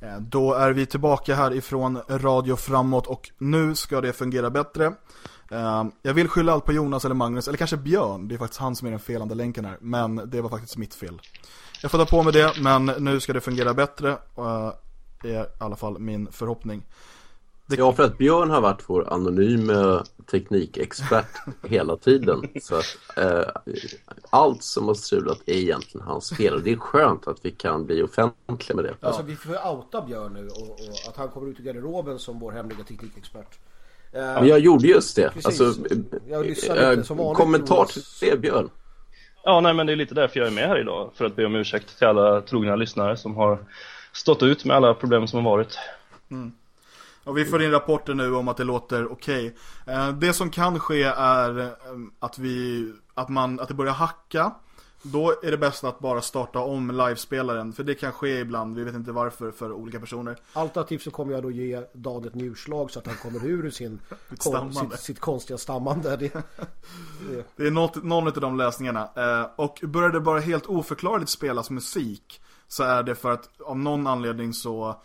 Eh, då är vi tillbaka här ifrån Radio Framåt och nu ska det fungera bättre. Eh, jag vill skylla allt på Jonas eller Magnus, eller kanske Björn, det är faktiskt han som är den felande länken här, men det var faktiskt mitt fel. Jag får ta på mig det, men nu ska det fungera bättre, det eh, är i alla fall min förhoppning. Det... Ja, för att Björn har varit vår anonyma teknikexpert hela tiden. Så att eh, allt som har strulat är egentligen hans fel. Och det är skönt att vi kan bli offentliga med det. Ja. Alltså vi får outa Björn nu och, och, att han kommer ut i garderoben som vår hemliga teknikexpert. Eh, Men jag gjorde just det. Alltså, jag lite, som vanligt, kommentar till det Björn. Ja, nej men det är lite därför jag är med här idag. För att be om ursäkt till alla trogna lyssnare som har stått ut med alla problem som har varit. Mm. Och vi får in rapporter nu om att det låter okej. Okay. Eh, det som kan ske är eh, att, vi, att, man, att det börjar hacka. Då är det bäst att bara starta om livespelaren. För det kan ske ibland, vi vet inte varför, för olika personer. Alternativt så kommer jag då ge Dan ett njurslag så att han kommer ur sin kon, sitt, sitt, konstiga stammande. Det, det. det är något, någon av de lösningarna. Eh, och börjar det bara helt oförklarligt spelas musik så är det för att av någon anledning så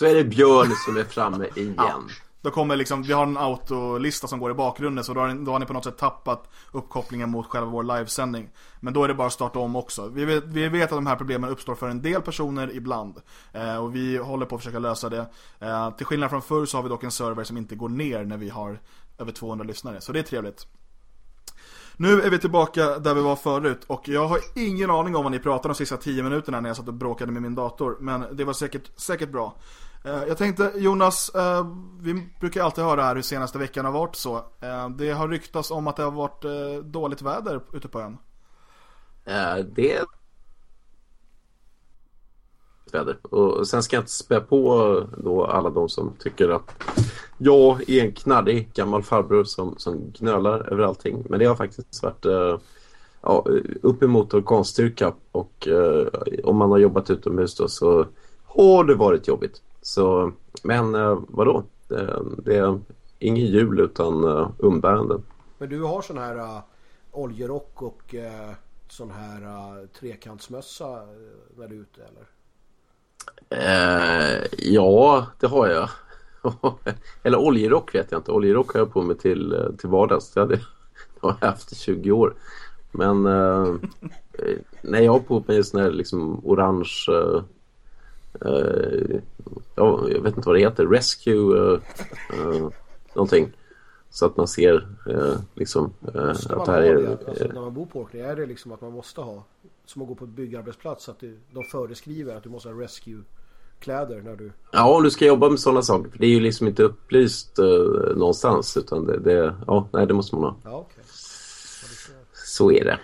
så är det Björn som är framme igen. Ja. Då kommer liksom, vi har en autolista som går i bakgrunden så då har, då har ni på något sätt tappat uppkopplingen mot själva vår livesändning. Men då är det bara att starta om också. Vi vet, vi vet att de här problemen uppstår för en del personer ibland. Eh, och vi håller på att försöka lösa det. Eh, till skillnad från förr så har vi dock en server som inte går ner när vi har över 200 lyssnare. Så det är trevligt. Nu är vi tillbaka där vi var förut och jag har ingen aning om vad ni pratade de sista 10 minuterna när jag satt och bråkade med min dator. Men det var säkert, säkert bra. Eh, jag tänkte, Jonas, eh, vi brukar alltid höra här hur senaste veckan har varit så. Eh, det har ryktats om att det har varit dåligt väder ute på ön. Det väder. Och sen ska jag inte spä på då alla de som tycker att jag är en knarrig gammal farbror som, som gnölar över allting. Men det har faktiskt varit ja, uppemot orkanstyrka och om man har jobbat utomhus då så har det varit jobbigt. Så, men uh, vadå? Det, det är ingen jul utan uh, umbäranden. Men du har sån här uh, oljerock och uh, sån här uh, trekantsmössa när du är ute eller? Eh, ja, det har jag. Eller oljerock vet jag inte. Oljerock har jag på mig till, eh, till vardags. Det, hade, det har jag haft i 20 år. Men eh, när jag har på mig sån här liksom orange eh, ja, jag vet inte vad det heter. Rescue eh, eh, någonting. Så att man ser liksom att det här är... Det? Alltså, när man bor på Orkney är det liksom att man måste ha som att gå på ett byggarbetsplats att det, de föreskriver att du måste ha rescue kläder när du... Ja, om du ska jobba med sådana saker. För det är ju liksom inte upplyst uh, någonstans. Utan det, det, ja, nej, det måste man ha. Ja, okay. Så är det.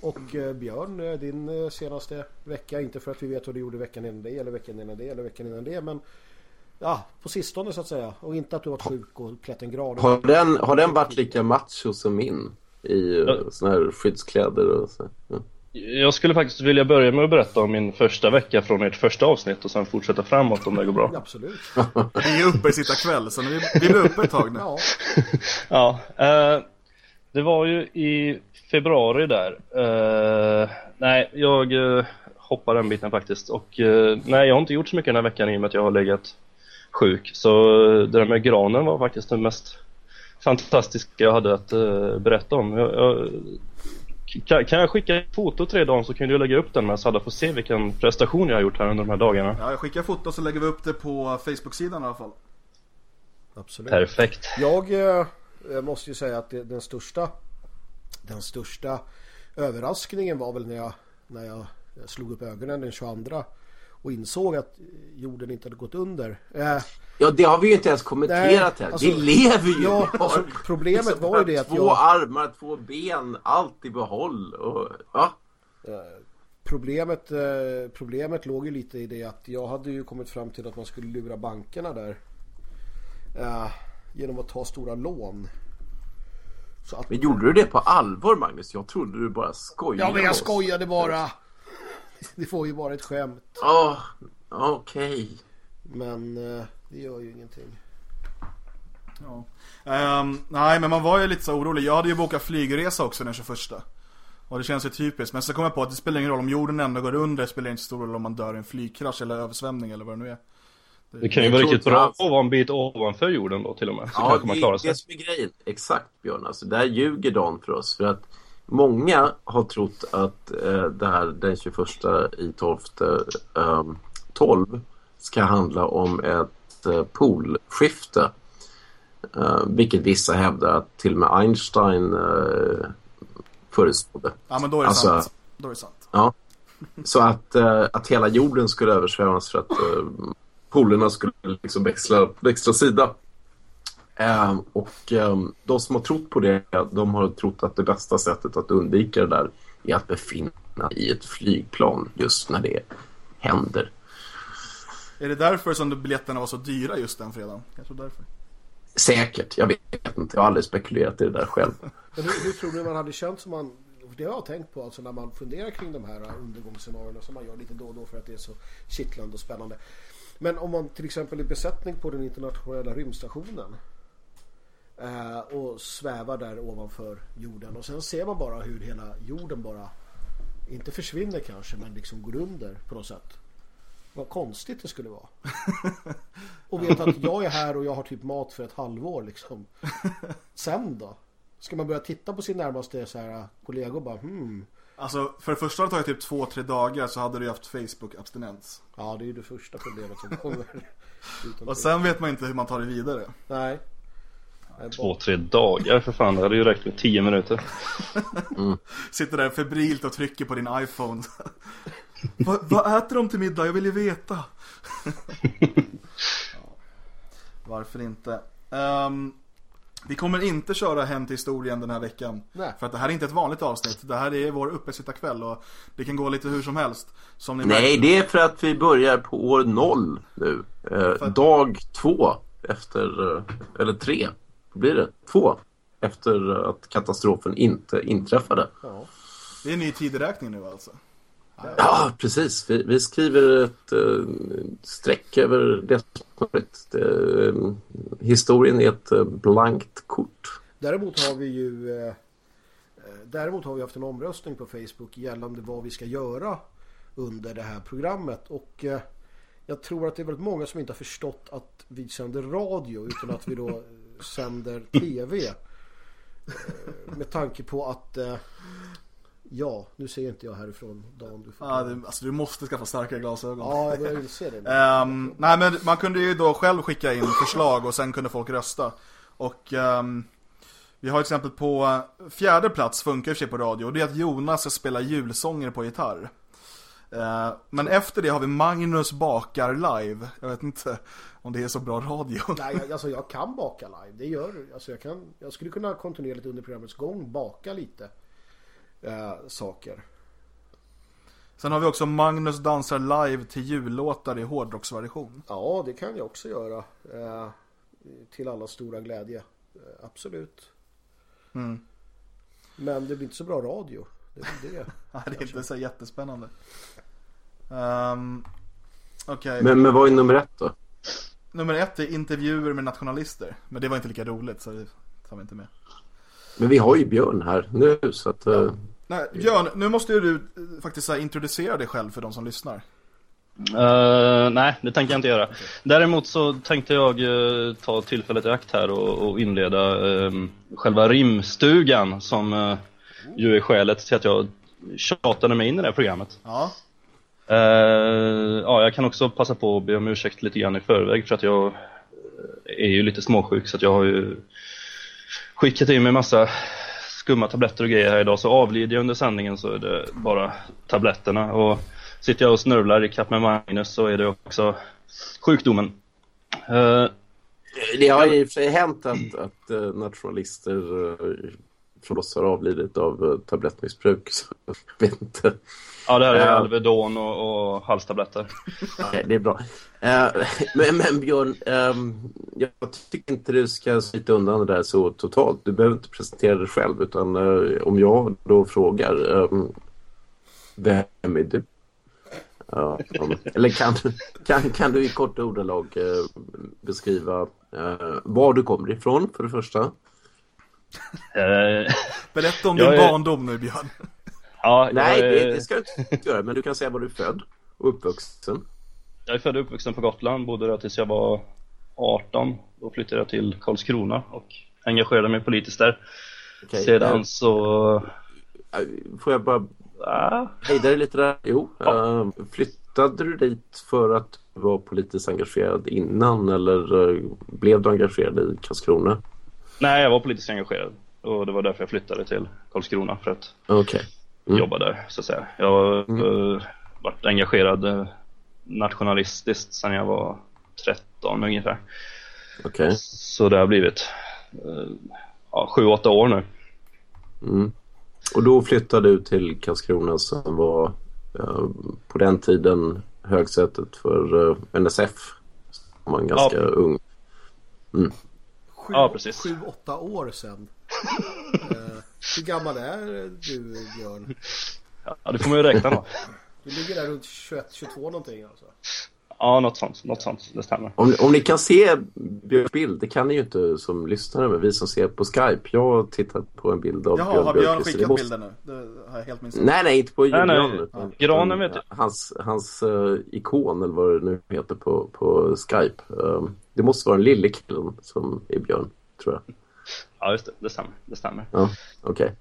Och uh, Björn, eh, din uh, senaste vecka, inte för att vi vet vad du gjorde veckan innan det, eller veckan innan det, eller veckan innan det, men ja, på sistone så att säga. Och inte att du varit sjuk och klätt en grad. Har den, har den varit lika macho som min? I uh, såna här skyddskläder och så? Ja. Jag skulle faktiskt vilja börja med att berätta om min första vecka från ert första avsnitt och sen fortsätta framåt om det går bra. Absolut. Vi är uppe sitta kväll så vi, vi blir uppe ett tag nu. Ja, ja eh, det var ju i februari där. Eh, nej, jag eh, hoppar den biten faktiskt. Och eh, nej, jag har inte gjort så mycket den här veckan i och med att jag har legat sjuk. Så det där med granen var faktiskt det mest fantastiska jag hade att berätta om. Jag, jag kan, kan jag skicka ett foto till dig Dan så kan du lägga upp den med så alla får se vilken prestation jag har gjort här under de här dagarna. Ja, jag skickar foto så lägger vi upp det på Facebook-sidan i alla fall. Absolut. Perfekt. Jag eh, måste ju säga att det, den största den största överraskningen var väl när jag, när jag slog upp ögonen den 22 och insåg att jorden inte hade gått under. Eh, Ja, det har vi ju inte ens kommenterat Nej, här. Alltså, vi lever ju. Ja, alltså, problemet liksom, var ju det att två jag... armar, två ben, allt i behåll. Och, ja. Problemet, eh, problemet låg ju lite i det att jag hade ju kommit fram till att man skulle lura bankerna där. Uh, genom att ta stora lån. Att... Men gjorde du det på allvar Magnus? Jag trodde du bara skojade. Ja men jag skojade bara. Det får ju vara ett skämt. Ja, oh, okej. Okay. Men uh, det gör ju ingenting. Ja. Um, nej men man var ju lite så orolig. Jag hade ju bokat flygresa också den 21. Och det känns ju typiskt. Men så kommer jag på att det spelar ingen roll om jorden ändå går under. Det spelar inte stor roll om man dör i en flygkrasch eller översvämning eller vad det nu är. Det kan ju vara riktigt bra att vara en bit ovanför jorden då till och med. Så ja, kanske man klarar det sig. är det som är grejen. Exakt Björn. Alltså, där ljuger Dan för oss. För att många har trott att eh, det här den 21 i 12, eh, 12 ska handla om ett eh, polskifte. Eh, vilket vissa hävdar att till och med Einstein eh, förutsåg det. Ja men då är det Alltså- sant. Då är det sant. Ja. Så att, eh, att hela jorden skulle översvämmas för att eh, polerna skulle liksom växla, växla sida. Eh, och eh, de som har trott på det, de har trott att det bästa sättet att undvika det där är att befinna i ett flygplan just när det händer. Är det därför som biljetterna var så dyra just den fredagen? Kanske därför. Säkert, jag vet inte. Jag har aldrig spekulerat i det där själv. Men hur, hur tror du man hade känt som man det har jag tänkt på alltså när man funderar kring de här undergångsscenarierna som man gör lite då och då för att det är så kittlande och spännande. Men om man till exempel är besättning på den internationella rymdstationen eh, och svävar där ovanför jorden och sen ser man bara hur hela jorden bara inte försvinner kanske men liksom går under på något sätt. Vad konstigt det skulle vara. Och veta att jag är här och jag har typ mat för ett halvår liksom. Sen då? Ska man börja titta på sin närmaste så här, kollega och bara hmm. Alltså för det första har det tagit typ två, tre dagar så hade du ju haft Facebook-abstinens. Ja det är ju det första problemet som kommer. Och sen vet man inte hur man tar det vidare. Nej. Två, tre dagar för fan. Det hade ju räckt med tio minuter. Sitter där febrilt och trycker på din iPhone. Va, vad äter de till middag? Jag vill ju veta. Ja. Varför inte? Ehm, vi kommer inte köra hem till historien den här veckan. Nej. För att det här är inte ett vanligt avsnitt. Det här är vår uppesittarkväll och det kan gå lite hur som helst. Som ni Nej, märker. det är för att vi börjar på år noll nu. Eh, dag två efter, eh, eller tre, blir det? Två efter att katastrofen inte inträffade. Ja. Det är en ny tideräkning nu alltså. Ja, precis. Vi, vi skriver ett äh, streck över det som varit. Eh, historien är ett äh, blankt kort. Däremot har vi ju Däremot har vi haft en omröstning på Facebook gällande vad vi ska göra under det här programmet och jag tror att det är väldigt många som inte har förstått att vi sänder radio utan att vi då sänder tv. Med tanke på att Ja, nu ser inte jag härifrån Dan. Du får Ja, det, alltså du måste skaffa starkare glasögon. ja jag börjar inse det. Ehm, nej men man kunde ju då själv skicka in förslag och sen kunde folk rösta. Och ehm, vi har ett exempel på fjärde plats funkar i sig på radio och det är att Jonas spelar julsånger på gitarr. Ehm, men efter det har vi Magnus bakar live. Jag vet inte om det är så bra radio. Nej, alltså jag kan baka live. Det gör alltså jag kan. Jag skulle kunna kontinuerligt under programmets gång baka lite eh, saker. Sen har vi också Magnus dansar live till jullåtar i hårdrocksversion. Ja, det kan jag också göra. Eh, till alla stora glädje. Eh, absolut. Mm. Men det blir inte så bra radio. Det är det. Nej, det är inte så jättespännande. Um, Okej. Men, men vad är nummer ett då? Nummer ett är intervjuer med nationalister. Men det var inte lika roligt så det tar vi inte med. Men vi har ju Björn här nu så att... eh, Nej, Björn, nu måste ju du eh, faktiskt här, introducera dig själv för de som lyssnar. Eh, nej, det tänker jag inte göra. Däremot så tänkte jag eh, ta tillfället i akt här och, och inleda eh, själva rimstugan som ju är skälet till att jag tjatade mig in i det här programmet. Ja. Ja, jag kan också passa på att be om ursäkt lite grann i förväg för att jag är ju lite småsjuk så att jag har ju skickat in mig massa skumma tabletter och grejer här idag så avlider jag under sändningen så är det bara tabletterna och sitter jag och snörvlar i kapp med Magnus så är det också sjukdomen. Uh, Det har i och för sig hänt att, att eh, nationalister eh, från oss har avlidit av tablettmissbruk. Så jag vet inte ja, det här är Ja. Alvedon och, och halstabletter. Okej, det är bra. Eh, men, men Björn, ehm, jag tycker inte du ska smita undan det där så totalt. Du behöver inte presentera dig själv utan eh, om jag då frågar ehm, vem är du? Ja, om- eller kan, du- kan, kan du i korta ordalag eh, beskriva eh, var du kommer ifrån för det första? Berätta om din är- barndom nu Björn. Ja, Nej, jag, det, är, det ska du inte göra. Men du kan säga var du är född och uppvuxen. jag är född och uppvuxen på Gotland, bodde där tills jag var 18. Då flyttade jag till Karlskrona och engagerade mig politiskt där. Okej, Sedan eh, så... Får jag bara Ah, hejda dig lite där? Jo. eh, flyttade du dit för att du var politiskt engagerad innan eller eh, blev du engagerad i Karlskrona? nej, jag var politiskt engagerad. Och det var därför jag flyttade till Karlskrona för att Okej. Mm. jobba där, så att säga. Jag har Mm. eh, varit engagerad eh, nationalistiskt sedan jag var 13 ungefär. Okej. Så det har blivit eh, ja, 7-8 år nu. Mm. Och då flyttade du till Karlskrona som var på den tiden högsätet för NSF. Som var en ganska Ja. ung. Sju, Ja, precis. sju, åtta år sedan. hur gammal är du Björn? Ja, det får man ju räkna då. Du ligger där runt 21-22 någonting alltså. Ja, något sånt, något sånt, det stämmer. Om, om ni kan se Björns bild, det kan ni ju inte som lyssnare men vi som ser på Skype. Jag tittar på en bild av Jaha, Björn har Björn Björkqvist. Skickat måste- bilden nu? Det har jag helt missat. Nej, nej, inte på Nej, nej. julgranen. utan- Granen vet jag. Hans, hans eh, ikon eller vad det nu heter på, på Skype. Eh, det måste vara den lille killen som är Björn, tror jag. Ja, just det, det stämmer. Det stämmer. Ja, okej.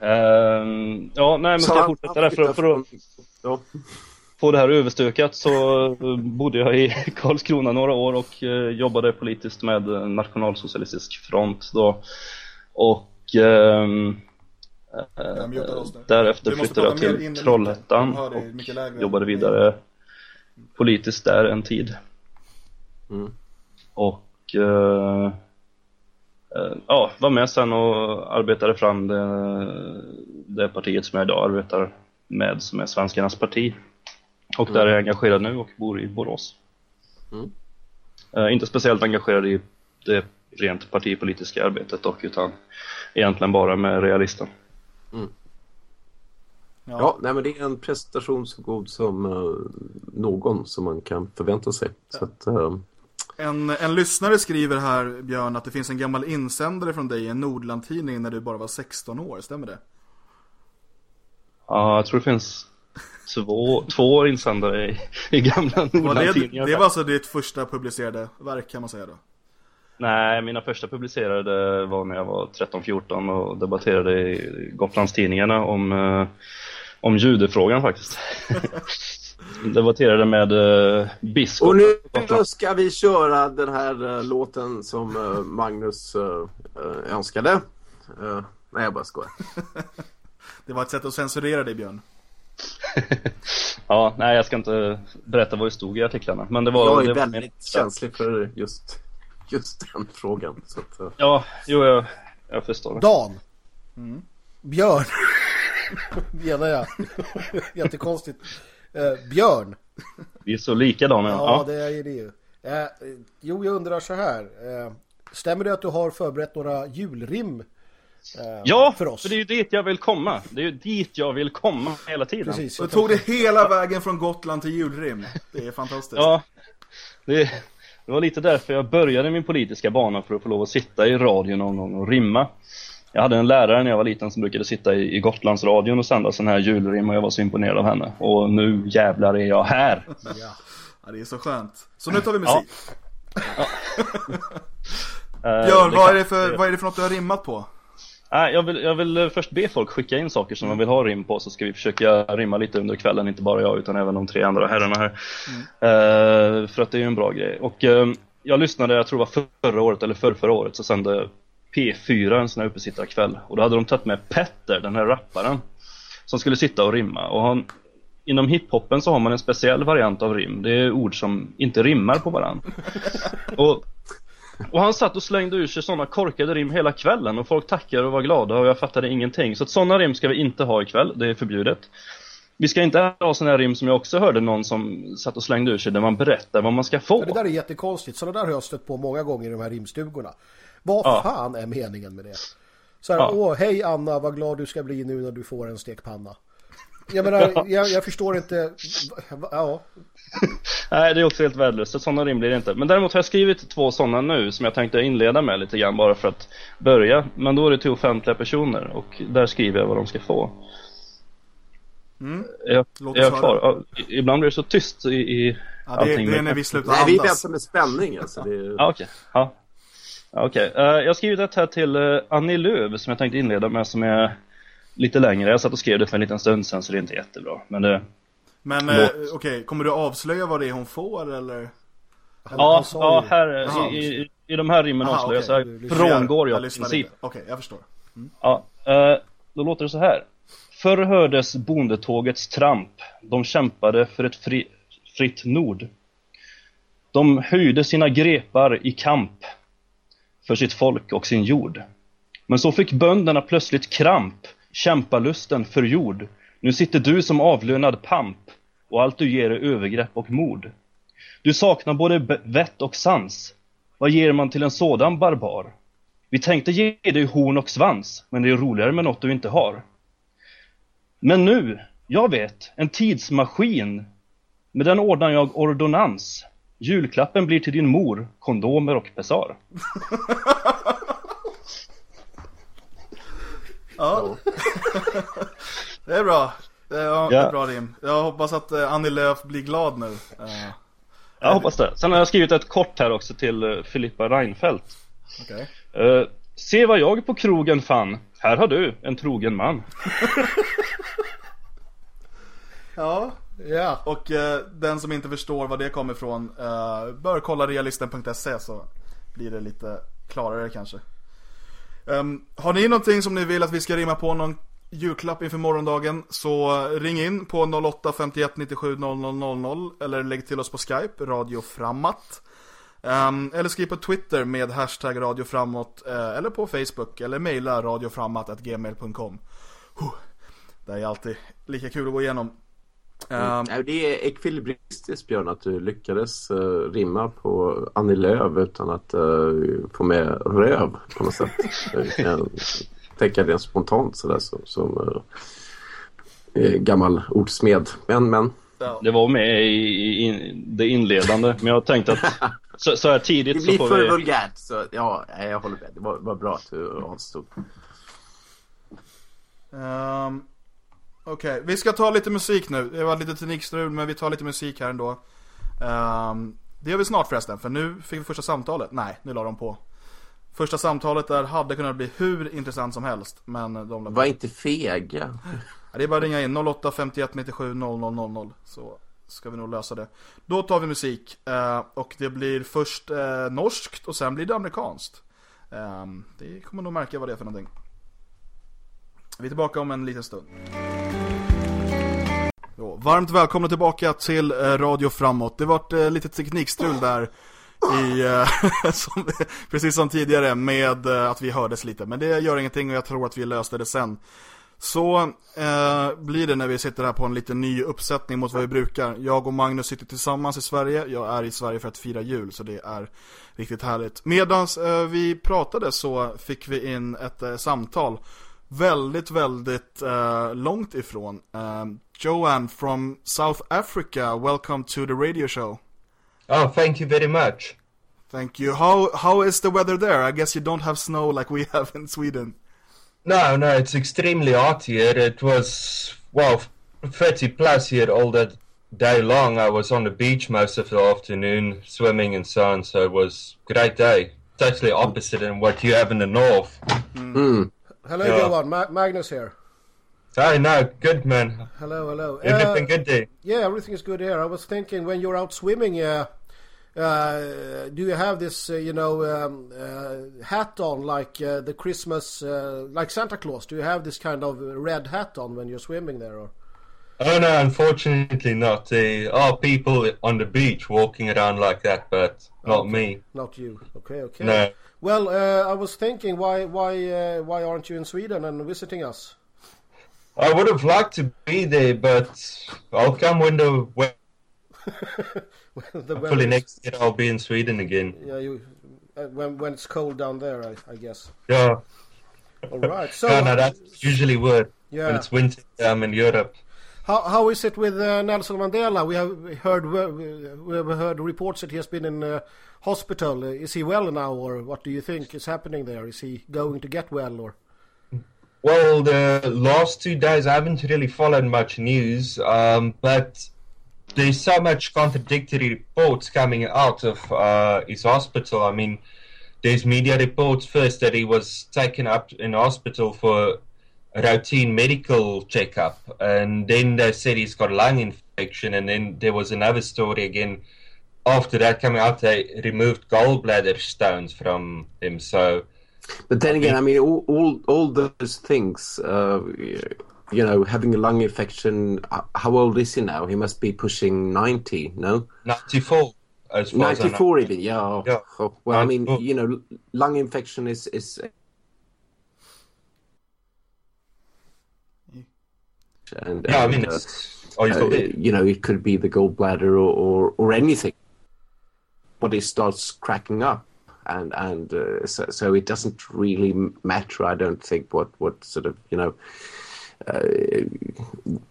Ehm, ja, nej, men ska jag fortsätta där för, att- för att Ja. få det här överstökat så eh, bodde jag i Karlskrona några år och eh, jobbade politiskt med Nationalsocialistisk front då. Och oss nu. därefter flyttade jag till Trollhättan och jobbade vidare politiskt där en tid. Mm. Och ja, var med sen och arbetade fram det, det partiet som jag idag arbetar med som är Svenskarnas parti. Och där är jag engagerad nu och bor i Borås. Mm. Eh, inte speciellt engagerad i det rent partipolitiska arbetet dock utan egentligen bara med realisten. Ja. Ja, nej men det är en presentation så god som eh, någon som man kan förvänta sig. Så att, eh, En, en lyssnare skriver här, Björn, att det finns en gammal insändare från dig i en Nordland-tidning när du bara var 16 år, stämmer det? Ja, jag tror det finns två, två insändare i, i gamla Var det, det var alltså ditt första publicerade verk kan man säga då? Nej, mina första publicerade var när jag var 13-14 och debatterade i Gotlandstidningarna om, eh, om judefrågan faktiskt. debatterade med eh, biskop. Och nu ska vi köra den här eh, låten som eh, Magnus eh, önskade. Nej, jag bara skojar. Det var ett sätt att censurera dig, Björn. Ja, nej jag ska inte berätta vad det stod i artiklarna. Men det var... Jag det är var väldigt min- känslig för just, just den frågan. Så att, Ja, jo jag, jag förstår det. Dan. Mm. Björn. Menar jag. Jättekonstigt. Eh, Björn. Vi är så likadana. Ja, Ja, det är det ju. Eh, jo, jag undrar så här. Eh, stämmer det att du har förberett några julrim eh, ja för oss? för det är ju dit jag vill komma. Det är ju dit jag vill komma hela tiden. Precis. Så tog det hela vägen från Gotland till julrim. Det är fantastiskt. Ja, det, det var lite därför jag började min politiska bana för att få lov att sitta i radion någon gång och rimma. Jag hade en lärare när jag var liten som brukade sitta i, i Gotlandsradion och sända sån här julrim och jag var så imponerad av henne. Och nu jävlar är jag här! Ja. Ja, det är så skönt. Så nu tar vi musik. Eh, Björn, det vad är, det för, vad är det för något du har rimmat på? Jag, vill, jag vill eh, först be folk skicka in saker som de vill ha rim på så ska vi försöka rimma lite under kvällen, inte bara jag utan även de tre andra herrarna här. Eh, för att det är ju en bra grej. Och eh, jag lyssnade, jag tror det var förra året eller förra, förra året, så sände P4 en sån här uppesittarkväll. Och då hade de tagit med Petter, den här rapparen, som skulle sitta och rimma. Och han, inom hiphopen så har man en speciell variant av rim. Det är ord som inte rimmar på varandra. Och och han satt och slängde ur sig sådana korkade rim hela kvällen och folk tackade och var glada och jag fattade ingenting. Så att sådana rim ska vi inte ha ikväll, det är förbjudet. Vi ska inte ha sådana här rim som jag också hörde någon som satt och slängde ur sig där man berättar vad man ska få. Ja, det där är jättekonstigt. Sådana där har jag stött på många gånger i de här rimstugorna. Vad Ja. fan är meningen med det? Så här, Ja. åh, hej Anna, vad glad du ska bli nu när du får en stekpanna. Jag menar, jag, jag förstår inte. Ja, Nej, det är också helt värdelöst. Sådana rim blir det inte. Men däremot har jag skrivit två sådana nu som jag tänkte inleda med lite grann bara för att börja. Men då är det till offentliga personer och där skriver jag vad de ska få. Är jag, Låt jag kvar? Ja, ibland blir det så tyst i, i Ja, det, allting. det är när vi slutar Nej, vi andas. väntar med spänning alltså. Det är... Ja, okej. Ja. Ja, okej. Eh, jag har skrivit ett här till uh, Annie Lööf som jag tänkte inleda med som är lite längre. Jag satt och skrev det för en liten stund sen så det är inte jättebra. Men det... Men Låt. eh, okej, kommer du avslöja vad det är hon får eller? Ja, ja här Jaha. i, i, i de här rimmen Aha, här Du- du- frångår jag lyssnar princip. Okej, jag förstår. Ja, eh, då låter det så här. Förr hördes bondetågets tramp. De kämpade för ett fri, fritt nord. De höjde sina grepar i kamp för sitt folk och sin jord. Men så fick bönderna plötsligt kramp, kämpalusten för jord. Nu sitter du som avlönad pamp och allt du ger är övergrepp och mord. Du saknar både vett och sans. Vad ger man till en sådan barbar? Vi tänkte ge dig horn och svans, men det är roligare med något du inte har. Men nu, jag vet, en tidsmaskin. Med den ordnar jag ordonnans. Julklappen blir till din mor, kondomer och pessar. Ja. det är bra. Det är, ja, bra rim. Jag hoppas att eh, Annie Lööf blir glad nu. Eh, Jag hoppas det. Sen har jag skrivit ett kort här också till eh, Filippa Reinfeldt. Okej. Eh, se vad jag på krogen fann. Här har du en trogen man. Ja, Ja. och eh, den som inte förstår var det kommer ifrån eh, bör kolla realisten.se så blir det lite klarare kanske. Um, har ni någonting som ni vill att vi ska rimma på någon julklapp inför morgondagen så ring in på 08 51 97 00 00 eller lägg till oss på Skype, Radio Framåt. Um, eller skriv på Twitter med hashtag Radio Framåt uh, eller på Facebook eller mejla radioframåt.gmail.com. Huh, Det är alltid lika kul att gå igenom. Ehm, Nej, Det är ekvilibristiskt Björn att du lyckades uh, rimma på Annie Lööf utan att uh, få med röv på något sätt. Jag kan tänka det spontant sådär som, som uh, gammal ordsmed. Men, men. Det var med i, i, i det inledande, men jag tänkte att så, så här Det tidigt så blir får för vi... vulgärt. Så, ja, jag håller med. Det var, var bra att du avstod. Um, Okej, vi ska ta lite musik nu. Det var lite teknikstrul men vi tar lite musik här ändå. Ehm, det gör vi snart förresten, för nu fick vi första samtalet. Nej, nu la de på. Första samtalet där hade kunnat bli hur intressant som helst, men de la på. Var inte fega. Det är bara att ringa in 08 51 97 00 00 så ska vi nog lösa det. Då tar vi musik eh, och det blir först eh, norskt och sen blir det amerikanskt. Ehm, det kommer nog märka vad det är för någonting. Vi är tillbaka om en liten stund. Jo, varmt välkomna tillbaka till eh, Radio Framåt. Det vart eh, lite teknikstrul där i, eh, som, precis som tidigare med eh, att vi hördes lite. Men det gör ingenting och jag tror att vi löste det sen. Så eh, blir det när vi sitter här på en lite ny uppsättning mot vad vi brukar. Jag och Magnus sitter tillsammans i Sverige. Jag är i Sverige för att fira jul så det är riktigt härligt. Medans eh, vi pratade så fick vi in ett eh, samtal väldigt, väldigt eh, långt ifrån. Eh, Joanne from South Africa, welcome to the radio show. Oh, thank you very much. Thank you. How how is the weather there? I guess you don't have snow like we have in Sweden. No, no, it's extremely hot here. It was, well, 30 plus here all that day long. I was on the beach most of the afternoon, swimming in sun, so it was great day. Totally opposite than what you have in the north. Mm. Hello. Johan. Ma- Magnus here. Hi, no, good man. Hello, hello. Uh, Everything good day? Yeah, everything is good here. I was thinking when you're out swimming, uh, uh, do you have this, uh, you know, um, uh, hat on like uh, the Christmas, uh, like Santa Claus? Do you have this kind of red hat on when you're swimming there? Or? Oh, no, unfortunately not. There are people on the beach walking around like that, but not me. Not you. Okay, okay. No. Well, uh, I was thinking, why, why, uh, why aren't you in Sweden and visiting us? I would have liked to be there, but I'll come when the when the hopefully next year I'll be in Sweden again. Yeah, you. Uh, when when it's cold down there, I, I guess. Yeah, All right. So, no, no, that's usually word when it's winter. I'm in Europe. How how is it with uh, Nelson Mandela? We have heard we have heard reports that he has been in uh, hospital. Is he well now, or what do you think is happening there? Is he going to get well, or? Well, the last two days I haven't really followed much news, um, but there's so much contradictory reports coming out of uh, his hospital. I mean, there's media reports first that he was taken up in hospital for routine medical checkup, and then they said he's got lung infection, and then there was another story again. After that coming out, they removed gallbladder stones from him. So But then again, I mean, all all, all those things. Uh, you know, having a lung infection. How old is he now? He must be pushing ninety. No, 94, as far as I know. ninety-four even. Yeah. Yeah. Well, I mean, you know, lung infection is is. And, Yeah, I mean, uh, it's, oh, you uh, still you know, it could be the gallbladder or, or, or anything. But it starts cracking up, and and uh, so, so it doesn't really matter. I don't think what what sort of you know. Uh,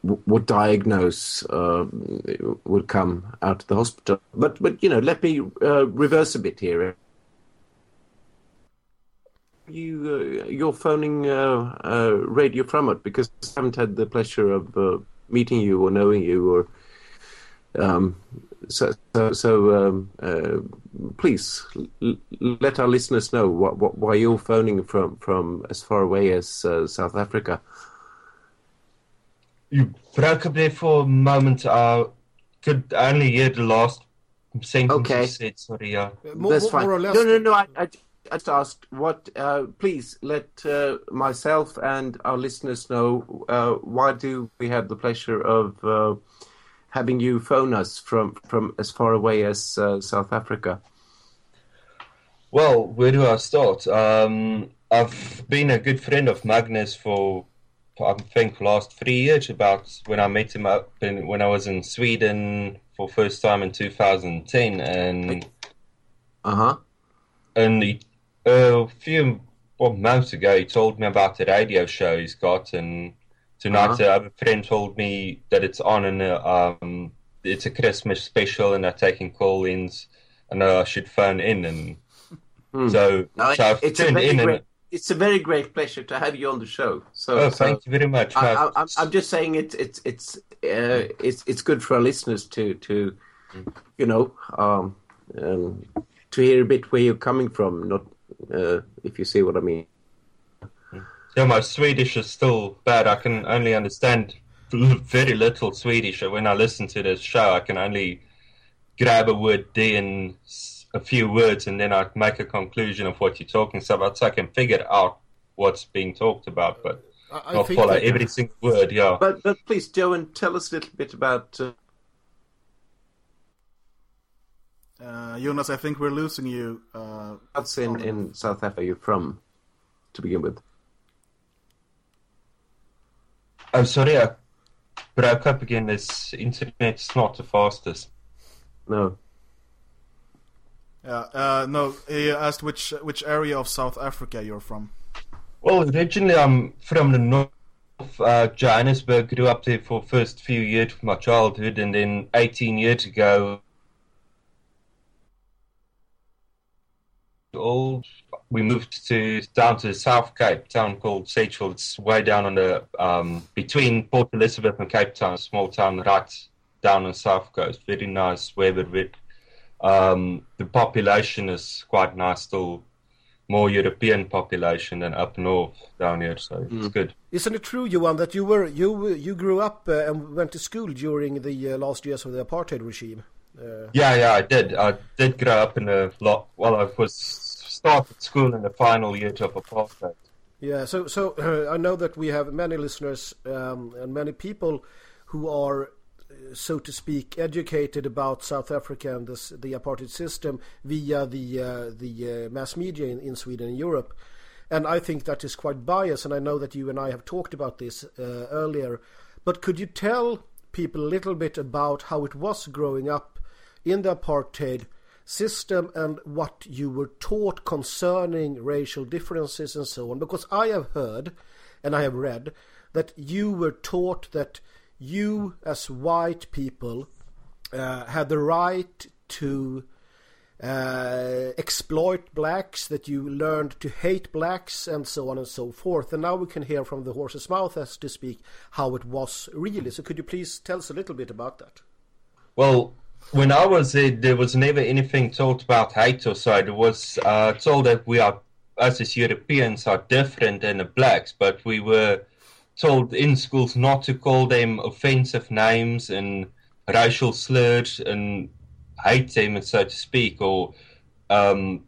what diagnose um, would come out of the hospital? But but you know, let me uh, reverse a bit here. You uh, you're phoning uh, uh, Radio Fromot because I haven't had the pleasure of uh, meeting you or knowing you or um, so so, so um, uh, please l- l- let our listeners know what, what, why you're phoning from from as far away as uh, South Africa. You broke up there for a moment. I could only hear the last sentence Okay. you said. Sorry, yeah. More, That's more, fine. more or less. No, no, no. I, I, I just asked what. Uh, please let uh, myself and our listeners know uh, why do we have the pleasure of uh, having you phone us from from as far away as uh, South Africa. Well, where do I start? Um, I've been a good friend of Magnus for, I think, last three years. About when I met him up in, when I was in Sweden for first time in 2010, and Uh huh. and he, a few well, months ago, he told me about the radio show he's got, and tonight Uh-huh. a friend told me that it's on, and uh, um, it's a Christmas special, and they're taking call-ins, and I should phone in, and so, No, so I've it's a tuned very and great. It's a very great pleasure to have you on the show. So, oh, so thank you very much. I, I, I'm, I'm just saying it's it's it's uh, it's it's good for our listeners to to you know um, um, to hear a bit where you're coming from. Not uh, if you see what I mean. Yeah, my Swedish is still bad. I can only understand very little Swedish. When I listen to this show, I can only grab a word there and a few words, and then I make a conclusion of what you're talking about, so I can figure out what's being talked about, but I, I not follow that- every single word. Yeah. But but please, Joan, tell us a little bit about. Uh, Uh, Jonas, I think we're losing you. Uh, what's in, in South Africa you're from, to begin with. Oh, sorry, I broke up again. This internet's not the fastest. No. yeah, uh, no, he asked which which area of South Africa you're from. Well, originally I'm from the north, uh, Johannesburg. Grew up there for the first few years of my childhood, and then 18 years ago, all we moved to down to the South Cape, town called Seychelles. It's way down on the um, between Port Elizabeth and Cape Town, a small town right down on the south coast. Very nice weather. With um, the population is quite nice still more European population than up north down here, so it's good. Isn't it true, Johan, that you were you you grew up uh, and went to school during the uh, last years of the apartheid regime? Uh, Yeah, yeah, I did. I did grow up in a lot. Well, I was started school in the final year of apartheid. yeah, so so uh, I know that we have many listeners um, and many people who are, uh, so to speak, educated about South Africa and this, the apartheid system via the uh, the uh, mass media in, in Sweden and Europe. And I think that is quite biased, and I know that you and I have talked about this uh, earlier. But could you tell people a little bit about how it was growing up in the apartheid system and what you were taught concerning racial differences and so on? Because I have heard and I have read that you were taught that you, as white people, uh, had the right to uh, exploit blacks, that you learned to hate blacks, and so on and so forth. And now we can hear from the horse's mouth, as to speak, how it was really. So could you please tell us a little bit about that? Well, when I was there, there was never anything talked about hate or so. It was uh, told that we are, us as Europeans, are different than the blacks, but we were told in schools not to call them offensive names and racial slurs and hate them, so to speak, or um,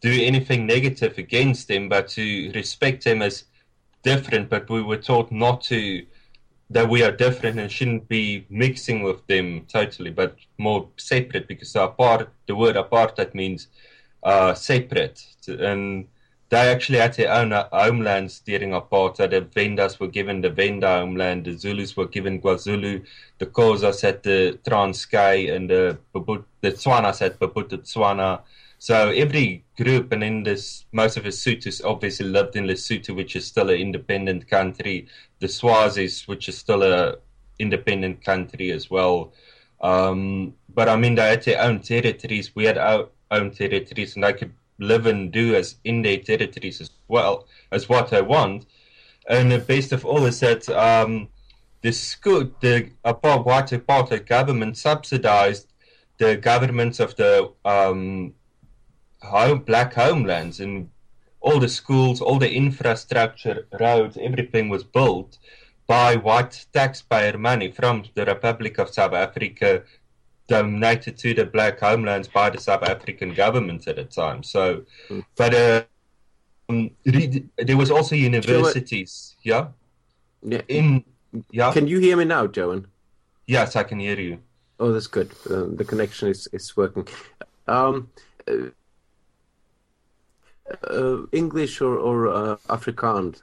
do anything negative against them, but to respect them as different. But we were taught not to, that we are different and shouldn't be mixing with them totally, but more separate because apart, the word apartheid means uh, separate. And they actually had their own uh, homelands during apartheid. The Vendas were given the Venda homeland, the Zulus were given KwaZulu, the Xhosas had the Transkei, and the the Tswanas had Tswana. So every group, and in this, most of the Sothos obviously lived in Lesotho, which is still an independent country. The Swazis, which is still a independent country as well. Um, but I mean, they had their own territories. We had our own territories, and they could live and do as in their territories as well as what I want. And the best of all is that um, the school, the white apartheid government subsidized the governments of the um, home, black homelands and all the schools, all the infrastructure, roads, everything was built by white taxpayer money from the Republic of South Africa donated to the black homelands by the South African government at the time. So, mm. but uh, um, there was also universities. Yeah? yeah. In yeah. Can you hear me now, Joan? Yes, I can hear you. Oh, that's good. Uh, the connection is is working. Um, uh, uh English or or uh, Afrikaans?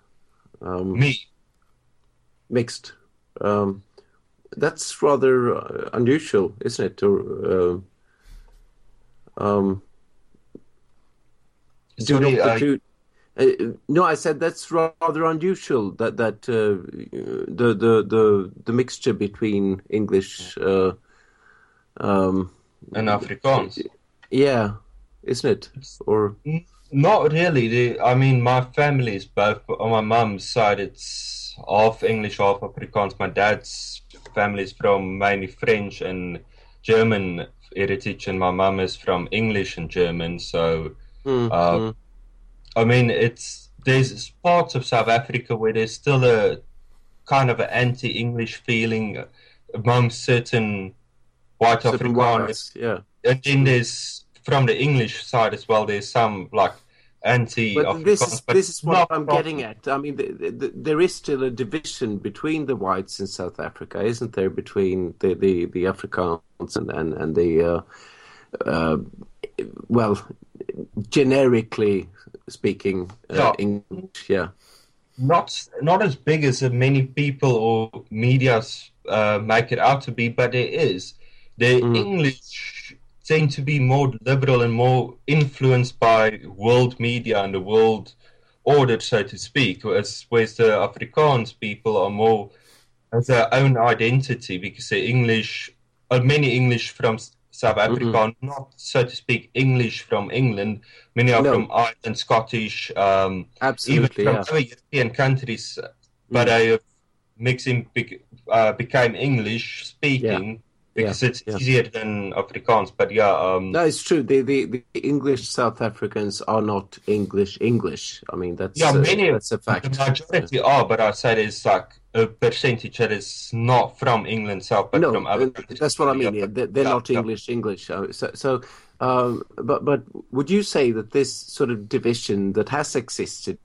Um, me. Mixed. Um, that's rather uh, unusual, isn't it? Or, uh, um, Sorry, I... do, uh, no, I said that's rather unusual that that uh, the the the the mixture between English uh, um, and Afrikaans. Yeah, isn't it? Or not really. The, I mean, my family is both on my mum's side. It's half English, half Afrikaans. My dad's family is from mainly French and German heritage, and my mum is from English and German. So, mm, uh, mm. I mean, it's there's parts of South Africa where there's still a kind of an anti-English feeling among certain white certain Afrikaners. yeah. And then there's from the English side as well. There's some like anti. But this is this is what I'm getting at. I mean, the, the, there is still a division between the whites in South Africa, isn't there? Between the the, the Afrikaans and and, and the uh, uh, well, generically speaking, uh. English, yeah. Not not as big as many people or media's uh, make it out to be, but there is. The mm. English tend to be more liberal and more influenced by world media and the world order, so to speak, whereas, whereas the Afrikaans people are more as their own identity because the English, uh, many English from South Africa mm-hmm. are not, so to speak, English from England. Many are no. from Ireland, Scottish, um, Absolutely, even from yeah. other European countries, but mm. they mixing uh, became English speaking. Yeah because yeah, it's yeah. easier than Afrikaans. But yeah, um, no, it's true. The, the, the English South Africans are not English English. I mean, that's yeah, uh, many that's a fact. The majority yeah. are, but I said it's like a percentage that is not from England South, but no, from other countries. That's what I mean. Yeah, they're, they're not English English. So, so um, but but would you say that this sort of division that has existed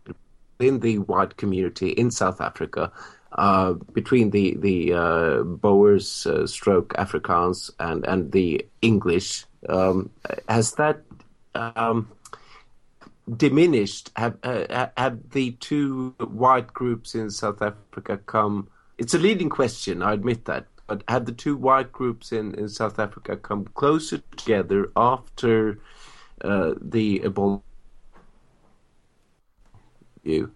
in the white community in South Africa uh, between the the uh, Boers uh, stroke Afrikaans and and the English. Um, has that um, diminished? Have uh, have the two white groups in South Africa come? It's a leading question. I admit that. But have the two white groups in, in South Africa come closer together after uh, the abolition? You.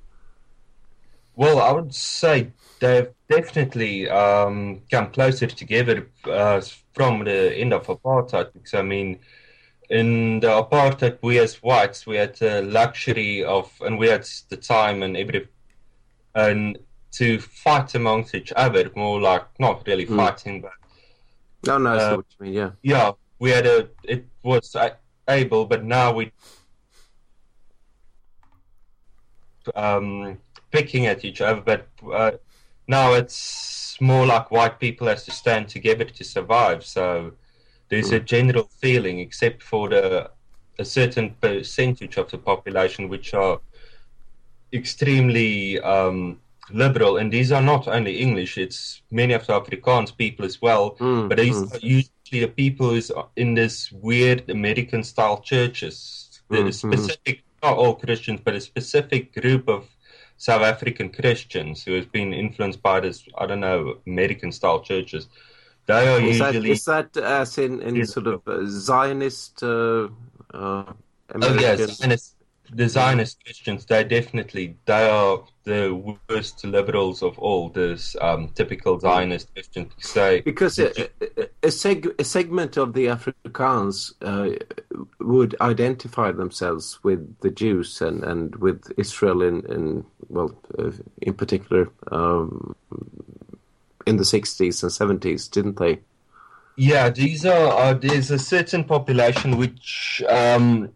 Well, I would say they've definitely um, come closer together uh, from the end of apartheid. Because I mean, in the apartheid, we as whites, we had the luxury of, and we had the time and every, and to fight amongst each other, more like not really Mm. fighting, but No, no, see Uh, what you mean. Yeah. yeah, we had a, it was able, but now we, um, picking at each other, but uh, now it's more like white people has to stand together to survive. So there's a general feeling, except for the a certain percentage of the population which are extremely um, liberal, and these are not only English; it's many of the Afrikaans people as well. Mm, But these mm. are usually the people who's in this weird American style churches. The Mm, specific, not all Christians, but a specific group of South African Christians who has been influenced by this, I don't know, American style churches. They are Is that, usually. is that as in, in sort of uh, Zionist uh, uh, Oh American? yes, Zionist, the Zionist Christians. They definitely they are the worst liberals of all. This um, typical Zionist Christians say Because a, a, a, seg- a segment of the Afrikaans uh, would identify themselves with the Jews and, and with Israel in, in well, uh, in particular, um, in the 60s and 70s, didn't they? Yeah, these are uh, there's a certain population which um,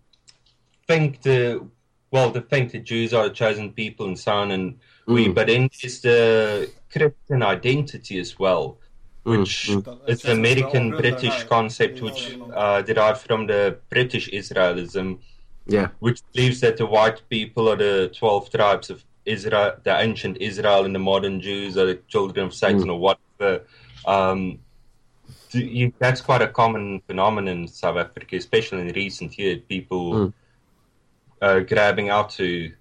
think the well, they think the Jews are the chosen people and so on, and we. Mm. But then there's the Christian identity as well, Mm, which mm. is an American British concept which uh, derived from the British Israelism, Yeah. which believes that the white people are the twelve tribes of Israel, the ancient Israel, and the modern Jews are the children of Satan or whatever. Um, you, that's quite a common phenomenon in South Africa, especially in recent years. People Mm. Uh, grabbing out to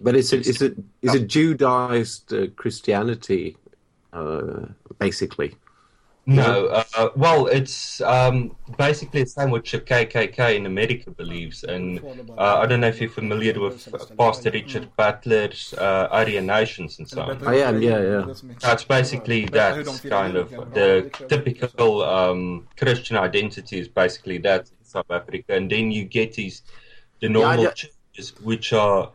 But is it's a, it's it Judaized uh, Christianity, uh, basically? no. Uh, well, it's um, basically the same what the KKK in America believes, and uh, I don't know if you're familiar with Pastor Richard Butler's uh, Aryan Nations and so on. I am, yeah, yeah. That's basically that kind of the typical um, Christian identity is basically that in South Africa, and then you get these the normal yeah. churches which are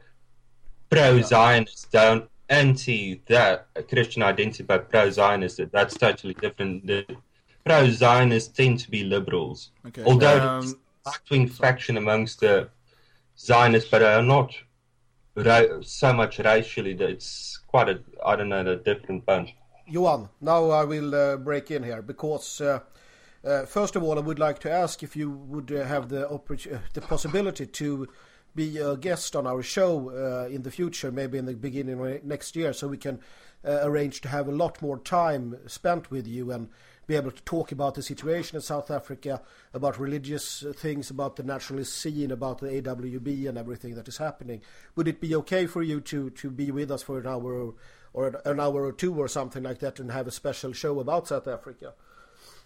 pro-Zionist, don't anti that Christian identity but pro-Zionist. That's totally different. The pro-Zionists tend to be liberals, Okay. although Um, there's a right-wing faction amongst the Zionists, but are not ra- so much racially that it's quite a I don't know a different bunch. Johan, now I will uh, break in here because uh, uh, first of all, I would like to ask if you would uh, have the uh, the possibility to be a guest on our show uh, in the future, maybe in the beginning of next year, so we can arrange to have a lot more time spent with you and be able to talk about the situation in South Africa, about religious things, about the nationalist scene, about the AWB and everything that is happening. Would it be okay for you to, to be with us for an hour or an hour or two or something like that and have a special show about South Africa?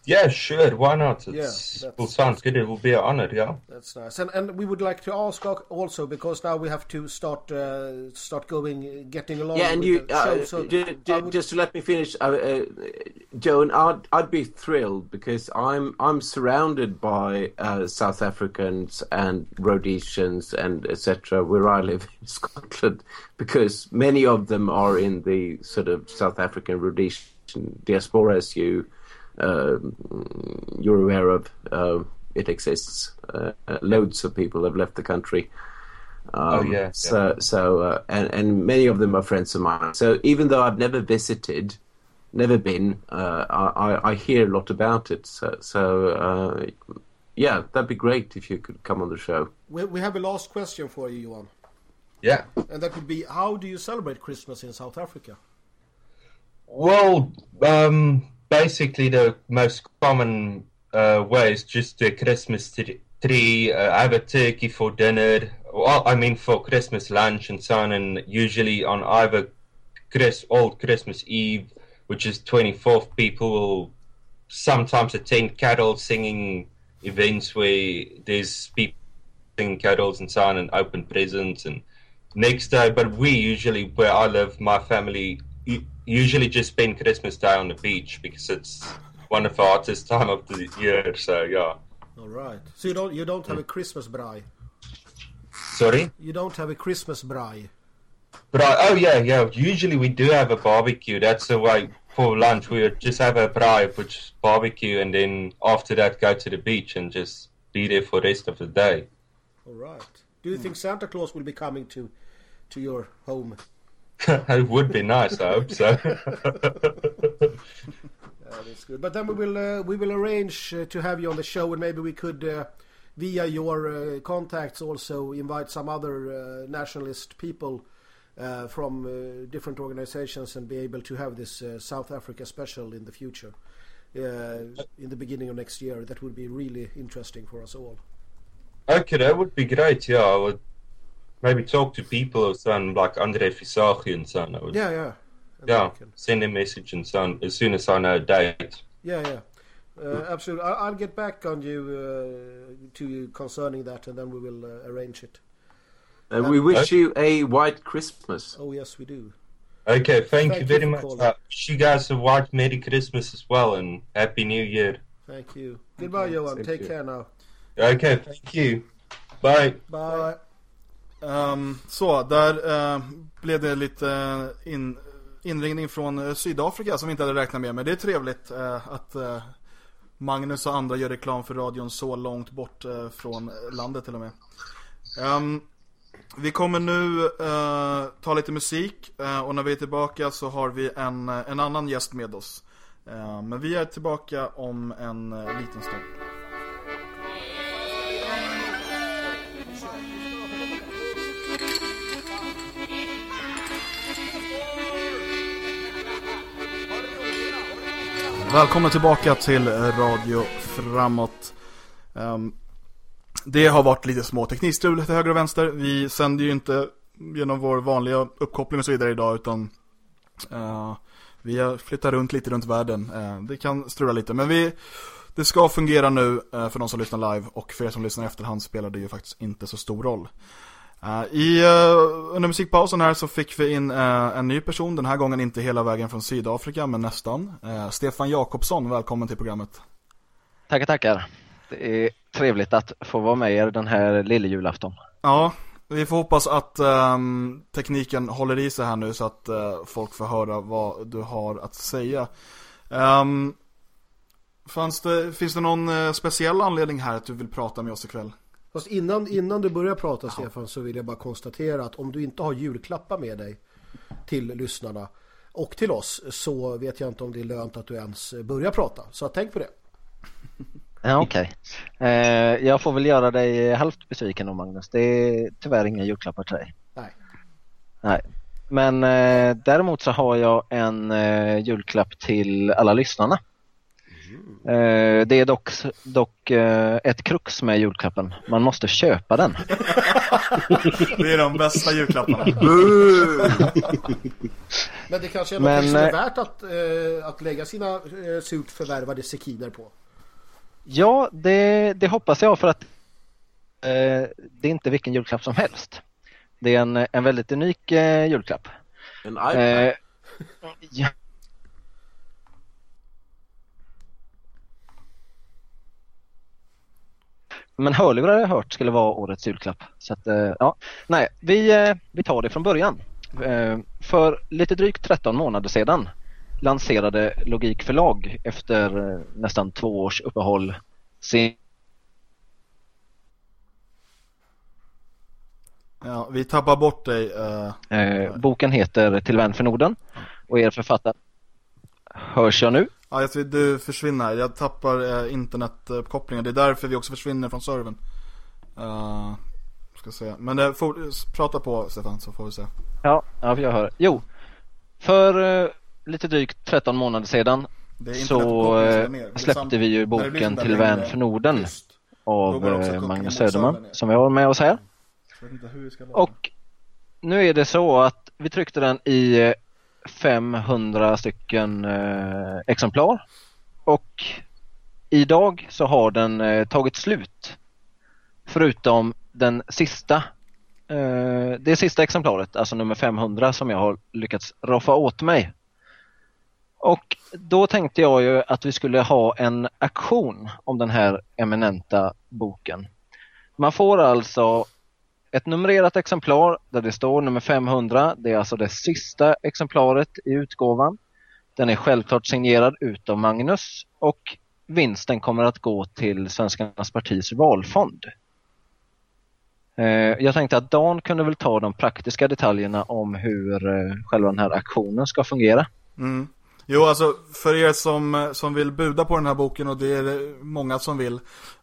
Yeah, sure. Why not? Yeah, It's, that's- well, sounds good. It will be an honor. Yeah. That's nice, and and we would like to ask also because now we have to start uh, start going, getting along. Yeah, and with you the show, uh, so ju- ju- would- just to let me finish, uh, uh, Joan. I'd I'd be thrilled because I'm I'm surrounded by uh, South Africans and Rhodesians and etc. Where I live in Scotland, because many of them are in the sort of South African Rhodesian diaspora, as you you're aware of. Uh, it exists. Uh, uh, loads of people have left the country. Um, Oh, yeah, So, so uh, and and many of them are friends of mine. So even though I've never visited, never been, uh, I, I I hear a lot about it. So, so uh, yeah, that'd be great if you could come on the show. we, we have a last question for you, Johan, Yeah. and that would be: How do you celebrate Christmas in South Africa? Well, um, basically the most common uh, way is just to a Christmas tree. Uh, have a turkey for dinner. Well, I mean for Christmas lunch and so on. And usually on either Chris old Christmas Eve, which is twenty fourth, people will sometimes attend carol singing events where there's people singing carols and so on and open presents and next day. But we usually, where I live, my family usually just spend Christmas Day on the beach because it's one of the hottest time of the year. So yeah, All right. So you don't you don't have a Christmas braai? Sorry? You don't have a Christmas braai? But oh yeah, yeah. Usually we do have a barbecue. That's the way for lunch. We would just have a braai, which is barbecue, and then after that go to the beach and just be there for the rest of the day. All right. Do you think Santa Claus will be coming to to your home? it would be nice. I hope so. Uh, that's good. But then we will uh, we will arrange uh, to have you on the show, and maybe we could, uh, via your uh, contacts, also invite some other uh, nationalist people uh, from uh, different organizations, and be able to have this uh, South Africa special in the future, uh, in the beginning of next year. That would be really interesting for us all. okay, that would be great. Yeah, I would maybe talk to people or something like Andre Fisagi and son. I would, Yeah, yeah, yeah, send a message and son as soon as I know a date. yeah, yeah. Uh, absolutely. I- I'll get back on you uh, to you concerning that, and then we will uh, arrange it. Uh, we wish you a white Christmas. Oh yes, we do. Okay, thank, Thank you you very much. calling. Uh, wish you guys a white Merry Christmas as well and Happy New Year. Thank you. Goodbye, Johan. Take you. care now. Okay, thank you. Bye. Bye. Um, så, där uh, blev det lite eh, in, inringning från eh, Sydafrika som vi inte hade räknat med. Men det är trevligt uh, att uh, Magnus och andra gör reklam för radion så långt bort från landet till och med. Um, vi kommer nu ta lite musik och när vi är tillbaka så har vi en, en annan gäst med oss. Ehm, men vi är tillbaka om en liten stund. Välkomna tillbaka till Radio Framåt. Ehm, det har varit lite små teknikstrul till höger och vänster. Vi sänder ju inte genom vår vanliga uppkoppling och så vidare idag utan eh, vi har flyttat runt lite runt världen. Eh, det kan strula lite men vi, det ska fungera nu eh, för de som lyssnar live och för er som lyssnar i efterhand spelar det ju faktiskt inte så stor roll. Eh, I, eh, under musikpausen här så fick vi in eh, en ny person, den här gången inte hela vägen från Sydafrika men nästan. Stefan Jakobsson, välkommen till programmet. Tackar, tackar. Det är trevligt att få vara med er den här lille julafton. Ja, vi får hoppas att ehm, tekniken håller i sig här nu så att eh, folk får höra vad du har att säga. Fanns det, finns det någon eh, speciell anledning här att du vill prata med oss ikväll? Fast innan, innan du börjar prata Stefan så vill jag bara konstatera att om du inte har julklappar med dig till lyssnarna och till oss så vet jag inte om det är lönt att du ens börjar prata. Så tänk på det. Ja, okej. Eh, jag får väl göra dig halvt besviken då Magnus. Det är tyvärr inga julklappar till dig. Nej. Nej. Men eh, däremot så har jag en eh, julklapp till alla lyssnarna. Eh, det är dock, dock eh, ett krux med julklappen. Man måste köpa den. Det är de bästa julklapparna. Men det kanske är något Men, som är eh, värt att, eh, att lägga sina surt förvärvade sekiner på. Ja, det, det hoppas jag för att det är inte vilken julklapp som helst. Det är en, en väldigt unik julklapp. En iPad. Ja. Men hörlurar har jag hört skulle vara årets julklapp. Så att, eh, ja. Nej, vi, eh, vi tar det från början. Eh, för lite drygt 13 månader sedan lanserade Logik förlag efter nästan två års uppehåll sin Ja, vi tappar bort dig. boken heter Till vän för Norden och er författare hörs jag nu? ja, ser, du försvinner. Jag tappar eh, internetuppkopplingen. Det är därför vi också försvinner från servern. Uh, ska se. Men det, får, prata på Stefan så får vi se. Ja, ja jag hör. Jo, för eh, lite drygt 13 månader sedan så eh, släppte vi ju boken Till vän för Norden. Då av eh, Magnus Söderman som vi har med oss här. Och nu är det så att vi tryckte den i eh, 500 stycken eh, exemplar och idag så har den eh, tagit slut. Förutom den sista, eh, det sista exemplaret, alltså nummer 500 som jag har lyckats roffa åt mig. Och då tänkte jag ju att vi skulle ha en aktion om den här eminenta boken. Man får alltså ett numrerat exemplar där det står nummer 500. Det är alltså det sista exemplaret i utgåvan. Den är självklart signerad utav Magnus och vinsten kommer att gå till Svenskarnas partis valfond. Eh, jag tänkte att Dan kunde väl ta de praktiska detaljerna om hur eh, själva den här aktionen ska fungera. Mm. Jo, alltså för er som, eh, som vill buda på den här boken och det är det många som vill,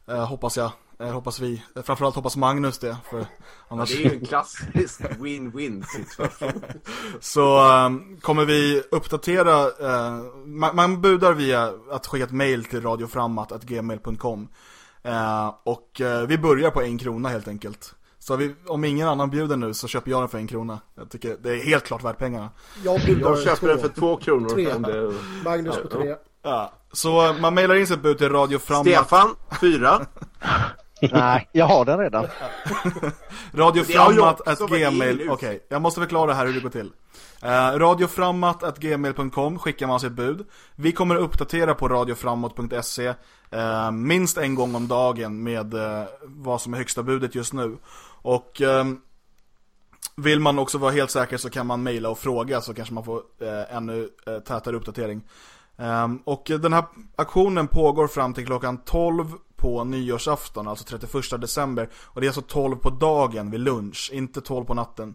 eh, hoppas jag, eh, hoppas vi, framförallt hoppas Magnus det. För annars... Ja, det är ju en klassisk win-win situation. Så um, kommer vi uppdatera, uh, man, man, budar via att skicka ett mail till radioframmat.gmail.com uh, Och uh, vi börjar på en krona helt enkelt. Så vi, om ingen annan bjuder nu så köper jag den för en krona. Jag tycker det är helt klart värt pengarna. Jag, jag köper två. den för två kronor. Tre. Det... Magnus på tre. Ja. Så man mailar in sitt bud till Radio Framåt. Stefan, fyra. Nej, jag har den redan. Radio Framåt at gmail. Okej, okay, jag måste förklara här hur det går till. Uh, radioframmat at gmail.com skickar man sitt bud. Vi kommer att uppdatera på radioframåt.se uh, minst en gång om dagen med uh, vad som är högsta budet just nu. Och um, vill man också vara helt säker så kan man mejla och fråga så kanske man får uh, ännu uh, tätare uppdatering. Um, och den här aktionen pågår fram till klockan 12 på nyårsafton, alltså 31 december. Och det är alltså 12 på dagen vid lunch, inte 12 på natten.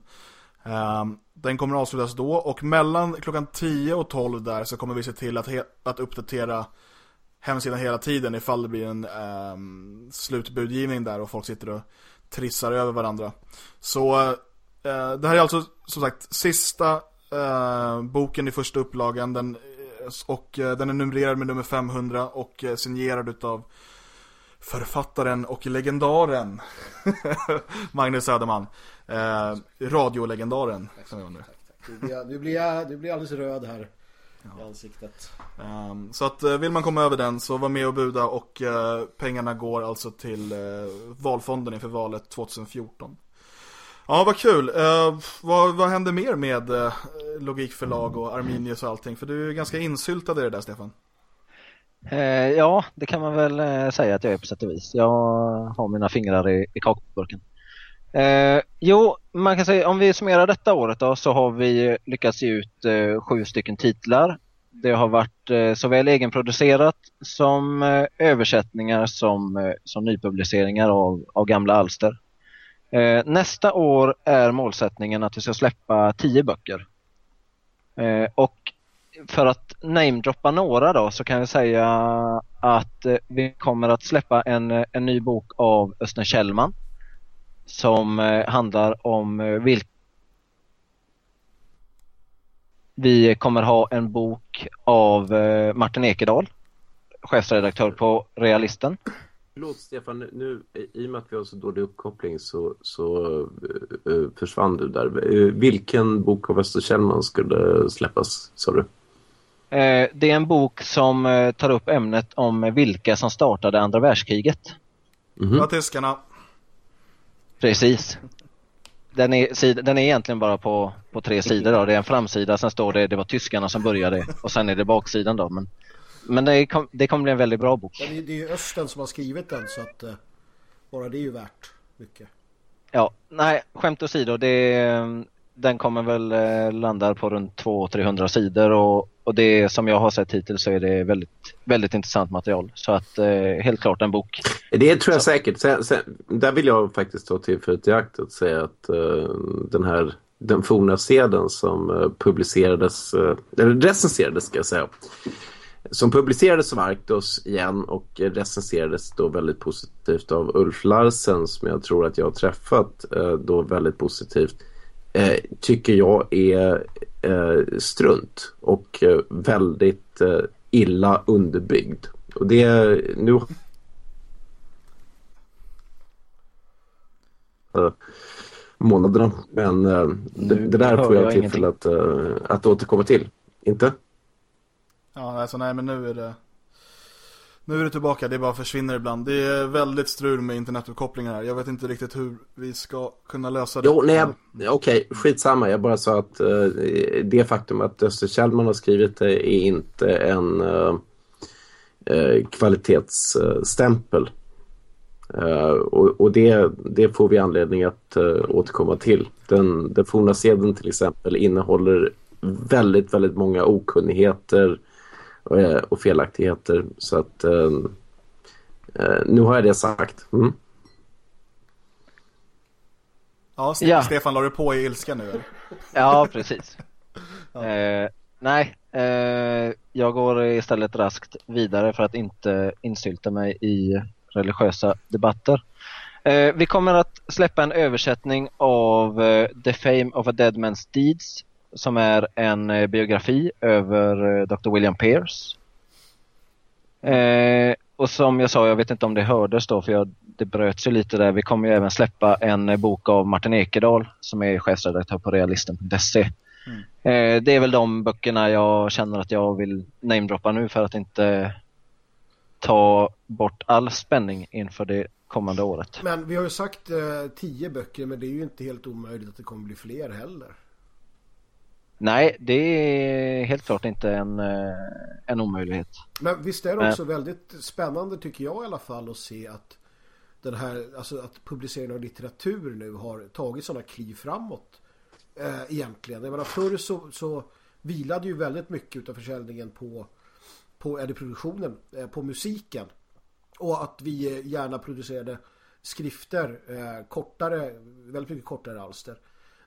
Um, den kommer att avslutas då och mellan klockan 10 och 12 där så kommer vi se till att, att uppdatera hemsidan hela tiden ifall det blir en um, slutbudgivning där och folk sitter och trissar över varandra. Så uh, det här är alltså som sagt sista uh, boken i första upplagan den, eh, och uh, den är numrerad med nummer 500 och signerad utav författaren och legendaren Magnus Söderman. Eh, radiolegendaren. Du blir, du, blir, du blir alldeles röd här ja. i ansiktet. Um, så att uh, vill man komma över den så var med och buda och uh, pengarna går alltså till uh, valfonden inför valet 2014. Ja, vad kul. vad, vad händer mer med Logikförlag och Arminius och allting? För du är ganska insyltad i det där, Stefan. Eh, ja, det kan man väl eh, säga att jag är på sätt och vis. Jag har mina fingrar i, i kakburken. Eh, jo, man kan säga om vi summerar detta året då så har vi lyckats ge ut eh, sju stycken titlar. Det har varit eh, såväl egenproducerat som eh, översättningar som, eh, som nypubliceringar av, av gamla alster. Eh, nästa år är målsättningen att vi ska släppa tio böcker. Eh, och för att namedroppa några då så kan jag säga att eh, vi kommer att släppa en, en ny bok av Östen Kjellman som eh, handlar om eh, vilka vi kommer ha en bok av Martin Ekedal, chefredaktör på Realisten. Förlåt Stefan, nu, i och med att vi har så dålig uppkoppling så, så uh, försvann du där. vilken bok av Östen Kjellman skulle släppas, sa du? Eh, det är en bok som eh, tar upp ämnet om vilka som startade andra världskriget. Mm -hmm. Det var tyskarna. Precis. Den är, den är egentligen bara på, på tre sidor. Då. Det är en framsida, sen står det det var tyskarna som började och sen är det baksidan. Då. Men, men det, kom, det kommer bli en väldigt bra bok. Det är, är Östen som har skrivit den så att bara det är ju värt mycket. Ja, nej, skämt åsido. Det, den kommer väl landa på runt 200-300 sidor och och det som jag har sett hittills så är det väldigt, väldigt intressant material. Så att eh, helt klart en bok. Det tror jag så. säkert. Sen, sen, där vill jag faktiskt ta tillfället i akt att säga att uh, den här den forna sedeln som uh, publicerades, uh, eller recenserades ska jag säga, som publicerades av Arctos igen och recenserades då väldigt positivt av Ulf Larsen som jag tror att jag har träffat då väldigt positivt tycker jag är eh, strunt och eh, väldigt eh, illa underbyggd. Och det är nu månaderna. Men eh, det, det, där får jag, jag tillfälle att, uh, att återkomma till. Inte? Ja, alltså nej men nu är det nu är du tillbaka, det bara försvinner ibland. Det är väldigt strul med internetuppkopplingar här. Jag vet inte riktigt hur vi ska kunna lösa det. Jo, nej, okej, okay, skitsamma. Jag bara sa att uh, det faktum att Öster Kjellman har skrivit det är inte en uh, uh, kvalitetsstämpel. och, och det, det, får vi anledning att återkomma till. Den, den forna seden till exempel innehåller väldigt, väldigt många okunnigheter och felaktigheter. Så att eh, eh, nu har jag det sagt. Mm. Ja, Stefan, ja. Stefan la du på i ilska nu? Ja, precis. ja. Eh, nej, eh, jag går istället raskt vidare för att inte insylta mig i religiösa debatter. Eh, vi kommer att släppa en översättning av The Fame of a Dead Man's Deeds som är en eh, biografi över eh, Dr. William Pierce. Eh, och som jag sa, jag vet inte om det hördes då för jag, det bröt sig lite där. Vi kommer ju även släppa en eh, bok av Martin Ekedal som är chefredaktör på realisten.se. Mm. Eh, det är väl de böckerna jag känner att jag vill namedroppa nu för att inte ta bort all spänning inför det kommande året. Men vi har ju sagt eh, tio böcker men det är ju inte helt omöjligt att det kommer bli fler heller. Nej, det är helt klart inte en, eh, en omöjlighet. Men visst är det också Men... väldigt spännande tycker jag i alla fall att se att den här, alltså att publiceringen av litteratur nu har tagit sådana kliv framåt eh, egentligen. Jag menar, förr så, så vilade ju väldigt mycket av försäljningen på, på eller produktionen, eh, på musiken. Och att vi gärna producerade skrifter, eh, kortare, väldigt mycket kortare alster.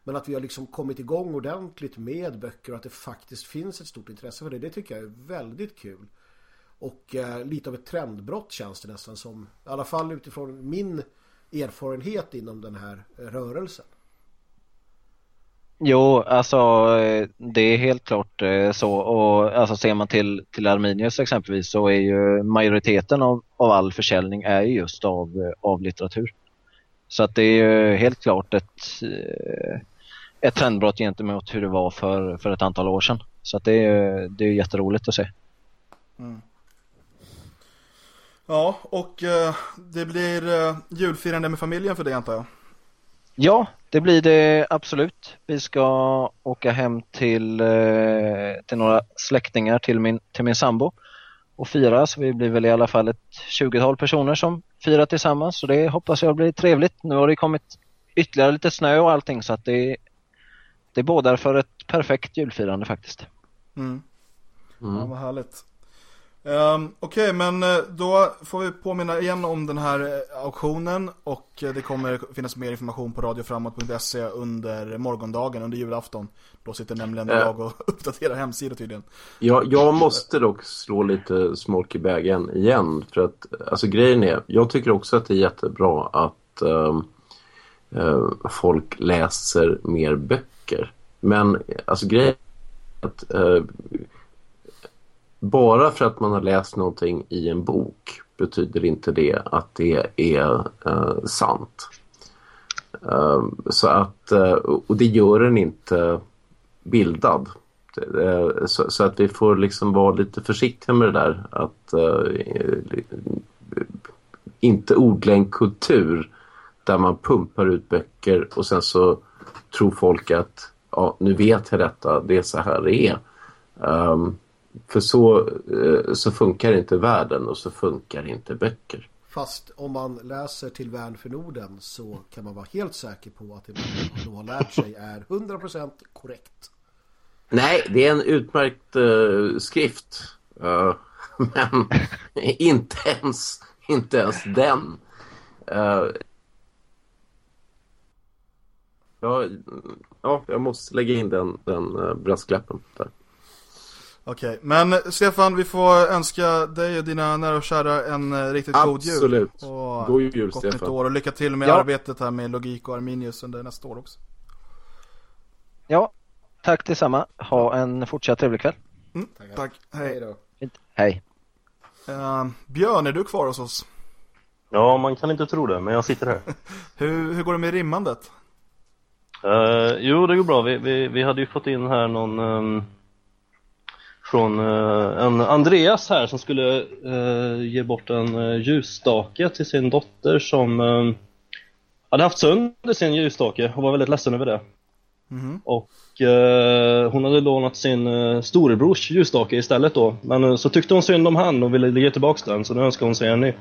Men att vi har liksom kommit igång ordentligt med böcker och att det faktiskt finns ett stort intresse för det. Det tycker jag är väldigt kul. Och eh, lite av ett trendbrott känns det nästan som. I alla fall utifrån min erfarenhet inom den här eh, rörelsen. Jo, alltså eh, det är helt klart eh, så och alltså ser man till, till Arminius exempelvis så är ju majoriteten av, av all försäljning är just av, eh, av litteratur. Så att det är ju helt klart ett, ett trendbrott gentemot hur det var för, för ett antal år sedan. Så att det, är, det är jätteroligt att se. Mm. Ja, och eh, det blir eh, julfirande med familjen för dig antar jag? Ja, det blir det absolut. Vi ska åka hem till, eh, till några släktingar till min, till min sambo och fira. Så vi blir väl i alla fall ett 20-tal personer som firar tillsammans. Så det hoppas jag blir trevligt. Nu har det kommit ytterligare lite snö och allting så att det det bådar för ett perfekt julfirande faktiskt. Mm. Mm. Ja, vad härligt. Um, Okej, okay, men eh, då får vi påminna igen om den här eh, auktionen och eh, det kommer finnas mer information på radioframåt.se under morgondagen, under julafton. Då sitter nämligen äh. jag och uppdaterar hemsidan tydligen. Ja, jag måste dock slå lite smolk i bägen igen för att, alltså grejen är, jag tycker också att det är jättebra att um, uh, folk läser mer böcker böcker. Men alltså grejen är att eh, bara för att man har läst någonting i en bok betyder inte det att det är eh, sant. Eh, så att, eh, och det gör den inte bildad. Eh, så, så, att vi får liksom vara lite försiktiga med det där. Att eh, inte odla en kultur där man pumpar ut böcker och sen så tror folk att ja, nu vet jag detta, det är så här det är. Um, för så, uh, så funkar inte världen och så funkar inte böcker. Fast om man läser till Värn för Norden så kan man vara helt säker på att det man har lärt sig är 100% korrekt. Nej, det är en utmärkt uh, skrift. Uh, men inte ens, inte ens den. Ja, ja, jag måste lägga in den, den uh, brasklappen där. Okej, okay. men Stefan, vi får önska dig och dina nära och kära en uh, riktigt Absolut. god jul. Absolut. God jul, gott Stefan. år och lycka till med ja. arbetet här med logik och Arminius under nästa år också. Ja, tack detsamma. Ha en fortsatt trevlig kväll. Mm, tack. Hej. då. Hej. Uh, Björn, är du kvar hos oss? Ja, man kan inte tro det, men jag sitter här. hur, hur går det med rimmandet? Uh, jo, det går bra. Vi, vi, vi hade ju fått in här någon um, från eh, en Andreas här som skulle eh, ge bort en ljusstake till sin dotter som eh, hade haft sönder sin ljusstake och var väldigt ledsen över det. Mhm. Och hon hade lånat sin eh, storebrors ljusstake istället då. Men så tyckte hon synd om han och ville ge tillbaks den så nu önskar hon sig en ny.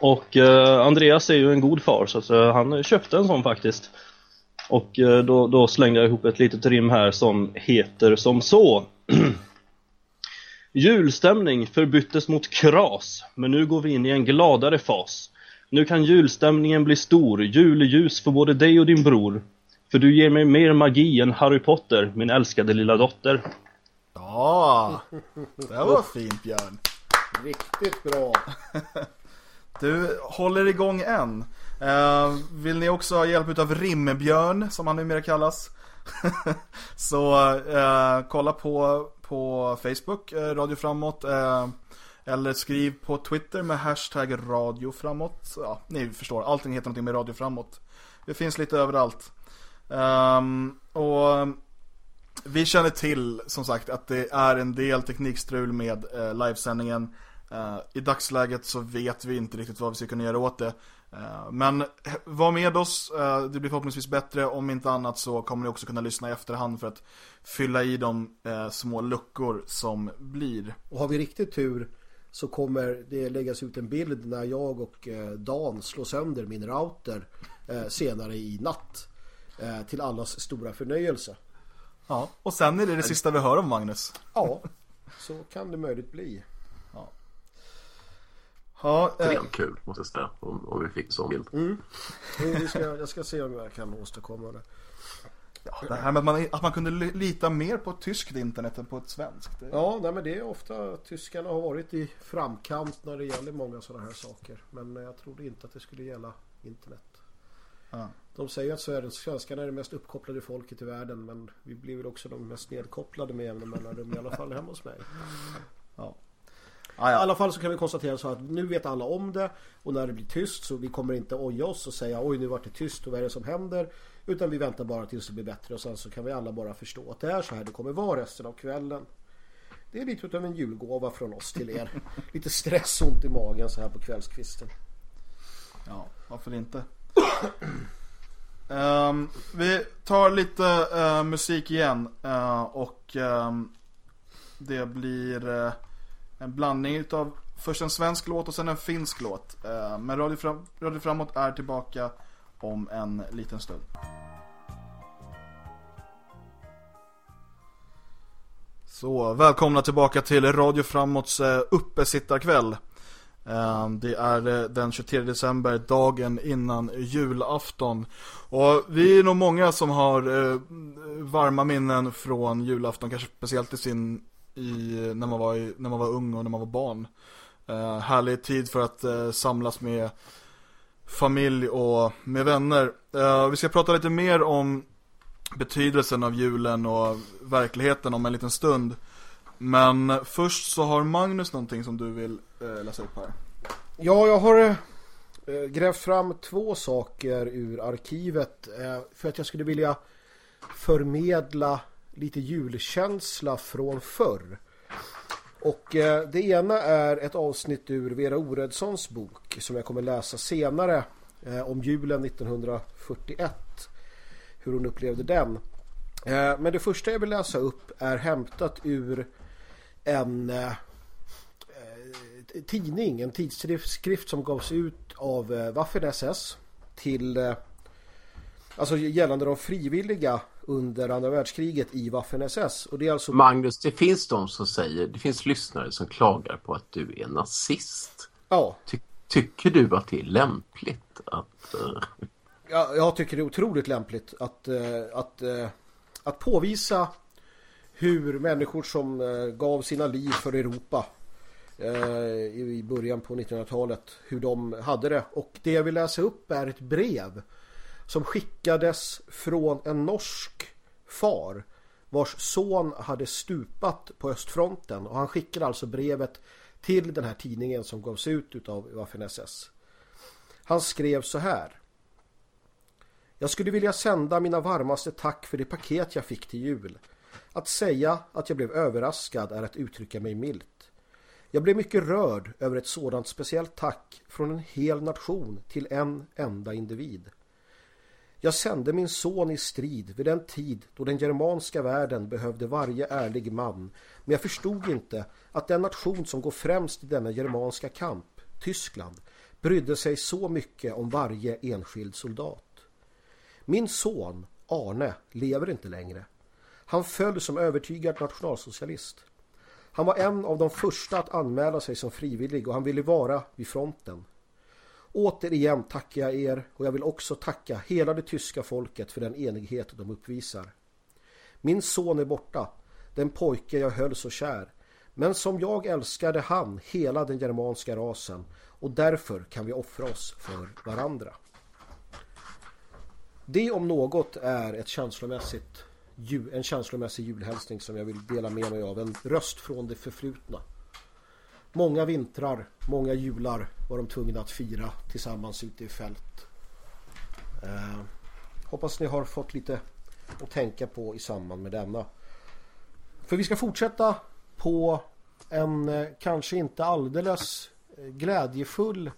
Och Andreas är ju en god far så att, han köpte en sån faktiskt. Och eh, då, då slängde jag ihop ett litet rim här som heter som så. Julstämning förbyttes mot kras, men nu går vi in i en gladare fas. Nu kan julstämningen bli stor, juleljus för både dig och din bror. För du ger mig mer magi än Harry Potter, min älskade lilla dotter. Ja, det var fint Björn. Riktigt bra. Du håller igång en. Eh, vill ni också ha hjälp av Rimbjörn som han numera kallas? så eh, kolla på, på Facebook, eh, Radio Framåt. Eh, eller skriv på Twitter med hashtag Radio Framåt. Ja, ni förstår, allting heter någonting med Radio Framåt. Det finns lite överallt. Um, och vi känner till som sagt att det är en del teknikstrul med eh, livesändningen. Eh, I dagsläget så vet vi inte riktigt vad vi ska kunna göra åt det. Eh, men var med oss, eh, det blir förhoppningsvis bättre. Om inte annat så kommer ni också kunna lyssna i efterhand för att fylla i de eh, små luckor som blir. Och har vi riktigt tur så kommer det läggas ut en bild när jag och Dan slår sönder min router senare i natt. Till allas stora förnöjelse. Ja, och sen är det det sista vi hör om Magnus. Ja, så kan det möjligt bli. Ja, eh, Extremt kul måste jag säga om, om vi fick en sån bild. Jo, vi ska, jag ska se om jag kan åstadkomma det. det här med att man, att man kunde li- lita mer på ett tyskt internet än på ett svenskt. Det... Ja, nej, men det är ofta tyskarna har varit i framkant när det gäller många sådana här saker. Men jag trodde inte att det skulle gälla internet. Ja. De säger att Sverige, svenskarna är det mest uppkopplade folket i världen men vi blir väl också de mest nedkopplade med jämna mellanrum i alla fall hemma hos mig. Ja, I ja. alla fall så kan vi konstatera så att nu vet alla om det och när det blir tyst så vi kommer inte oja oss och säga oj nu vart det tyst och vad är det som händer utan vi väntar bara tills det blir bättre och sen så kan vi alla bara förstå att det är så här det kommer vara resten av kvällen. Det är lite utav en julgåva från oss till er. Lite stress och ont i magen så här på kvällskvisten. Ja, varför inte? Ehm, vi tar lite eh, musik igen eh, och ehm, det blir eh, en blandning utav först en svensk låt och sen en finsk låt. Eh, men Radio, Fram- Radio Framåt är tillbaka om en liten stund. Så, välkomna tillbaka till Radio Framåts eh, uppesittarkväll. Eh, det är den 23 december, dagen innan julafton. Och vi är nog många som har varma minnen från julafton, kanske speciellt i sin, i, när, man var i, när man var ung och när man var barn. Eh, härlig tid för att eh, samlas med familj och med vänner. Eh, vi ska prata lite mer om betydelsen av julen och verkligheten om en liten stund. Men först så har Magnus någonting som du vill eh, läsa upp här. Ja, jag har eh, grävt fram två saker ur arkivet eh, för att jag skulle vilja förmedla lite julkänsla från förr. Och eh, det ena är ett avsnitt ur Vera Oredssons bok som jag kommer läsa senare eh, om julen 1941. Hur hon upplevde den. Eh, men det första jag vill läsa upp är hämtat ur en eh, eh, tidning, en tidskrift som gavs ut av eh, Waffen-SS till alltså gällande de frivilliga under andra världskriget i Waffen-SS och det är alltså Magnus, det finns de som säger, det finns lyssnare som klagar på att du är nazist. ja, Ty tycker du att det är lämpligt att... eh, jag, jag tycker det är otroligt lämpligt att, eh, att, eh, att påvisa hur människor som gav sina liv för Europa i början på 1900-talet hur de hade det. Och det jag vill läsa upp är ett brev som skickades från en norsk far vars son hade stupat på östfronten och han skickade alltså brevet till den här tidningen som gavs ut utav Waffen-SS. Han skrev så här Jag skulle vilja sända mina varmaste tack för det paket jag fick till jul. Att säga att jag blev överraskad är att uttrycka mig milt. Jag blev mycket rörd över ett sådant speciellt tack från en hel nation till en enda individ. Jag sände min son i strid vid den tid då den germanska världen behövde varje ärlig man. Men jag förstod inte att den nation som går främst i denna germanska kamp, Tyskland, brydde sig så mycket om varje enskild soldat. Min son, Arne, lever inte längre. Han föll som övertygad nationalsocialist. Han var en av de första att anmäla sig som frivillig och han ville vara vid fronten. Återigen tackar jag er och jag vill också tacka hela det tyska folket för den enighet de uppvisar. Min son är borta, den pojke jag höll så kär. Men som jag älskade han hela den germanska rasen och därför kan vi offra oss för varandra. Det om något är ett känslomässigt, en känslomässig julhälsning som jag vill dela med mig av. En röst från det förflutna. Många vintrar, många jular var de tvungna att fira tillsammans ute i fält. Eh, hoppas ni har fått lite att tänka på i samband med denna. För vi ska fortsätta på en eh, kanske inte alldeles eh, glädjefull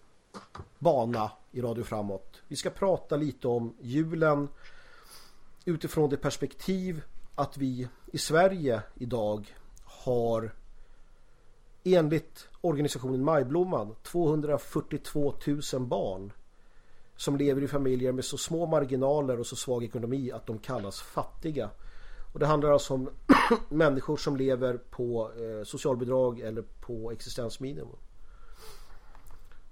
bana i Radio Framåt. Vi ska prata lite om julen utifrån det perspektiv att vi i Sverige idag har enligt organisationen Majblomman 242 000 barn som lever i familjer med så små marginaler och så svag ekonomi att de kallas fattiga. Och det handlar alltså om människor som lever på eh, socialbidrag eller på existensminimum.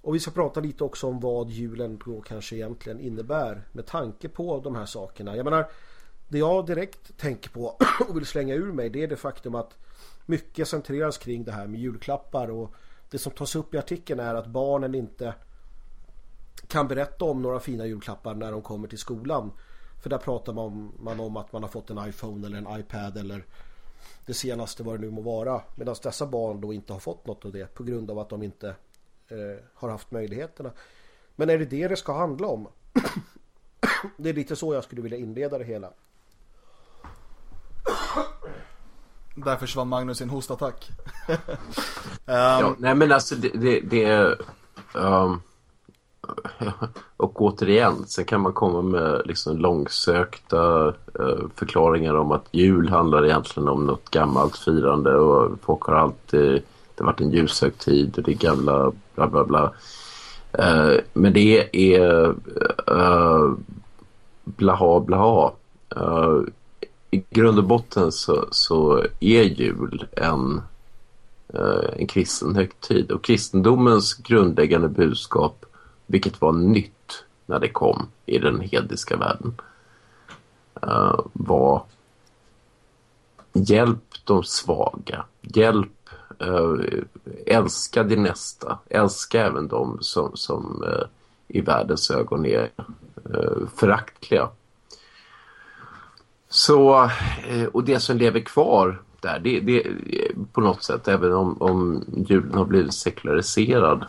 Och vi ska prata lite också om vad julen då kanske egentligen innebär med tanke på de här sakerna. Jag menar, det jag direkt tänker på och vill slänga ur mig det är det faktum att mycket centreras kring det här med julklappar och det som tas upp i artikeln är att barnen inte kan berätta om några fina julklappar när de kommer till skolan. För där pratar man, man om att man har fått en iPhone eller en iPad eller det senaste vad det nu må vara. Medan dessa barn då inte har fått något av det på grund av att de inte eh, har haft möjligheterna. Men är det det det ska handla om? det är lite så jag skulle vilja inleda det hela. Där försvann Magnus i en hostattack. um, ja, nej men alltså det, det, det um, och återigen, sen kan man komma med liksom långsökta uh, förklaringar om att jul handlar egentligen om något gammalt firande och folk har alltid, det har varit en ljushögtid och det är gamla bla bla bla. Uh, men det är uh, blaha blaha. Uh, i grund och botten så, så är jul en, eh, en kristen högtid. Och kristendomens grundläggande budskap, vilket var nytt när det kom i den hediska världen, eh, var hjälp de svaga, hjälp, eh, älska din nästa, älska även de som, som eh, i världens ögon är eh, föraktliga. Så, eh, och det som lever kvar där, det, det eh, på något sätt, även om, om julen har blivit sekulariserad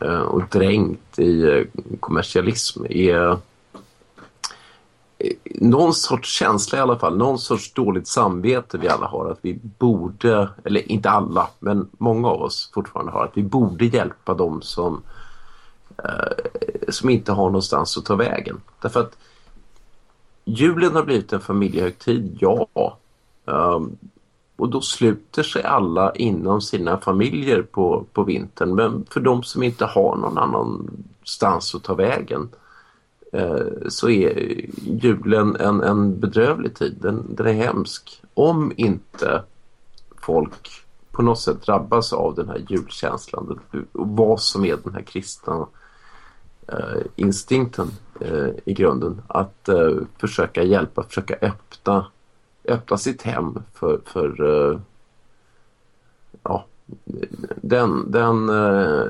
eh, och dränkt i kommersialism, är någon sorts känsla i alla fall, någon sorts dåligt samvete vi alla har att vi borde, eller inte alla, men många av oss fortfarande har, att vi borde hjälpa dem som, eh, som inte har någonstans att ta vägen. Därför att julen har blivit en familjehögtid, ja. Um, och då sluter sig alla inom sina familjer på, på vintern. Men för de som inte har någon annanstans att ta vägen eh, så är julen en, en bedrövlig tid. Den, den är hemsk. Om inte folk på något sätt drabbas av den här julkänslan och vad som är den här kristna eh, instinkten Eh, i grunden. Att eh, försöka hjälpa, försöka öppna, öppna sitt hem för, för eh, ja, den, den eh,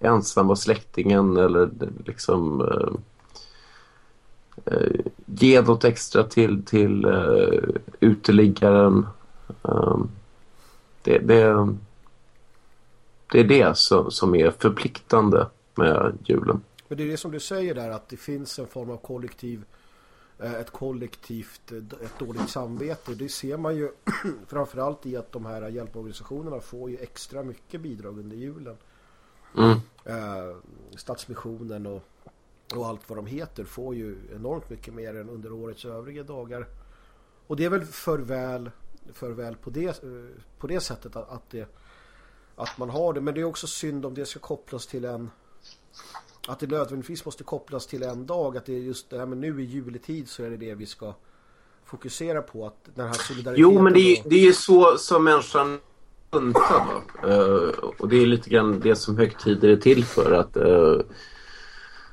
ensamma släktingen eller liksom eh, eh, ge något extra till, till eh, uteliggaren. Um, det, det, det är det som, som är förpliktande med julen. Men det är det som du säger där att det finns en form av kollektiv eh, ett kollektivt, eh, ett dåligt samvete. Det ser man ju framförallt i att de här hjälporganisationerna får ju extra mycket bidrag under julen. Mm. Eh, Stadsmissionen och, och allt vad de heter får ju enormt mycket mer än under årets övriga dagar. Och det är väl för väl, för väl på, det, på det sättet att, det, att man har det. Men det är också synd om det ska kopplas till en att det nödvändigtvis måste kopplas till en dag. Att det är just det här med nu i juletid så är det det vi ska fokusera på. Att den här solidariteten... Jo, men det är, det är ju så som människan funtar. va? Eh, och det är lite grann det som högtider är till för. Att, uh,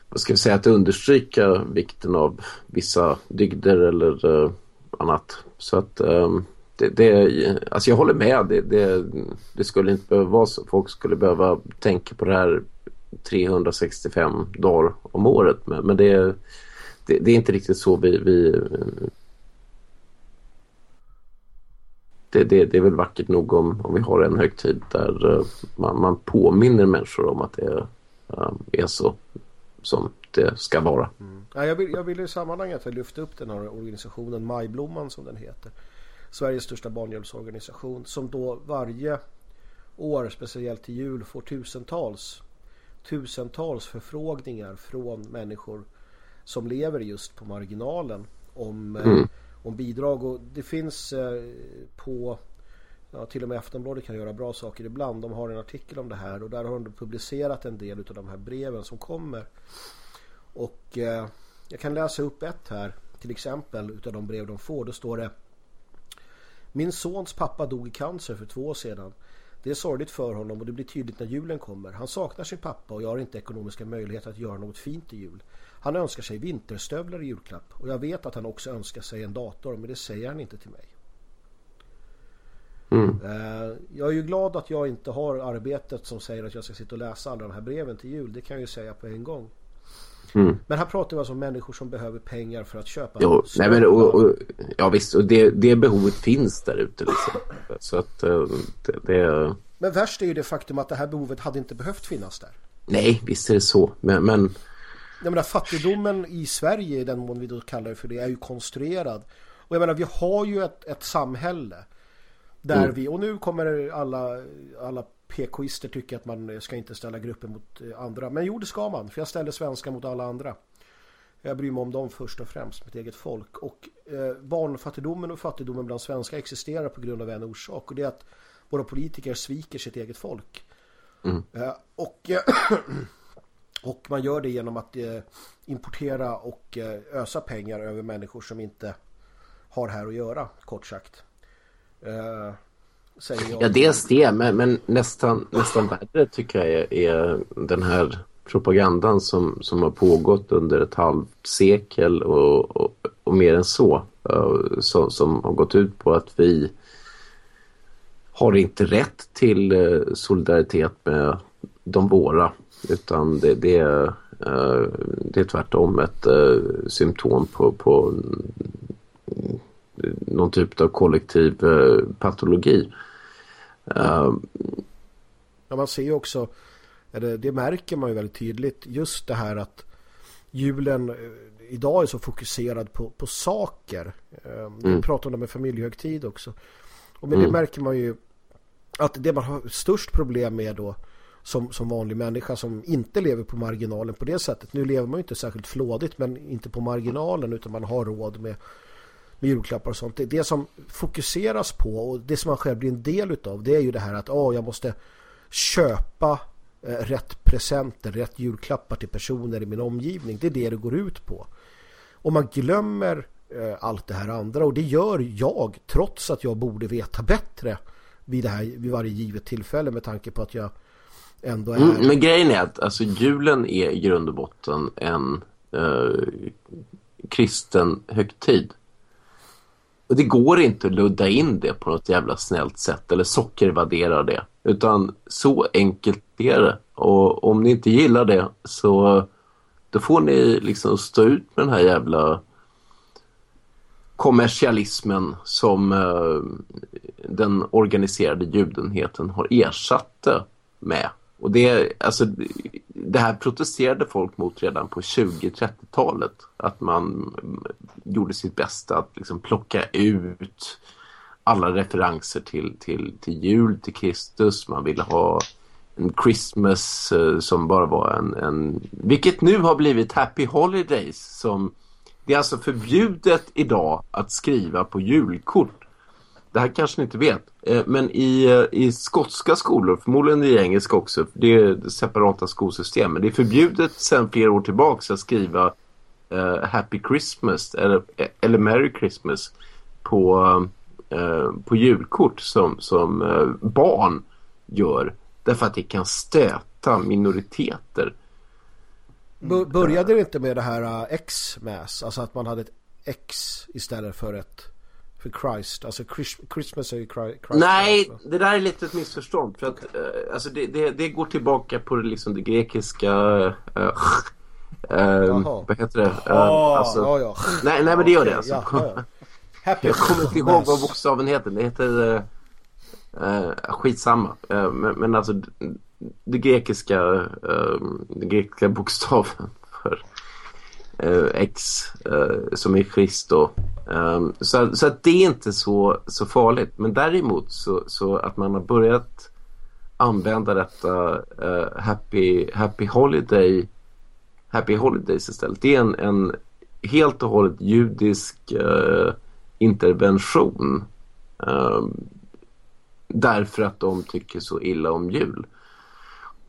vad ska vi säga, att understryka vikten av vissa dygder eller eh, annat. Så att eh, det, det, alltså jag håller med. Det, det, det skulle inte behöva vara så. Folk skulle behöva tänka på det här 365 dagar om året. Men, men det, det, det är inte riktigt så vi, vi det, det, det är väl vackert nog om, om vi har en högtid där eh, man, man påminner människor om att det eh, är så som det ska vara. Mm. Ja, jag, vill, jag vill i sammanhanget lyfta upp den här organisationen Majblomman som den heter. Sveriges största barnhjälpsorganisation som då varje år, speciellt till jul, får tusentals tusentals förfrågningar från människor som lever just på marginalen om, eh, Mm. om bidrag. Och det finns eh, på Ja, till och med Aftonbladet kan göra bra saker ibland. De har en artikel om det här och där har de publicerat en del av de här breven som kommer. Och eh, jag kan läsa upp ett här till exempel utav de brev de får. Då står det Min sons pappa dog i cancer för två år sedan. Det är sorgligt för honom och det blir tydligt när julen kommer. Han saknar sin pappa och jag har inte ekonomiska möjligheter att göra något fint i jul. Han önskar sig vinterstövlar i julklapp och jag vet att han också önskar sig en dator men det säger han inte till mig. Mm. Eh, Jag är ju glad att jag inte har arbetet som säger att jag ska sitta och läsa alla de här breven till jul. Det kan jag ju säga på en gång. Mm. Men här pratar vi alltså om människor som behöver pengar för att köpa Jo, nej men, och, och, ja visst, och det, det behovet finns där ute. Liksom. Så att eh, det, det, Men värst är ju det faktum att det här behovet hade inte behövt finnas där. nej visst är det så. Men, men Jag menar fattigdomen i Sverige i den mån vi då kallar det för det är ju konstruerad. Och jag menar vi har ju ett, ett samhälle där Mm. vi, och nu kommer alla, alla PKister tycka att man ska inte ställa grupper mot eh, andra. Men jo det ska man, för jag ställer svenskar mot alla andra. Jag bryr mig om dem först och främst, mitt eget folk. Och eh, barnfattigdomen och fattigdomen bland svenskar existerar på grund av en orsak. Och det är att våra politiker sviker sitt eget folk. Mm. Eh, och, eh, och man gör det genom att eh, importera och eh, ösa pengar över människor som inte har här att göra, kort sagt. Säger jag. Ja, dels det, men, men nästan, nästan värre tycker jag är, är den här propagandan som, som har pågått under ett halvt sekel och, och, och mer än så. Eh, så. som, har gått ut på att vi har inte rätt till eh, solidaritet med de våra. Utan det, det, är, eh, det är tvärtom ett symptom på, på någon typ av kollektiv patologi. Eh, Ja, man ser ju också, eller det märker man ju väldigt tydligt, just det här att julen eh, idag är så fokuserad på, på saker. Vi Mm. pratar om det med familjehögtid också. Och det Mm. märker man ju att det man har störst problem med då som, som vanlig människa som inte lever på marginalen på det sättet. Nu lever man ju inte särskilt flådigt men inte på marginalen utan man har råd med, med julklappar och sånt. Det, det som fokuseras på och det som man själv blir en del utav det är ju det här att oh, jag måste köpa eh, rätt presenter, rätt julklappar till personer i min omgivning. Det är det det går ut på. Och man glömmer eh, allt det här andra och det gör jag trots att jag borde veta bättre vid, det här, vid varje givet tillfälle med tanke på att jag ändå är... Mm, men grejen är att alltså, julen är i grund och botten en eh, kristen högtid. Och det går inte att ludda in det på något jävla snällt sätt eller sockervaddera det. Utan så enkelt är det. Och om ni inte gillar det så då får ni liksom stå ut med den här jävla kommersialismen som eh, den organiserade judenheten har ersatt det med. Och det, alltså, det här protesterade folk mot redan på 20-30-talet. Att man gjorde sitt bästa att liksom plocka ut alla referenser till, till, till jul, till Kristus. Man ville ha en Christmas eh, som bara var en, en... Vilket nu har blivit Happy Holidays. Som, det är alltså förbjudet idag att skriva på julkort. Det här kanske ni inte vet. Eh, men i, eh, i skotska skolor, förmodligen i engelska också, det är separata skolsystem. Men det är förbjudet sedan flera år tillbaka att skriva uh, Happy Christmas eller, eller Merry Christmas på, uh, på julkort som, som uh, barn gör. Därför att det kan stöta minoriteter. Började det inte med det här X-mass? Alltså att man hade ett X istället för ett för Christ. Alltså Christmas är ju Christ. Nej, alltså. det där är lite ett missförstånd. För att okay. uh, alltså det, det, det, går tillbaka på liksom det grekiska... Uh, uh, vad heter det? Uh, alltså, ja, ja. Nej, nej, men det gör det alltså. Ja, Jag kommer inte ihåg vad bokstaven heter. Det heter... Uh, skitsamma. Uh, men, men alltså det grekiska, uh, den grekiska bokstaven Eh, X eh, som är frist Um, ehm, så så att det är inte så, så farligt. Men däremot så, så att man har börjat använda detta eh, Happy, happy Holiday Happy Holidays istället. Det är en, en helt och hållet judisk intervention. Um, därför att de tycker så illa om jul.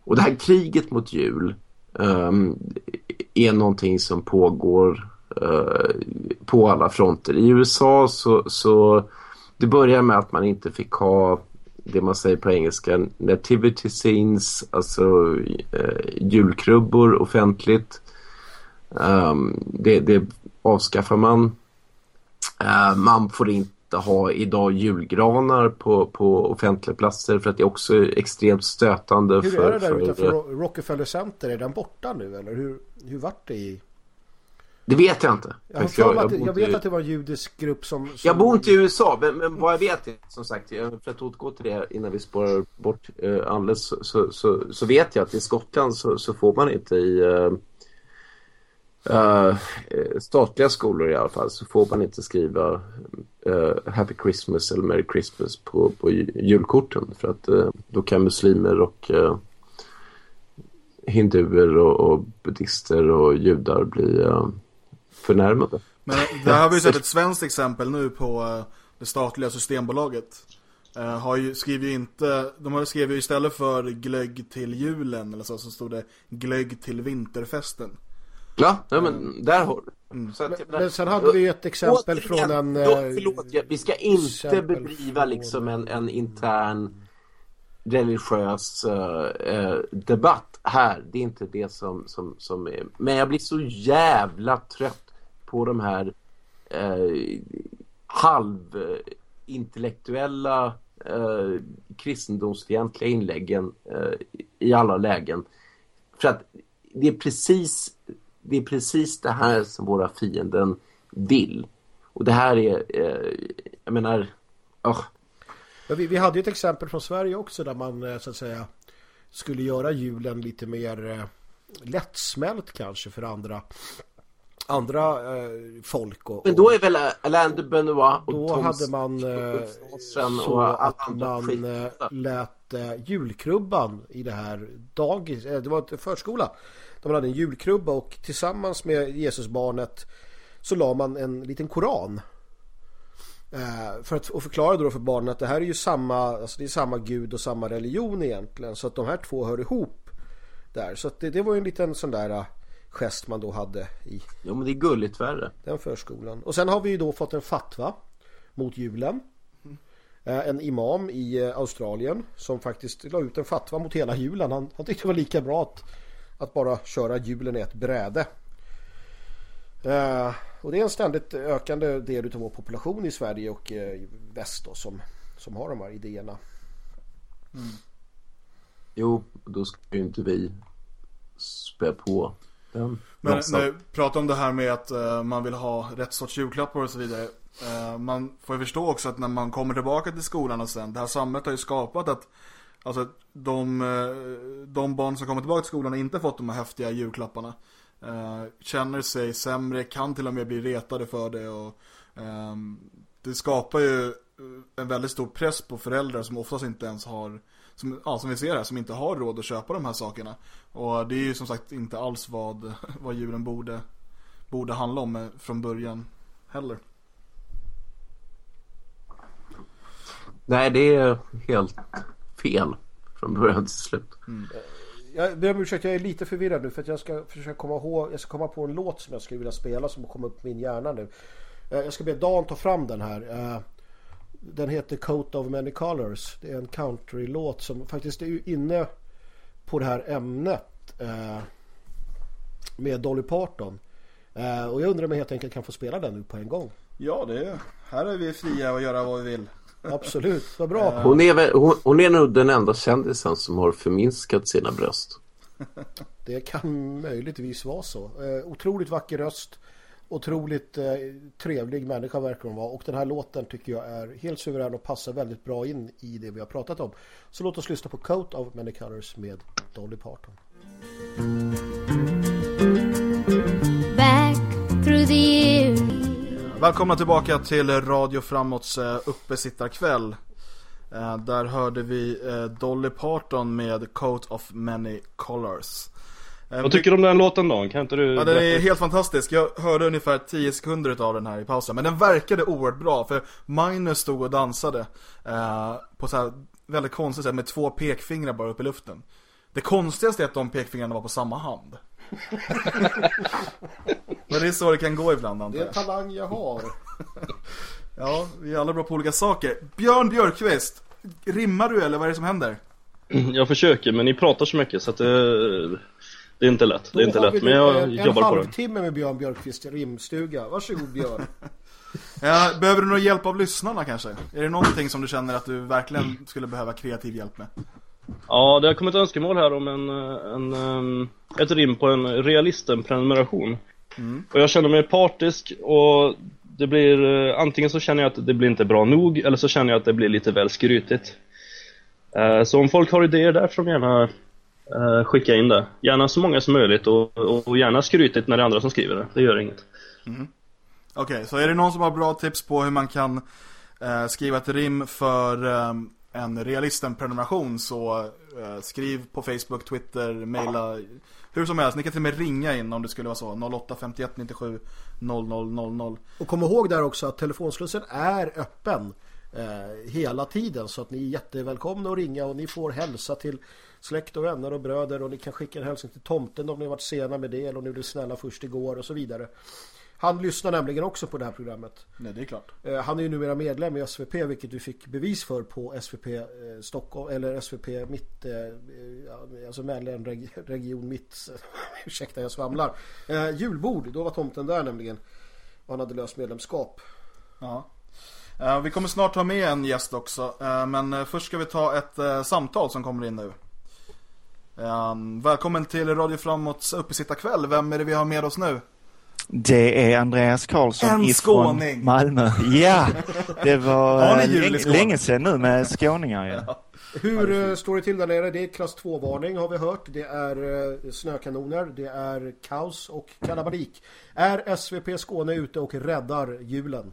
Och det här kriget mot jul Ehm, är någonting som pågår uh, på alla fronter. I USA så, så det börjar med att man inte fick ha det man säger på engelska nativity scenes, alltså uh, julkrubbor offentligt. Um, det, det avskaffar man. Uh, man får inte ha idag julgranar på, på offentliga platser för att det är också extremt stötande. Hur för, är det där för, utanför Rockefeller Center? Är den borta nu eller hur, hur vart det i? Det vet jag inte. Jag, jag, jag, jag vet att det var en judisk grupp som, som... Jag bor inte i USA men, men vad jag vet är, som sagt, för att återgå till det innan vi spårar bort uh, alldeles så, så, så, så, vet jag att i Skottland så, så får man inte i uh, uh, statliga skolor i alla fall så får man inte skriva uh, Happy Christmas eller Merry Christmas på, på julkorten för att uh, då kan muslimer och hinduer och, och buddhister och judar bli förnärmade. Men det här har vi sett ett svenskt exempel nu på det statliga systembolaget. Uh, har ju, skriver ju inte, de har skrivit istället för glögg till julen eller så, så stod det glögg till vinterfesten. Ja, ja men där har du. Mm. Så men, men sen hade vi ett exempel från en... Då, eh, förlåt, vi ska inte bedriva liksom en, en intern religiös uh, debatt här. Det är inte det som, som, som är... Men jag blir så jävla trött på de här uh, halvintellektuella uh, kristendomsfientliga inläggen uh, i alla lägen. För att det är precis det är precis det här som våra fienden vill. Och det här är, eh, jag menar, oh. vi, vi hade ju ett exempel från Sverige också där man eh, så att säga skulle göra julen lite mer eh, lättsmält kanske för andra andra eh, folk. Och, Men då är väl Alain de Benoit och Då Toms hade man eh, så att man eh, lät eh, julkrubban i det här dagis, eh, det var ett förskola de hade en julkrubba och tillsammans med Jesusbarnet så la man en liten koran. Eh, för att och förklara då för barnen att det här är ju samma, alltså det är samma gud och samma religion egentligen. Så att de här två hör ihop där. Så att det, det var ju en liten sån där eh, gest man då hade i Jo men det är gulligt värre. Den förskolan. Och sen har vi ju då fått en fatwa mot julen. Eh, en imam i Australien som faktiskt la ut en fatwa mot hela julen. Han, han tyckte det var lika bra att att bara köra hjulen i ett bräde. Uh, och det är en ständigt ökande del av vår population i Sverige och uh, väst då, som, som har de här idéerna. Mm. Jo, då ska ju inte vi spä på den. Men när vi pratar om det här med att uh, man vill ha rätt sorts julklappar och så vidare. man får ju förstå också att när man kommer tillbaka till skolan och sen, det här samhället har ju skapat att Alltså de, eh, de barn som kommer tillbaka till skolan och inte fått de här häftiga julklapparna. Eh, känner sig sämre, kan till och med bli retade för det och eh, det skapar ju eh, en väldigt stor press på föräldrar som oftast inte ens har som, ja, som vi ser här, som inte har råd att köpa de här sakerna. Och det är ju som sagt inte alls vad, vad julen borde, borde handla om eh, från början heller. Nej, det är helt fel från början till slut. Mm. Jag ber om ursäkt, jag är lite förvirrad nu för att jag ska försöka komma ihåg, jag ska komma på en låt som jag skulle vilja spela som kommer upp i min hjärna nu. Eh, jag ska be Dan ta fram den här. Eh, den heter Coat of Many Colors. Det är en countrylåt som faktiskt är inne på det här ämnet eh, med Dolly Parton. Och jag undrar om jag helt enkelt kan få spela den nu på en gång. Ja, det är, här är vi fria att göra vad vi vill. Absolut, vad bra. Hon är, väl, hon, hon är nog den enda kändisen som har förminskat sina bröst. Det kan möjligtvis vara så. Eh, otroligt vacker röst. Otroligt eh, trevlig människa verkar hon vara. Och den här låten tycker jag är helt suverän och passar väldigt bra in i det vi har pratat om. Så låt oss lyssna på Coat of Many Colors med Dolly Parton. Back through the years Välkomna tillbaka till Radio Framåts uh, uppesittarkväll. Uh, där hörde vi uh, Dolly Parton med Coat of Many Colors. Vad tycker du om den låten då? Kan inte du Ja, den är helt fantastisk. Jag hörde ungefär 10 sekunder av den här i pausen. Men den verkade oerhört bra för Magnus stod och dansade på så här väldigt konstigt sätt med två pekfingrar bara upp i luften. Det konstigaste är att de pekfingrarna var på samma hand. Men det är så det kan gå ibland antar jag. Det är talang jag har. ja, vi är alla bra på olika saker. Björn Björkqvist, rimmar du eller vad är det som händer? Jag försöker, men ni pratar så mycket så att det, det är inte lätt. Det är inte lätt, men jag en, jobbar en på det. En halvtimme med Björn Björkqvist rimstuga. Varsågod Björn. Ja, behöver du någon hjälp av lyssnarna kanske? Är det någonting som du känner att du verkligen skulle behöva kreativ hjälp med? Ja, det har kommit önskemål här om en, en, en ett rim på en realisten-prenumeration. Mm. Och jag känner mig partisk och det blir eh, antingen så känner jag att det blir inte bra nog eller så känner jag att det blir lite väl skrytigt. Eh, så om folk har idéer där får de gärna eh, skicka in det. Gärna så många som möjligt och, och gärna skrytigt när det är andra som skriver det. Det gör inget. Mm. Okej, okay, så är det någon som har bra tips på hur man kan eh, skriva ett rim för eh, en realisten-prenumeration så eh, skriv på Facebook, Twitter, maila hur som helst, ni kan till och med ringa in om det skulle vara så. 08 51 97 00 00 Och kom ihåg där också att telefonslussen är öppen eh, hela tiden. Så att ni är jättevälkomna att ringa och ni får hälsa till släkt och vänner och bröder och ni kan skicka en hälsning till tomten om ni har varit sena med det eller om ni blev snälla först igår och så vidare. Han lyssnar nämligen också på det här programmet. Nej, det är klart. Eh, han är ju numera medlem i SVP vilket du fick bevis för på SVP eh, Stockholm eller SVP mitt eh, alltså mellan region mitt ursäkta jag svamlar. julbord, då var tomten där nämligen. Och han hade löst medlemskap. Ja. Vi kommer snart ha med en gäst också Men först ska vi ta ett samtal som kommer in nu Välkommen till Radio Framåts uppesittarkväll Vem är det vi har med oss nu? Det är Andreas Karlsson en ifrån skåning. Malmö. Ja, det var länge, länge sedan nu med skåningar. Ja. ja. Hur uh, står det till där nere? Det är klass 2-varning har vi hört. Det är uh, snökanoner, det är kaos och kalabalik. Är SVP Skåne ute och räddar julen?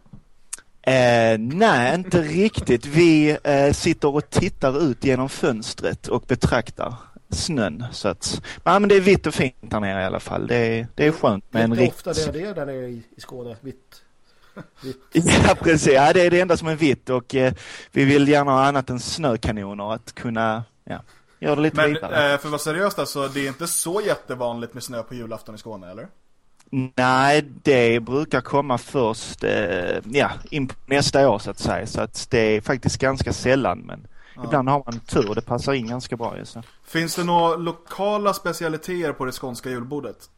Eh, nej, inte riktigt. Vi eh, sitter och tittar ut genom fönstret och betraktar snön. Så att, ja, men det är vitt och fint där nere i alla fall. Det är, det är skönt med en rikt. ofta det är det där nere i, i Skåne, vitt. vitt. Ja, precis. Ja, det är det enda som är vitt och eh, vi vill gärna ha annat än snökanoner att kunna ja, göra det lite men, vidare. Men eh, för att vara seriöst alltså, det är inte så jättevanligt med snö på julafton i Skåne, eller? Nej, det brukar komma först eh, ja, in på nästa år så att säga. Så att det är faktiskt ganska sällan. Men Ja. Ibland har man tur, det passar in ganska bra. Just. Finns det några lokala specialiteter på det skånska julbordet?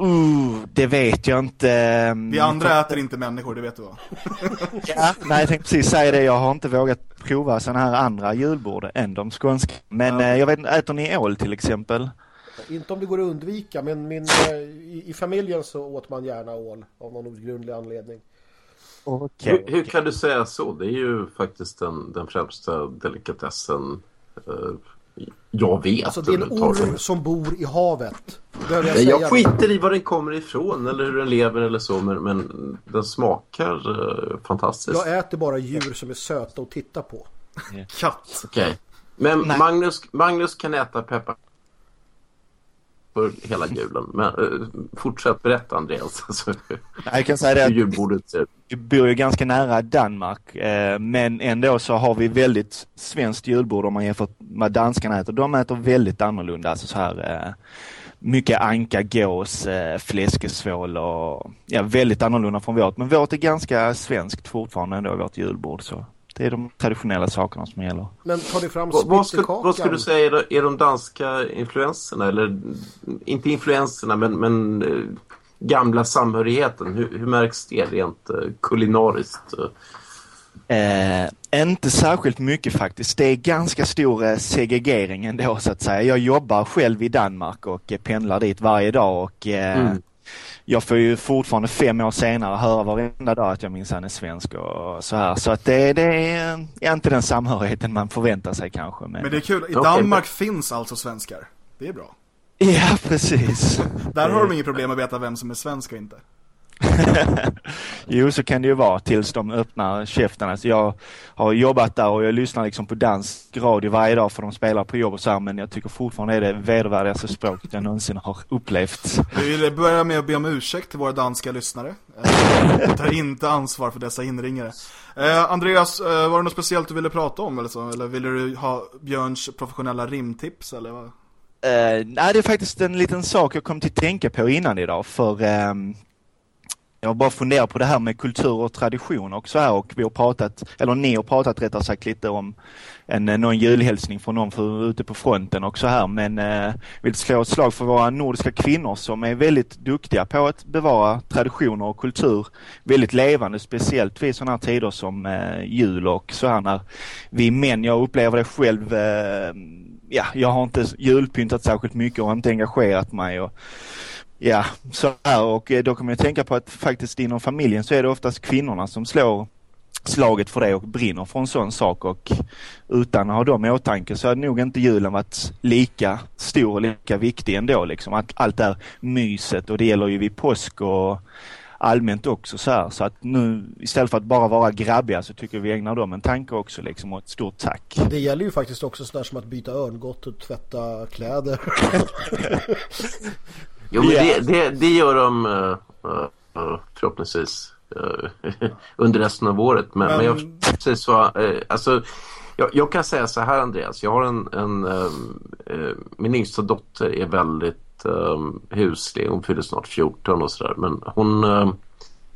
Uh, det vet jag inte. Vi andra äter inte människor, det vet du va? ja, nej jag tänkte precis säga det. Jag har inte vågat prova sådana här andra julbord än de skånska. Men ja. eh, jag vet inte, äter ni ål till exempel? Inte om det går att undvika, men min, eh, i, i, familjen så åt man gärna ål av någon grundlig anledning. Okej. Hur, hur kan du säga så? Det är ju faktiskt den, den främsta delikatessen eh, jag vet. Alltså det är en orm som bor i havet. Jag säga Jag skiter i var den kommer ifrån eller hur den lever eller så men, men den smakar eh, fantastiskt. Jag äter bara djur som är söta att titta på. Katt. Okej. Men Nej. Magnus, Magnus kan äta peppar för hela julen. Men eh, fortsätt berätta Andreas. Alltså, Jag kan säga det julbordet ser vi bor ju ganska nära Danmark eh, men ändå så har vi väldigt svenskt julbord om man jämför med danskarna äter. De äter väldigt annorlunda. Alltså så här, eh, mycket anka, gås, fläskesvål och ja, väldigt annorlunda från vårt. Men vårt är ganska svenskt fortfarande ändå, vårt julbord. Så det är de traditionella sakerna som gäller. Men tar du fram Vad, vad, skulle, vad skulle du säga är, är de danska influenserna? Eller inte influenserna men, men eh, gamla samhörigheten. Hur, hur märks det rent eh, kulinariskt? Eh, inte särskilt mycket faktiskt. Det är ganska stor eh, segregering ändå så att säga. Jag jobbar själv i Danmark och pendlar dit varje dag och eh, Mm. Jag får ju fortfarande fem år senare höra varenda dag att jag minsann är svensk och så här. Så att det, det är inte den samhörigheten man förväntar sig kanske. Men... Men det är kul, i Danmark finns alltså svenskar. Det är bra. Ja, precis. Där har de inget problem att veta vem som är svensk och inte. jo, så kan det ju vara tills de öppnar käften. Alltså jag har jobbat där och jag lyssnar liksom på dansk radio varje dag för de spelar på jobb och så här, men jag tycker fortfarande är det vedervärdigaste språket jag någonsin har upplevt. Vi vill börja med att be om ursäkt till våra danska lyssnare. Eh, Jag tar inte ansvar för dessa inringare. Eh, Andreas, eh, var det något speciellt du ville prata om eller så? Eller ville du ha Björns professionella rimtips eller vad? Eh, nej, det är faktiskt en liten sak jag kom till tänka på innan idag för ehm, jag har bara funderat på det här med kultur och tradition också här och vi har pratat, eller ni har pratat rättare sagt lite om en, eh, någon julhälsning från någon för, ute på fronten också här. Men eh, vill slå ett slag för våra nordiska kvinnor som är väldigt duktiga på att bevara traditioner och kultur. Väldigt levande, speciellt vid sådana här tider som eh, jul och så här när vi män, jag upplever det själv, eh, ja, jag har inte julpyntat särskilt mycket och inte engagerat mig och Ja, så här och eh, då kommer jag tänka på att faktiskt inom familjen så är det oftast kvinnorna som slår slaget för det och brinner för en sån sak och utan att ha dem i åtanke så hade nog inte julen varit lika stor och lika viktig ändå liksom. Att allt det här myset och det gäller ju vid påsk och allmänt också så här. Så att nu istället för att bara vara grabbiga så tycker vi ägnar dem en tanke också liksom och ett stort tack. Det gäller ju faktiskt också sådär som att byta örngott och tvätta kläder. Jo, men det, det, det gör de eh, eh, förhoppningsvis under resten av året. Men, men, Men- jag, precis så, alltså, jag, jag kan säga så här Andreas. Jag har en, en min yngsta dotter är väldigt eh, huslig. Hon fyller snart 14 och sådär. Men hon,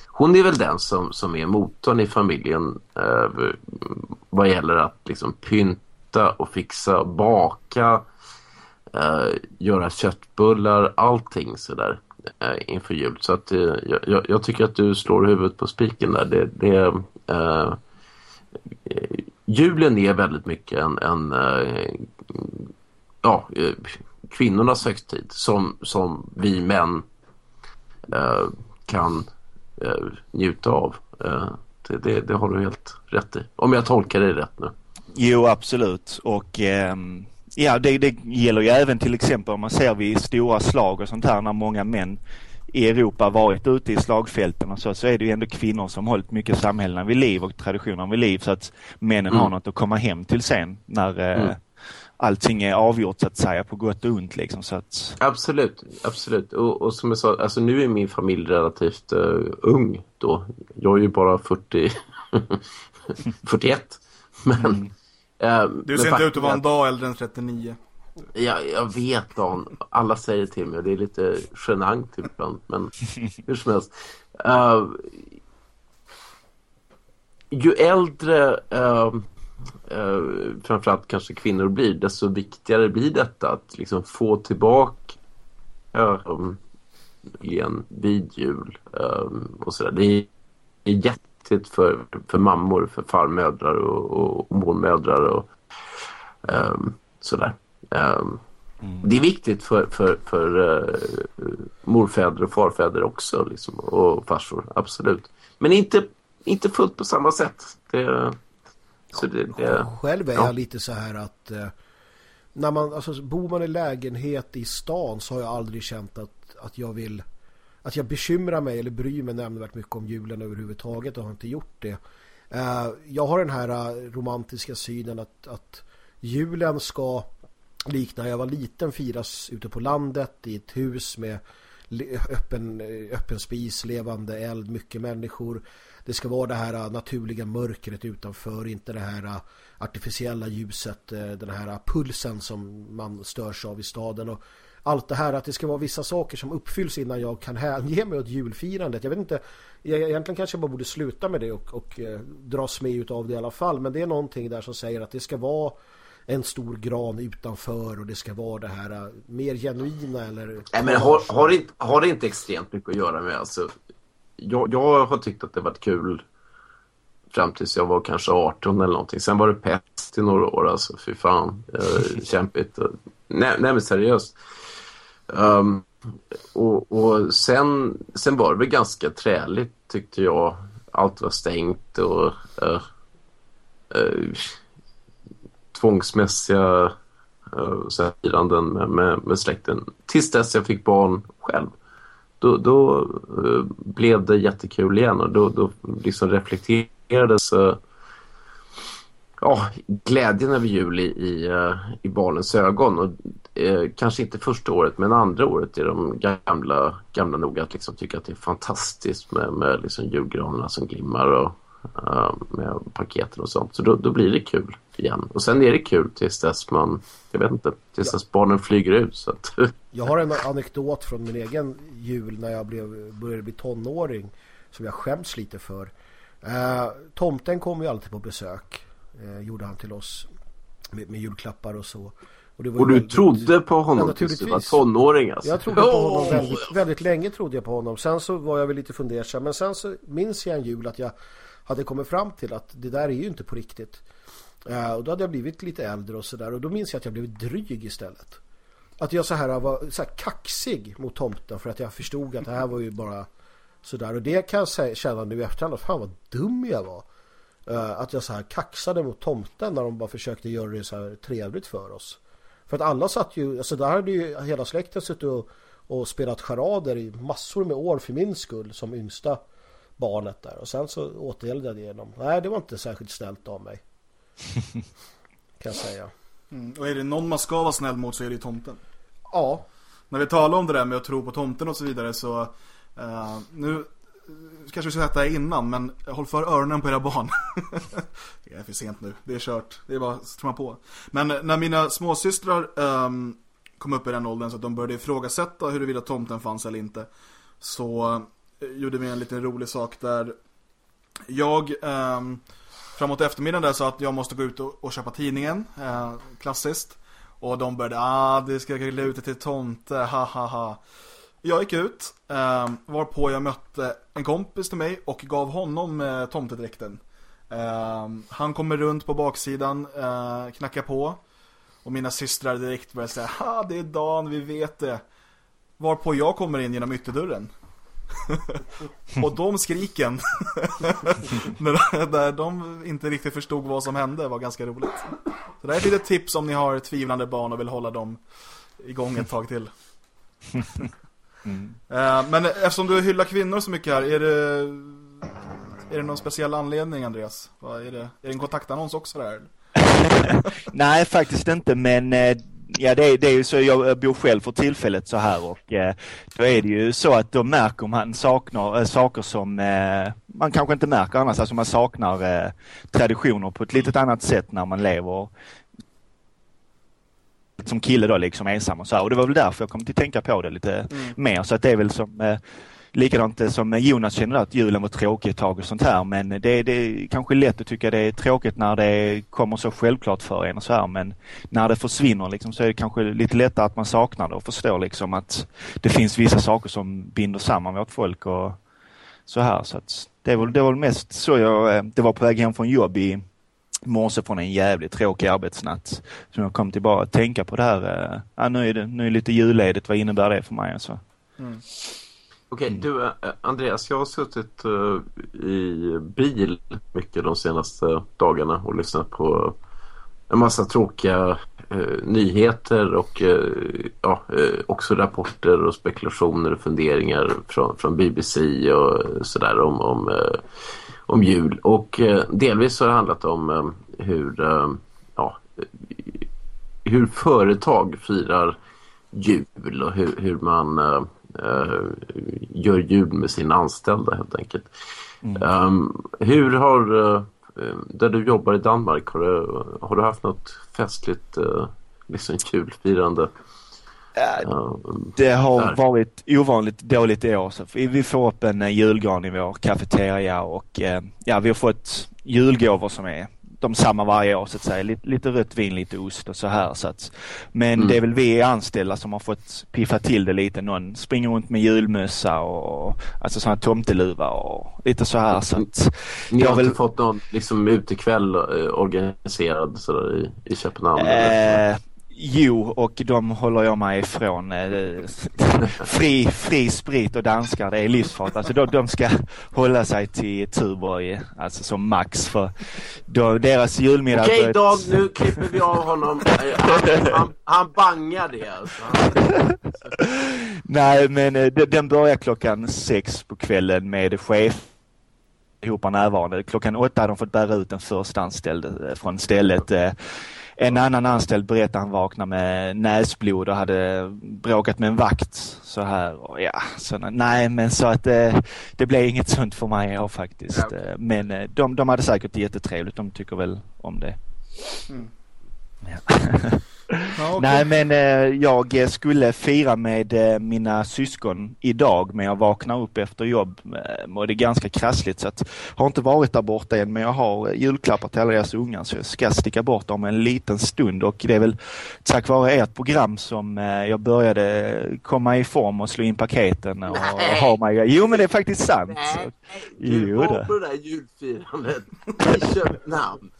hon är väl den som, som är motorn i familjen eh, vad gäller att liksom pynta och fixa, baka eh, göra köttbullar, allting sådär eh, inför jul. Så att eh, jag, jag, tycker att du slår huvudet på spiken där. Det, det, eh, julen är väldigt mycket en, en eh, ja, eh, kvinnornas högtid som, som vi män eh, kan eh, njuta av. Eh, det, det, det har du helt rätt i. Om jag tolkar dig rätt nu. Jo, absolut. Och ehm, ja, det, det gäller ju även till exempel om man ser vid stora slag och sånt här när många män i Europa varit ute i slagfälten och så, så är det ju ändå kvinnor som hållit mycket samhällena vid liv och traditionerna vid liv så att männen Mm. har något att komma hem till sen när eh, Mm. allting är avgjort så att säga på gott och ont liksom så att Absolut, absolut. Och, och som jag sa, alltså nu är min familj relativt eh, ung då. Jag är ju bara 40, 41. Men, eh, Du men ser inte ut att vara en dag äldre än 39. Jag, jag vet Dan, alla säger till mig det är lite genant ibland. Men hur som helst. Eh, ju äldre uh, framförallt kanske kvinnor blir, desto viktigare blir detta att liksom få tillbaka um, igen vid jul um, och sådär. Det är, är jätteviktigt för, för mammor, för farmödrar och, och, och mormödrar och um, sådär. Um, Det är viktigt för, för, för uh, morfäder och farfäder också liksom, och farsor, absolut. Men inte inte fullt på samma sätt. Det, så det, det, Själv är ja. jag lite så här att eh, när man, alltså, bor man i lägenhet i stan så har jag aldrig känt att, att jag vill att jag bekymrar mig eller bryr mig nämnvärt mycket om julen överhuvudtaget och har inte gjort det. Eh, jag har den här eh, romantiska synen att, att julen ska likna när jag var liten firas ute på landet i ett hus med öppen, eh, öppen spis, levande eld, mycket människor. Det ska vara det här naturliga mörkret utanför, inte det här artificiella ljuset, den här pulsen som man störs av i staden och allt det här att det ska vara vissa saker som uppfylls innan jag kan hänge mig åt julfirandet. Jag vet inte, jag, egentligen kanske jag bara borde sluta med det och, och eh, dras med utav det i alla fall. Men det är någonting där som säger att det ska vara en stor gran utanför och det ska vara det här eh, mer genuina eller... Nej, men har, har, det, inte- har det inte extremt mycket att göra med alltså, jag, jag har tyckt att det varit kul fram tills jag var kanske 18 eller någonting. Sen var det pest i några år alltså, fy fan. Eh, kämpigt. Nej, nej men seriöst. Um, och och sen, sen var det väl ganska träligt tyckte jag. Allt var stängt och uh, uh, tvångsmässiga uh, firanden med, med, med släkten. Tills dess jag fick barn själv. Då, då uh, blev det jättekul igen och då, då liksom reflekterades uh, ja, glädjen över jul i, i, eh, i barnens ögon. Och, eh, kanske inte första året men andra året är de gamla, gamla nog att liksom tycka att det är fantastiskt med, med liksom julgranarna som glimmar och eh, med paketen och sånt. Så då, då blir det kul igen. Och sen är det kul tills dess man, jag vet inte, tills dess barnen flyger ut. Så att, Jag har en anekdot från min egen jul när jag blev, började bli tonåring som jag skäms lite för. Eh, tomten kom ju alltid på besök, eh, gjorde han till oss med, med julklappar och så. Och, och du väldigt- trodde på Ja, honom tills du var tonåring alltså? Jag trodde på honom väldigt, väldigt länge trodde jag på honom. Sen så var jag väl lite fundersam. Men sen så minns jag en jul att jag hade kommit fram till att det där är ju inte på riktigt. Eh, och då hade jag blivit lite äldre och sådär. Och då minns jag att jag blev dryg istället. Att jag så här var så här kaxig mot tomten för att jag förstod att det här var ju bara sådär. Och det kan jag säga, känna nu i efterhand. Fan vad dum jag var. Eh, att jag så här kaxade mot tomten när de bara försökte göra det så här trevligt för oss. För att alla satt ju, alltså där hade ju hela släkten suttit och, och spelat charader i massor med år för min skull som yngsta barnet där. Och sen så återgäldade jag dem. Nej, det var inte särskilt snällt av mig. kan jag säga. Mm. Och är det någon man ska vara snäll mot så är det ju tomten. Ja, När vi talar om det där med att tro på tomten och så vidare så eh, Nu kanske vi ska sätta det här innan men håll för öronen på era barn. det är för sent nu, det är kört. Det är bara att trumma på. Men eh, när mina småsystrar um, kom upp i den åldern så att de började ifrågasätta huruvida tomten fanns eller inte. Så eh, gjorde vi en liten rolig sak där jag um, framåt eftermiddagen där sa att jag måste gå ut och, och köpa tidningen, uh, klassiskt. Och de började, ah det ska grilla ute till tomte, ha ha ha. Jag gick ut, eh, varpå jag mötte en kompis till mig och gav honom eh, tomtedräkten. Eh, han kommer runt på baksidan, eh, knackar på. Och mina systrar direkt börjar säga, ha det är Dan, vi vet det. Varpå jag kommer in genom ytterdörren. och de skriken när, där de inte riktigt förstod vad som hände var ganska roligt. Så det här är ett litet tips om ni har tvivlande barn och vill hålla dem igång ett tag till. Mm. Eh, Men eftersom du hyllar kvinnor så mycket här, är det, är det någon speciell anledning Andreas? Vad är, det, är det en kontaktannons också där? Nej, faktiskt inte, men eh, ja, det, är- det är ju så. Jag bor själv för tillfället så här och eh, då är det ju så att då märker man saknar, äh, saker som eh, man kanske inte märker annars. Alltså man saknar eh, traditioner på ett litet annat sätt när man lever som kille då liksom ensam och så här. Och det var väl därför jag kom till tänka på det lite mer. Så att det är väl som eh, likadant eh, som Jonas känner att julen var tråkig ett tag och sånt här. Men det, det är kanske lätt att tycka det är tråkigt när det kommer så självklart för en och så här. Men när det försvinner liksom så är det kanske lite lättare att man saknar det och förstår liksom att det finns vissa saker som binder samman vårt folk och så här. Så att det var, det var mest så jag, eh, det var på väg hem från jobb i morse från en jävligt tråkig arbetsnatt. Så jag kom till bara att tänka på det här. eh, Ja, nu är det, nu är det lite julledigt, vad innebär det för mig? Alltså. Okej, du eh, Andreas, jag har suttit eh, i bil mycket de senaste dagarna och lyssnat på en massa tråkiga nyheter och ja, också rapporter och spekulationer och funderingar från, från BBC och sådär om, om, eh, om jul. Och eh, delvis har det handlat om eh, hur, eh, ja, hur företag firar jul och hur, hur man gör jul med sina anställda helt enkelt. Um, hur har, där du jobbar i Danmark, har du, har du haft något festligt liksom julfirande? Um, Det har Där. varit ovanligt dåligt i år. Så vi får upp en eh, julgran i vår kafeteria och eh, ja, vi har fått julgåvor som är de samma varje år så att säga. Lite, lite rött vin, lite ost och så här. Så att, men Mm. det är väl vi anställda som har fått piffa till det lite. Någon springer runt med julmössa och alltså sådana tomteluva och lite så här. Så att, ni har vill- inte fått någon liksom, utekväll uh, organiserad sådär, i, i Köpenhamn? Eh, jo, och de håller jag mig ifrån. Eh, fri, fri sprit och danskar, det är livsfart. Alltså de, de ska hålla sig till Tuborg, alltså som max. För då, deras julmiddag... Okej börjar- Dag, nu klipper vi av honom. Han, han, han bangar det alltså. Nej, men eh, de- den börjar klockan sex på kvällen med chef ihop närvarande. Klockan åtta hade de fått bära ut den första anställde eh, från stället. En annan anställd berättade han vaknade med näsblod och hade bråkat med en vakt så här. Och ja, så, nej, men så att eh, det blev inget sånt för mig år faktiskt. Ja. Eh, Men eh, de, de hade säkert jättetrevligt. De tycker väl om det. Mm. Ja. Ja, okej. Nej men eh, jag skulle fira med eh, mina syskon idag men jag vaknar upp efter jobb eh, och det är ganska krassligt så att har inte varit där borta än men jag har eh, julklappar till alla deras ungar så jag ska sticka bort om en liten stund och det är väl tack vare ert program som eh, jag började komma i form och slå in paketen och Nej. ha mig. Jo men det är faktiskt sant. Nej, Jo, du var det. på det där julfirandet i Köpenhamn.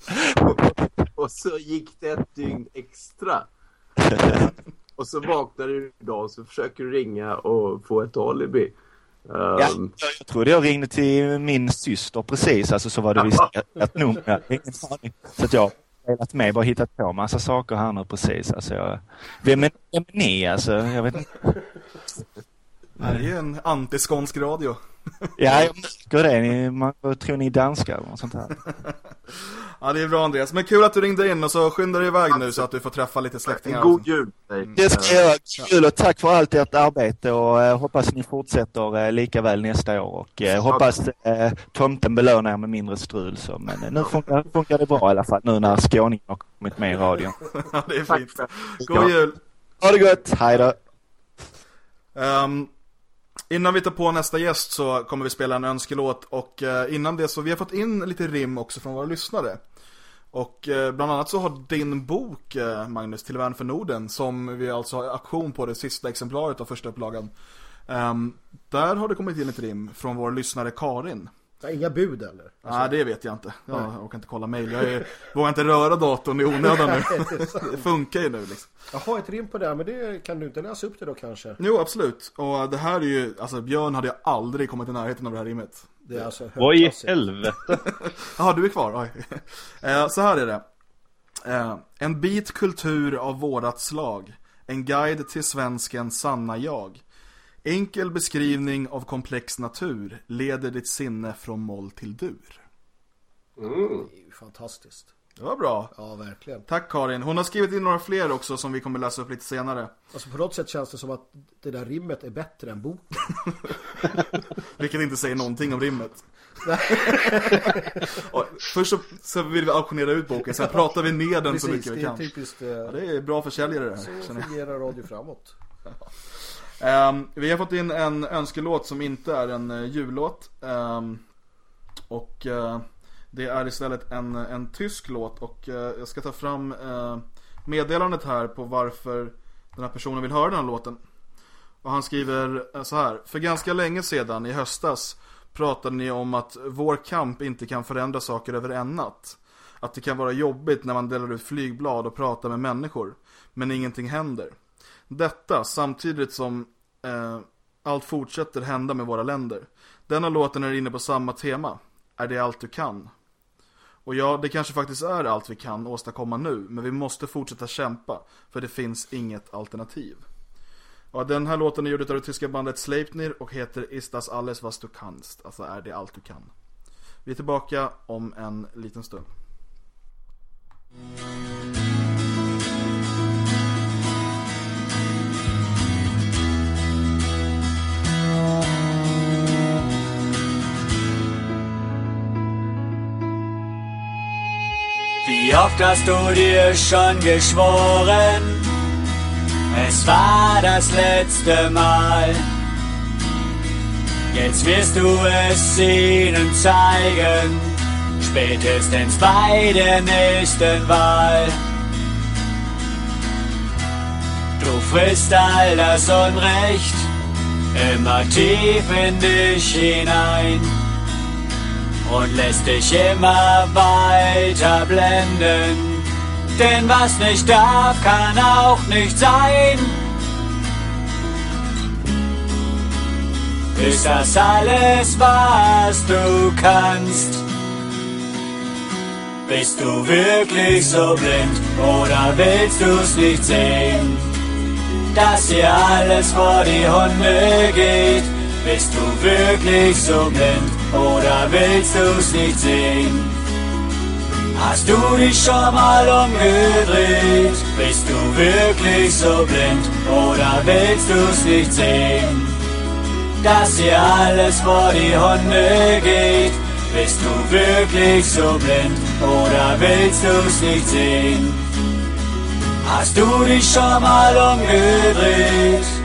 Och så gick det ett dygn extra. Och så vaknar du idag och så försöker du ringa och få ett alibi. Ja, Um, jag trodde jag ringde till min syster precis, alltså så var det visst ett, nummer. Jag ingen aning. Så att jag har spelat med, bara hittat på massa saker här nu precis. Alltså jag, vem, är, vem är ni alltså? Jag vet inte. Det här är ju en antiskånsk radio. Ja, jag märker det. Ni, man tror ni är danskar eller något sånt här. Ja, det är bra Andreas. Men kul att du ringde in och så skynda dig iväg nu så att du får träffa lite släktingar. en god jul dig. Det ska jag. Kul och tack för allt ert arbete och eh, hoppas ni fortsätter eh, lika väl nästa år och eh, hoppas eh, tomten belönar er med mindre strul så. Men nu funkar, funkar det bra i alla fall nu när skåningen har kommit med i radion. Ja, det är fint. God jul! Ha det gott, hej då! Ehm, innan vi tar på nästa gäst så kommer vi spela en önskelåt och innan det så vi har fått in lite rim också från våra lyssnare. Och eh, bland annat så har din bok eh, Magnus, Till värn för Norden, som vi alltså har auktion på det sista exemplaret av första upplagan. Ehm, där har det kommit in ett rim från vår lyssnare Karin. Inga bud eller? Nej, det vet jag inte. Jag orkar inte kolla mail. Jag är, vågar inte röra datorn i onödan nu. det funkar ju nu liksom. Jaha, ett rim på det, här, men det kan du inte läsa upp det då kanske? Jo, absolut. Och det här är ju, alltså Björn hade ju aldrig kommit i närheten av det här rimmet. Det är alltså Vad i helvete? Jaha, du är kvar? Oj. Eh, så här är det. Eh, en bit kultur av vårat slag. En guide till svenskens sanna jag. Enkel beskrivning av komplex natur leder ditt sinne från moll till dur. Det är ju fantastiskt. Det var bra. Ja, verkligen. Tack Karin. Hon har skrivit in några fler också som vi kommer läsa upp lite senare. Alltså på något sätt känns det som att det där rimmet är bättre än boken. Vilket inte säger någonting om rimmet. Först så, så vill vi auktionera ut boken, sen pratar vi ner den så mycket det vi är kan. typiskt. Ja, Eh, det är bra försäljare det här. så fungerar radio framåt. Ehm, vi har fått in en önskelåt som inte är en uh, jullåt. Ehm, och eh, det är istället en, en tysk låt och eh, jag ska ta fram eh, meddelandet här på varför den här personen vill höra den här låten. Och han skriver eh, så här. För ganska länge sedan, i höstas, pratade ni om att vår kamp inte kan förändra saker över en natt. Att det kan vara jobbigt när man delar ut flygblad och pratar med människor. Men ingenting händer. Detta samtidigt som eh, Allt fortsätter hända med våra länder. Denna låten är inne på samma tema. Är det allt du kan? Och ja, det kanske faktiskt är allt vi kan åstadkomma nu, men vi måste fortsätta kämpa, för det finns inget alternativ. Ja, den här låten är gjord av det tyska bandet Sleipnir och heter Ist das alles was du kannst, alltså är det allt du kan. Vi är tillbaka om en liten stund. Wie oft hast du dir schon geschworen, es war das letzte Mal. Jetzt wirst du es ihnen zeigen, spätestens bei der nächsten Wahl. Du frisst all das Unrecht immer tief in dich hinein und lässt dich immer weiter blenden. Denn was nicht darf, kann auch nicht sein. Ist das alles, was du kannst? Bist du wirklich so blind oder willst du's nicht sehen? Dass hier alles vor die Hunde geht, bist du wirklich so blind oder willst du's nicht sehen? Hast du dich schon mal umgedreht? Bist du wirklich so blind oder willst du's nicht sehen? Dass hier alles vor die Hunde geht, bist du wirklich so blind oder willst du's nicht sehen? Hast du dich schon mal umgedreht?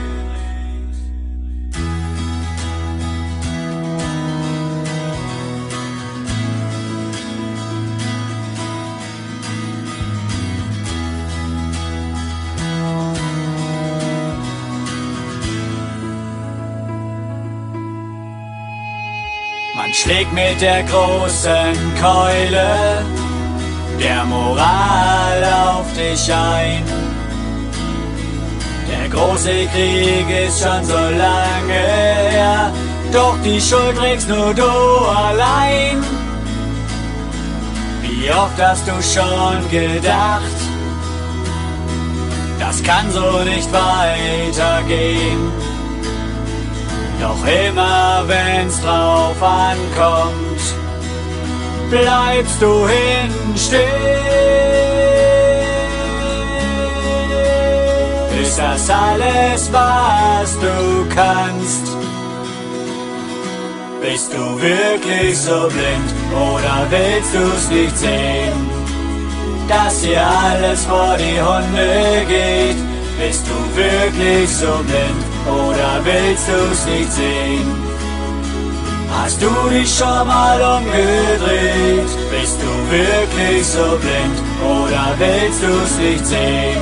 Schlägt mit der großen Keule der Moral auf dich ein. Der große Krieg ist schon so lange her, doch die Schuld trägst nur du allein. Wie oft hast du schon gedacht, das kann so nicht weitergehen. Doch immer wenn's drauf ankommt, bleibst du hinstehen. Ist das alles, was du kannst? Bist du wirklich so blind oder willst du's nicht sehen? Dass hier alles vor die Hunde geht, bist du wirklich so blind oder willst du's nicht sehen? Hast du dich schon mal umgedreht? Bist du wirklich so blind oder willst du's nicht sehen?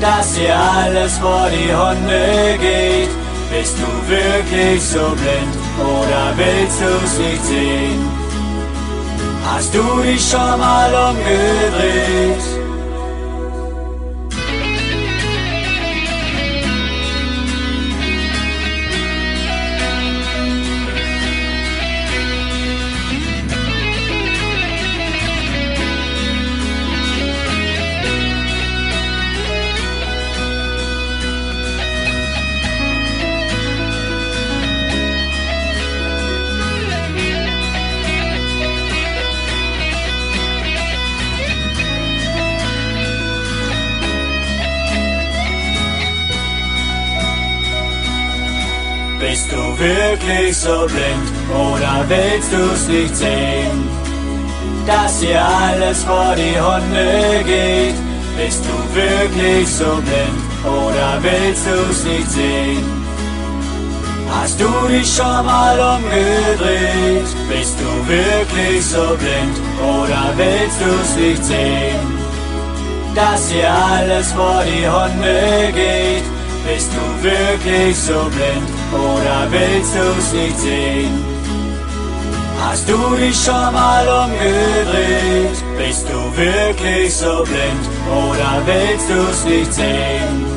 Dass hier alles vor die Hunde geht, bist du wirklich so blind oder willst du's nicht sehen? Hast du dich schon mal umgedreht? Wirklich so blind oder willst du's nicht sehen? Dass hier alles vor die Hunde geht. Bist du wirklich so blind oder willst du's nicht sehen? Hast du dich schon mal umgedreht? Bist du wirklich so blind oder willst du's nicht sehen? Dass hier alles vor die Hunde geht. Bist du wirklich so blind oder willst du's nicht sehen? Hast du dich schon mal umgedreht? Bist du wirklich so blind oder willst du's nicht sehen?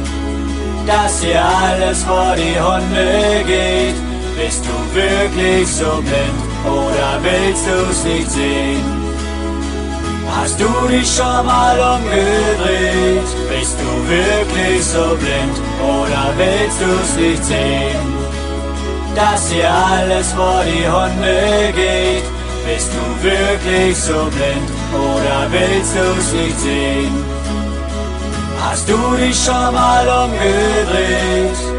dass dir alles vor die Hunde geht. Bist du wirklich so blind oder willst du's nicht sehen? Hast du dich schon mal umgedreht? Bist du wirklich so blind oder willst du's nicht sehen? Dass dir alles vor die Hunde geht. Bist du wirklich so blind oder willst du's nicht sehen? Hast du dich schon mal umgedreht?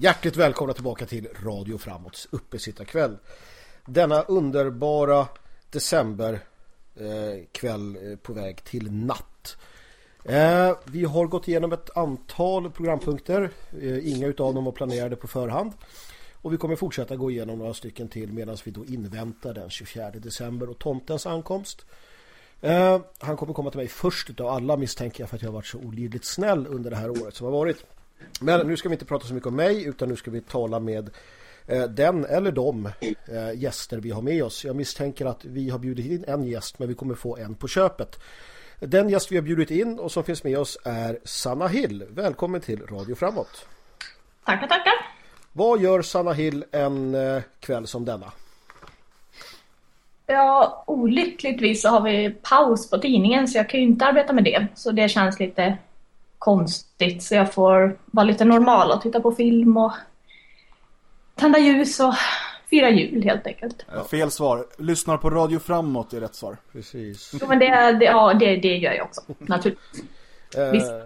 Hjärtligt välkomna tillbaka till Radio Framåts uppesittarkväll. Denna underbara decemberkväll eh, kväll, eh, på väg till natt. Eh, vi har gått igenom ett antal programpunkter. Eh, inga utav dem var planerade på förhand. Och vi kommer fortsätta gå igenom några stycken till medan vi då inväntar den 24 december och tomtens ankomst. Eh, han kommer komma till mig först utav alla misstänker jag för att jag har varit så olidligt snäll under det här året som har varit. Men nu ska vi inte prata så mycket om mig utan nu ska vi tala med eh, den eller de eh, gäster vi har med oss. Jag misstänker att vi har bjudit in en gäst men vi kommer få en på köpet. Den gäst vi har bjudit in och som finns med oss är Sanna Hill. Välkommen till Radio Framåt. Tackar, tackar. Vad gör Sanna Hill en eh, kväll som denna? Ja, olyckligtvis så har vi paus på tidningen så jag kan ju inte arbeta med det. Så det känns lite konstigt så jag får vara lite normal och titta på film och tända ljus och fira jul helt enkelt. Ja, fel svar. Lyssnar på Radio Framåt är rätt svar. Precis. Jo, men det, det, ja, det, det gör jag också, naturligtvis. Visst. Eh,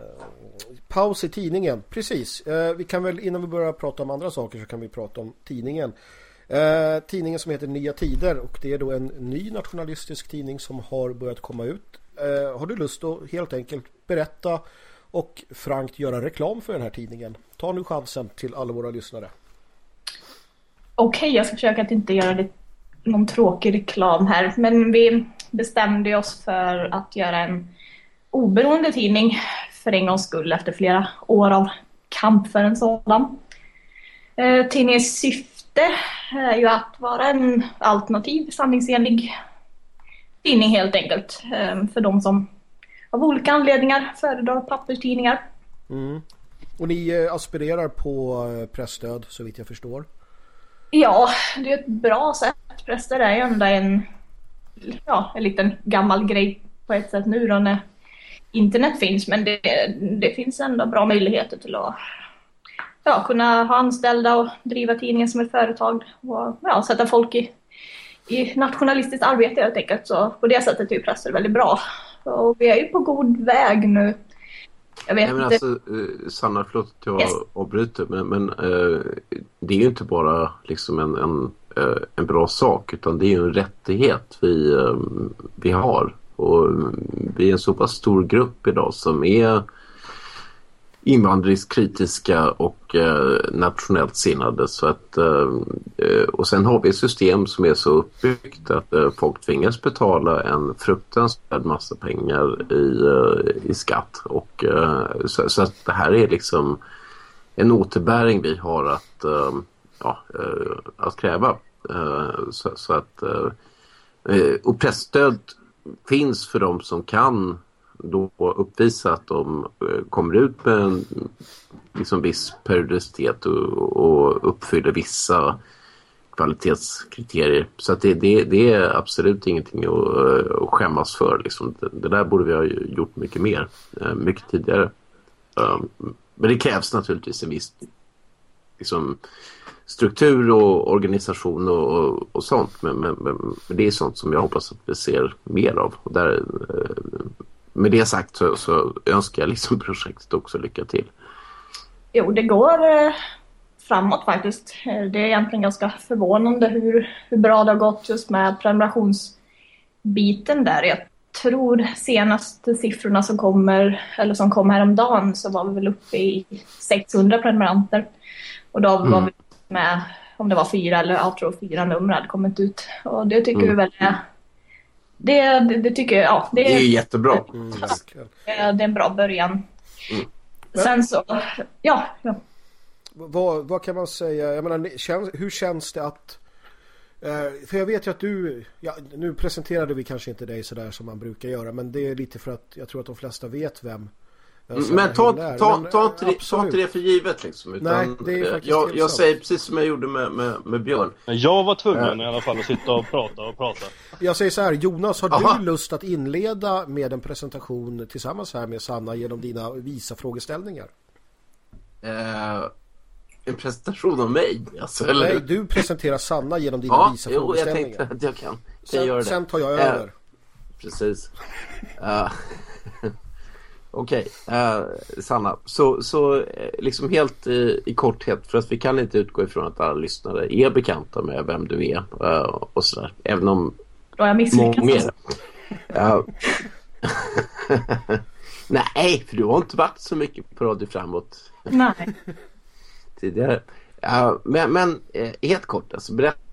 paus i tidningen, precis. Eh, vi kan väl innan vi börjar prata om andra saker så kan vi prata om tidningen. Eh, tidningen som heter Nya Tider och det är då en ny nationalistisk tidning som har börjat komma ut. Eh, har du lust att helt enkelt berätta och frankt göra reklam för den här tidningen? Ta nu chansen till alla våra lyssnare. Okej, jag ska försöka att inte göra det, någon tråkig reklam här. Men vi bestämde oss för att göra en oberoende tidning för en gångs skull efter flera år av kamp för en sådan. Eh, tidningens syfte är ju att vara en alternativ, sanningsenlig tidning helt enkelt. Eh, för de som av olika anledningar föredrar papperstidningar. Mm. Och ni eh, aspirerar på eh, pressstöd så vitt jag förstår. Ja, det är ett bra sätt. Präster är ju ändå en, ja, en liten gammal grej på ett sätt nu då när internet finns. Men det, det finns ändå bra möjligheter till att ja, kunna ha anställda och driva tidningen som ett företag och ja, sätta folk i, i nationalistiskt arbete helt enkelt. Så på det sättet är ju präster väldigt bra. Och vi är ju på god väg nu. Jag vet Nej, men alltså, eh, Sanna, förlåt att jag Yes. avbryter, men, men eh, det är ju inte bara liksom en, en, eh, en bra sak, utan det är ju en rättighet vi, eh, vi har. Och vi är en så pass stor grupp idag som är invandringskritiska och eh, nationellt sinnade. Så att, eh, eh, och sen har vi ett system som är så uppbyggt att eh, folk tvingas betala en fruktansvärd massa pengar i, eh, i skatt. Och, eh, så, så att det här är liksom en återbäring vi har att, eh, ja, eh, att kräva. Eh, så, så att, eh, eh och pressstöd finns för de som kan då uppvisa att de eh, kommer ut med en liksom viss periodicitet och, och uppfyller vissa kvalitetskriterier. Så att det, det, det är absolut ingenting att, eh, att skämmas för. Liksom. Det, det där borde vi ha gjort mycket mer, eh, mycket tidigare. Um, men det krävs naturligtvis en viss liksom, struktur och organisation och, och, och sånt. Men, men, men, det är sånt som jag hoppas att vi ser mer av. Och där, med det sagt så, så önskar jag liksom projektet också lycka till. Jo, det går eh, framåt faktiskt. Eh, det är egentligen ganska förvånande hur, hur bra det har gått just med prenumerationsbiten där. Jag tror senaste siffrorna som kommer, eller som kom häromdagen så var vi väl uppe i 600 prenumeranter. Och då mm. var vi med, om det var fyra eller jag tror fyra nummer hade kommit ut. Och det tycker mm. vi väl är det, det, det, tycker jag, ja. Det, det är jättebra. Mm, det är en bra början. Mm. Sen så, ja. ja. Vad, vad kan man säga, jag menar, hur känns det att eh, för jag vet ju att du, ja, nu presenterade vi kanske inte dig sådär som man brukar göra men det är lite för att jag tror att de flesta vet vem men ta, ta, men, ta, inte det, ta inte det för givet liksom. Utan, Nej, jag, jag säger precis som jag gjorde med, med, med Björn. Jag var tvungen äh. i alla fall att sitta och prata och prata. Jag säger så här, Jonas, har Aha. du lust att inleda med en presentation tillsammans här med Sanna genom dina visa frågeställningar? Uh, en presentation av mig? Alltså, eller? Nej, du presenterar Sanna genom dina ja, visa jo, frågeställningar. jag tänkte att jag kan. kan sen, det. sen tar jag över. Uh, precis. Uh, Okej, okay. uh, Sanna. Så, så liksom helt i, i, korthet, för att vi kan inte utgå ifrån att alla lyssnare är bekanta med vem du är uh, och sådär. Även om Då har jag misslyckats. Nej, för du har inte varit så mycket på Radio Framåt. Nej. Tidigare. men men eh, helt kort, alltså berätta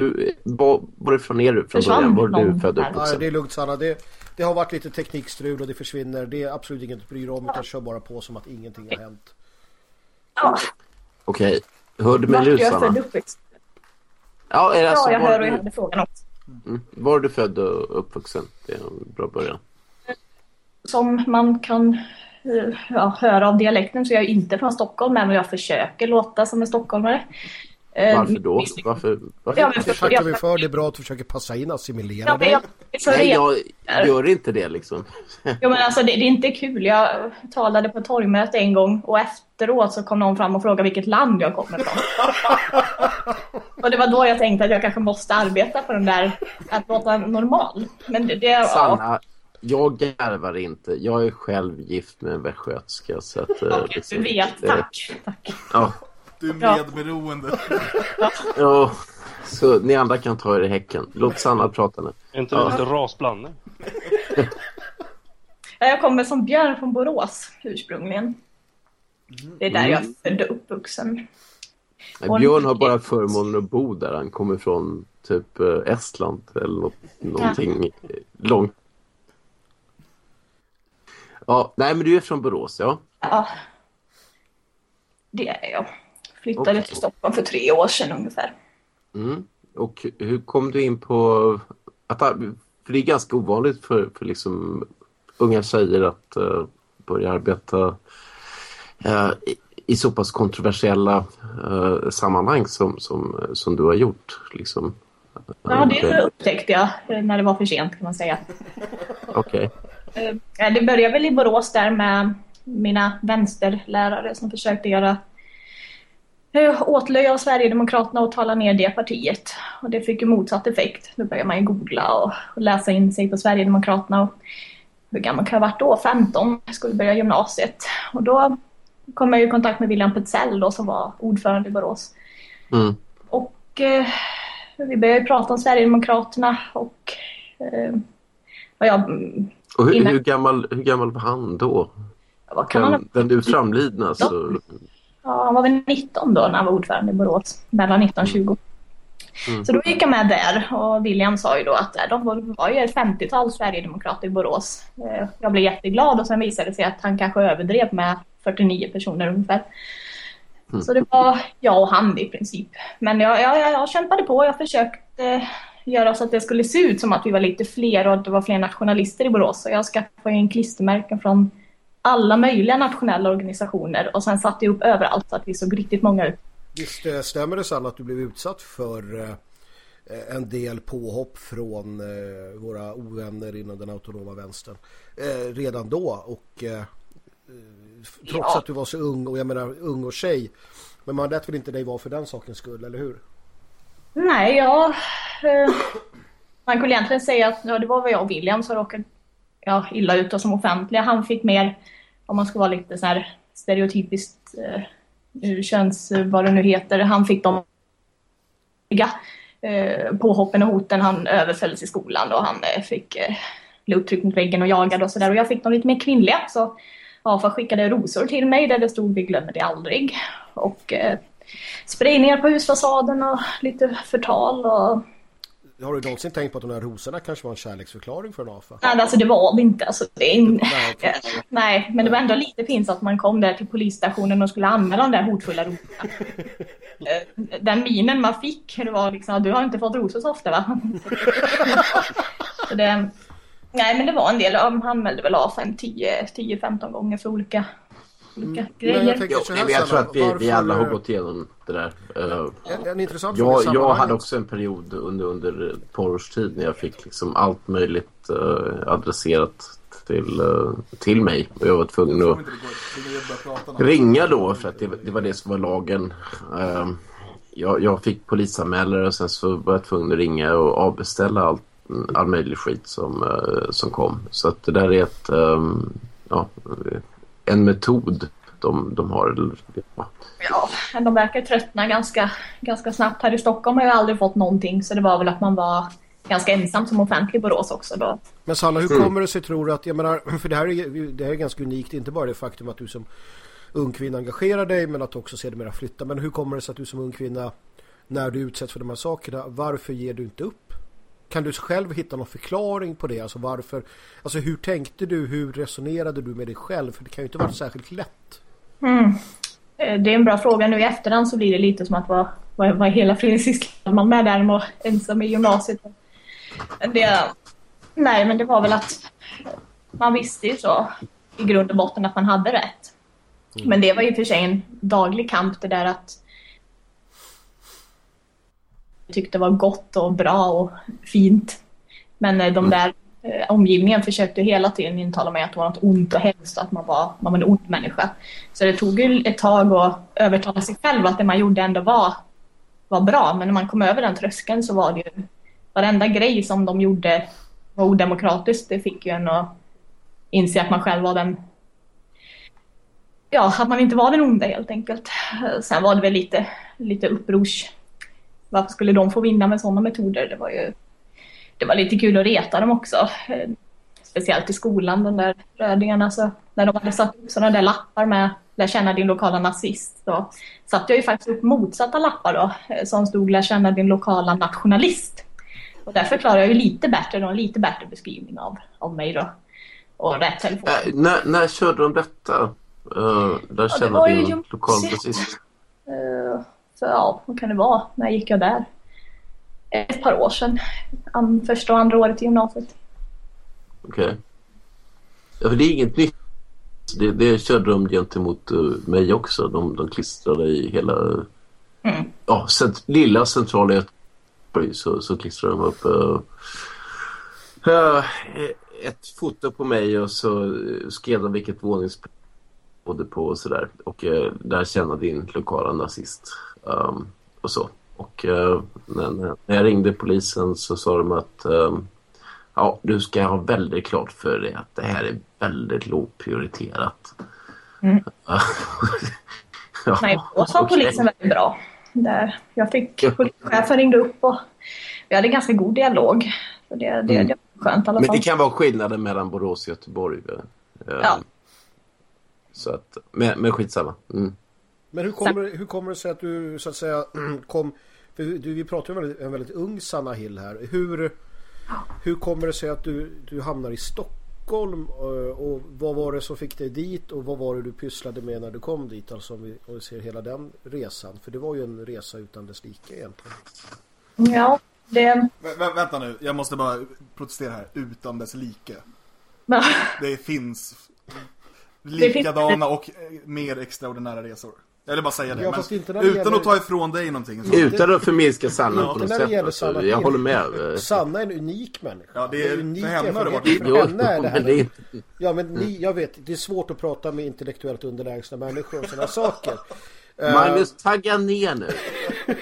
Du, var, varifrån är du från början? Var du född och ja, Det är lugnt Sanna. Det, det har varit lite teknikstrul och det försvinner. Det är absolut inget att bry dig om utan kör bara på som att ingenting har hänt. Ja. Okej. Hör du mig nu Sanna? Ja, är det alltså, ja, jag hör och jag hade frågan också. Mm. Var är du född och uppvuxen? Det är en bra början. Som man kan eh, ja, höra av dialekten så är jag inte från Stockholm men jag försöker låta som en stockholmare. Eh, varför då? Varför? varför? Ja, det tackar vi för. Det är bra att du försöker passa in, assimilera ja, dig. Nej, jag gör inte det liksom. Jo, men alltså det, det, är inte kul. Jag talade på ett torgmöte en gång och efteråt så kom någon fram och frågade vilket land jag kommer ifrån. och det var då jag tänkte att jag kanske måste arbeta på den där att låta normal. Men det, det Sanna, jag garvar inte. Jag är själv gift med en västgötska. Så att, okay, liksom, du vet. Tack. Tack. Ja. Du är medberoende. ja, så ni andra kan ta er i häcken. Låt Sanna prata nu. Är inte det ja. lite rasblandning? jag kommer som Björn från Borås ursprungligen. Det är där mm. jag är född och uppvuxen. Nej, Björn har bara förmånen att bo där. Han kommer från typ eh, Estland eller något, någonting ja. långt. Ja, nej men du är från Borås, ja? Ja. Det är jag. Flyttade okay. till Stockholm för tre år sedan ungefär. Mm. Och hur kom du in på att för det är ganska ovanligt för, för liksom unga tjejer att uh, börja arbeta uh, i, i, så pass kontroversiella uh, sammanhang som, som, som du har gjort. Liksom. Ja, det upptäckte jag när det var för sent kan man säga. Okej. Okay. Det började väl i Borås där med mina vänsterlärare som försökte göra åtlöja Sverigedemokraterna och tala ner det partiet. Och det fick ju motsatt effekt. Då började man ju googla och, och läsa in sig på Sverigedemokraterna. Och hur gammal kan jag ha varit då? 15. Jag skulle börja gymnasiet. Och då kom jag i kontakt med William Petzell då, som var ordförande i Borås. Mm. Och eh, vi började prata om Sverigedemokraterna och eh, och, jag, och hur, innan... hur, gammal, hur gammal var han då? Vad kan den, man... den framlidna? Så... Ja, han var väl 19 då när han var ordförande i Borås. Mellan 19 och 20. Mm. Så då gick jag med där och William sa ju då att eh, de var ju ett 50-tal Sverigedemokrater i Borås. Eh, jag blev jätteglad och sen visade det sig att han kanske överdrev med 49 personer ungefär. Mm. Så det var jag och han i princip. Men jag, jag, jag kämpade på. Jag försökte göra så att det skulle se ut som att vi var lite fler och att det var fler nationalister i Borås. Så jag skaffade en klistermärken från alla möjliga nationella organisationer och sen satte upp överallt så att vi såg riktigt många ut. Visst eh, stämmer det Sanna att du blev utsatt för eh, en del påhopp från eh, våra ovänner inom den autonoma vänstern redan då och Trots ja. att du var så ung och jag menar ung och tjej. Men man lät väl inte dig vara för den sakens skull, eller hur? Nej, ja. Eh, man kunde egentligen säga att ja, det var väl jag och William som råkade ja, illa ut som offentliga. Han fick mer, om man ska vara lite så här stereotypiskt eh, köns, eh, vad det nu heter, han fick de eh, påhoppen och hoten. Han överfölls i skolan och han eh, fick eh, bli upptryckt mot väggen och jagad och sådär. Och jag fick de lite mer kvinnliga. Så AFA skickade rosor till mig där det stod vi glömmer det aldrig. Och eh, sprayningar på husfasaden och lite förtal och har du någonsin tänkt på att de här rosorna kanske var en kärleksförklaring för en AFA? Nej, alltså det var det inte. Alltså, det är... nej, okay. nej, men det var ändå lite fint att man kom där till polisstationen och skulle anmäla de där hotfulla rosorna. Den minen man fick, det var liksom, du har inte fått rosor så ofta va? så det, nej, men det var en del. Han anmälde väl AFA 10-15 gånger för olika olika mm. grejer. jag, jo, nej, men jag tror att vi, varför... vi alla har gått igenom det där. Uh, en, en intressant jag, jag hade också en period under, under ett par års tid när jag fick liksom allt möjligt uh, adresserat till, uh, till mig. Och jag var tvungen att ringa då för att det, det, var det som var lagen. Uh, jag, jag fick polisanmälare och sen så var jag tvungen att ringa och avbeställa allt, all möjlig skit som, som kom. Så att det där är ett... Um, ja, en metod de, de har. Ja. ja, de verkar tröttna ganska, ganska snabbt. Här i Stockholm har jag aldrig fått någonting så det var väl att man var ganska ensam som offentlig Borås också då. Men Sanna, hur mm. kommer det sig tror du att, jag menar, för det här är, det här är ganska unikt, inte bara det faktum att du som ung kvinna engagerar dig men att du också sedermera flytta. Men hur kommer det sig att du som ung kvinna när du utsätts för de här sakerna, varför ger du inte upp? Kan du själv hitta någon förklaring på det? Alltså varför, alltså hur tänkte du, hur resonerade du med dig själv? För det kan ju inte vara särskilt lätt. Mm. Eh, det är en bra fråga. Nu i efterhand så blir det lite som att vara, vara, vara hela man med där och ensam i gymnasiet. Det, nej, men det var väl att man visste ju så i grund och botten att man hade rätt. Mm. Men det var ju för sig en daglig kamp det där att tyckte var gott och bra och fint. Men eh, de mm. där eh, omgivningen försökte hela tiden intala mig att det var något ont och hemskt att man var, man var en ond människa. Så det tog ju ett tag att övertala sig själv att det man gjorde ändå var, var bra. Men när man kom över den tröskeln så var det ju varenda grej som de gjorde var odemokratiskt. Det fick ju en att inse att man själv var den ja, att man inte var den onda helt enkelt. Sen var det väl lite, lite upprors varför skulle de få vinna med sådana metoder? Det var ju det var lite kul att reta dem också. Speciellt i skolan, de där rödingarna. Så när de hade satt upp sådana där lappar med lär känna din lokala nazist. Då satte jag ju faktiskt upp motsatta lappar då. Eh, som stod lär känna din lokala nationalist. Och där förklarar jag ju lite bättre, en lite bättre beskrivning av, av mig då. Och rätt telefon. Äh, när, när körde de detta? Uh, där ja, känner din lokala nazist. Uh, så ja, vad kan det vara? När gick jag där? Ett par år sedan. Första och andra året i gymnasiet. Okej. Okay. Ja, för det är inget nytt. Det, det körde de gentemot uh, mig också. De, de klistrade i hela... Mm. Ja, cent, lilla centrala Göteborg så, så klistrade de upp uh, uh, ett foto på mig och så skrev de vilket våningsplan bodde på och sådär. Och där känner din lokala nazist. Um, och så. Och uh, när, jag ringde polisen så sa de att um, ja, du ska ha väldigt klart för dig att det här är väldigt lågprioriterat. Mm. ja, Nej, då sa okay. polisen väldigt bra. Där jag fick polischefen ringde upp och vi hade ganska god dialog. Så det, det, mm. det var skönt i alla fall. Men det kan vara skillnaden mellan Borås och Göteborg. Uh, ja. Så att, men, men skitsamma. Mm. Men hur kommer, hur kommer det sig att du så att säga kom... För du, vi pratar ju om en väldigt, ung Sanna Hill här. Hur, hur kommer det sig att du, du hamnar i Stockholm och, och vad var det som fick dig dit och vad var det du pysslade med när du kom dit? Alltså om vi, om vi ser hela den resan. För det var ju en resa utan dess like egentligen. Ja, det... Vä vänta nu, jag måste bara protestera här. Utan dess like. Det finns likadana och mer extraordinära resor. Jag vill bara säga det. Ja, men fast inte när det utan gäller- att ta ifrån dig någonting. Så. Utan att förminska Sanna Ja, på Inte något det sätt. gäller Alltså, Sanna jag håller med. Sanna är en unik människa. Ja, det är- en unik för henne har det varit-. Jo, För henne är det här det är- Ja men ni, jag vet, det är svårt att prata med intellektuellt underlägsna människor om sådana saker. Magnus, tagga ner nu.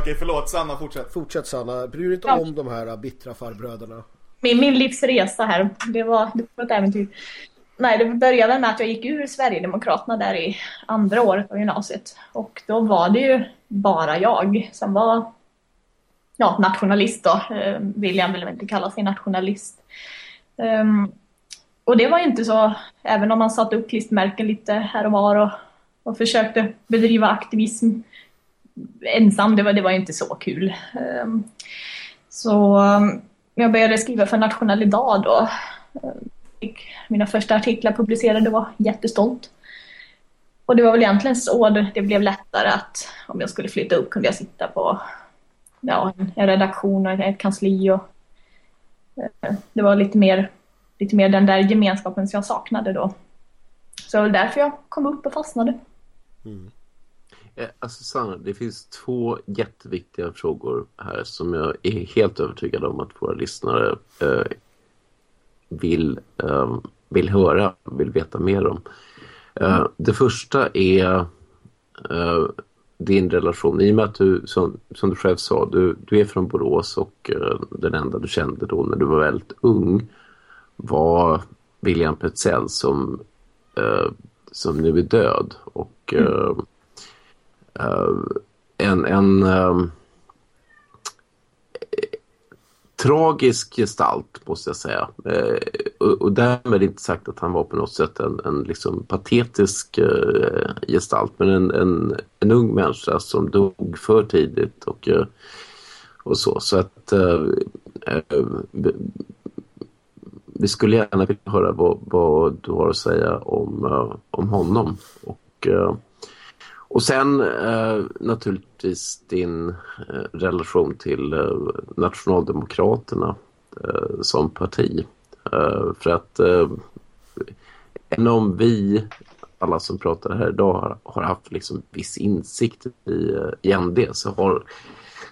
Okej, förlåt. Sanna, fortsätt. Fortsätt Sanna, bryr dig inte Ja. om de här bittra farbröderna. min, min livsresa här, det var, det var ett äventyr. Nej, det började med att jag gick ur Sverigedemokraterna där i andra året av gymnasiet. Och då var det ju bara jag som var ja, nationalist då. Ehm, William vill väl inte kalla sig nationalist. Um, och det var ju inte så, även om man satte upp klistermärken lite här och var och, och försökte bedriva aktivism ensam, det var, det var ju inte så kul. Um, så um, jag började skriva för Nationell Idag då. Fick mina första artiklar publicerade och var jättestolt. Och det var väl egentligen så det det blev lättare att om jag skulle flytta upp kunde jag sitta på ja, en- redaktion och ett kansli. Och, eh, det var lite mer, lite mer den där gemenskapen som jag saknade då. Så det var därför jag kom upp och fastnade. Mm. Eh, alltså Sanna, det finns två jätteviktiga frågor här som jag är helt övertygad om att våra lyssnare eh, vill, eh, vill höra, vill veta mer om. Eh, det första är eh, din relation. I och med att du, som, som du själv sa, du, du är från Borås och eh, den enda du kände då när du var väldigt ung var William Petzell som, eh, som nu är död. Och eh, en, en eh, tragisk gestalt måste jag säga. Eh, och, och därmed inte sagt att han var på något sätt en, en liksom patetisk eh, gestalt men en, en, en ung människa som dog för tidigt och, eh, och så. Så att eh, eh vi- vi skulle gärna vilja höra vad, vad du har att säga om, eh, om honom. Och, eh, och sen eh, naturligtvis din eh, relation till eh, Nationaldemokraterna eh, som parti. Eh, för att eh, även om vi, alla som pratar här idag, har, har haft liksom viss insikt i, eh, i ND så har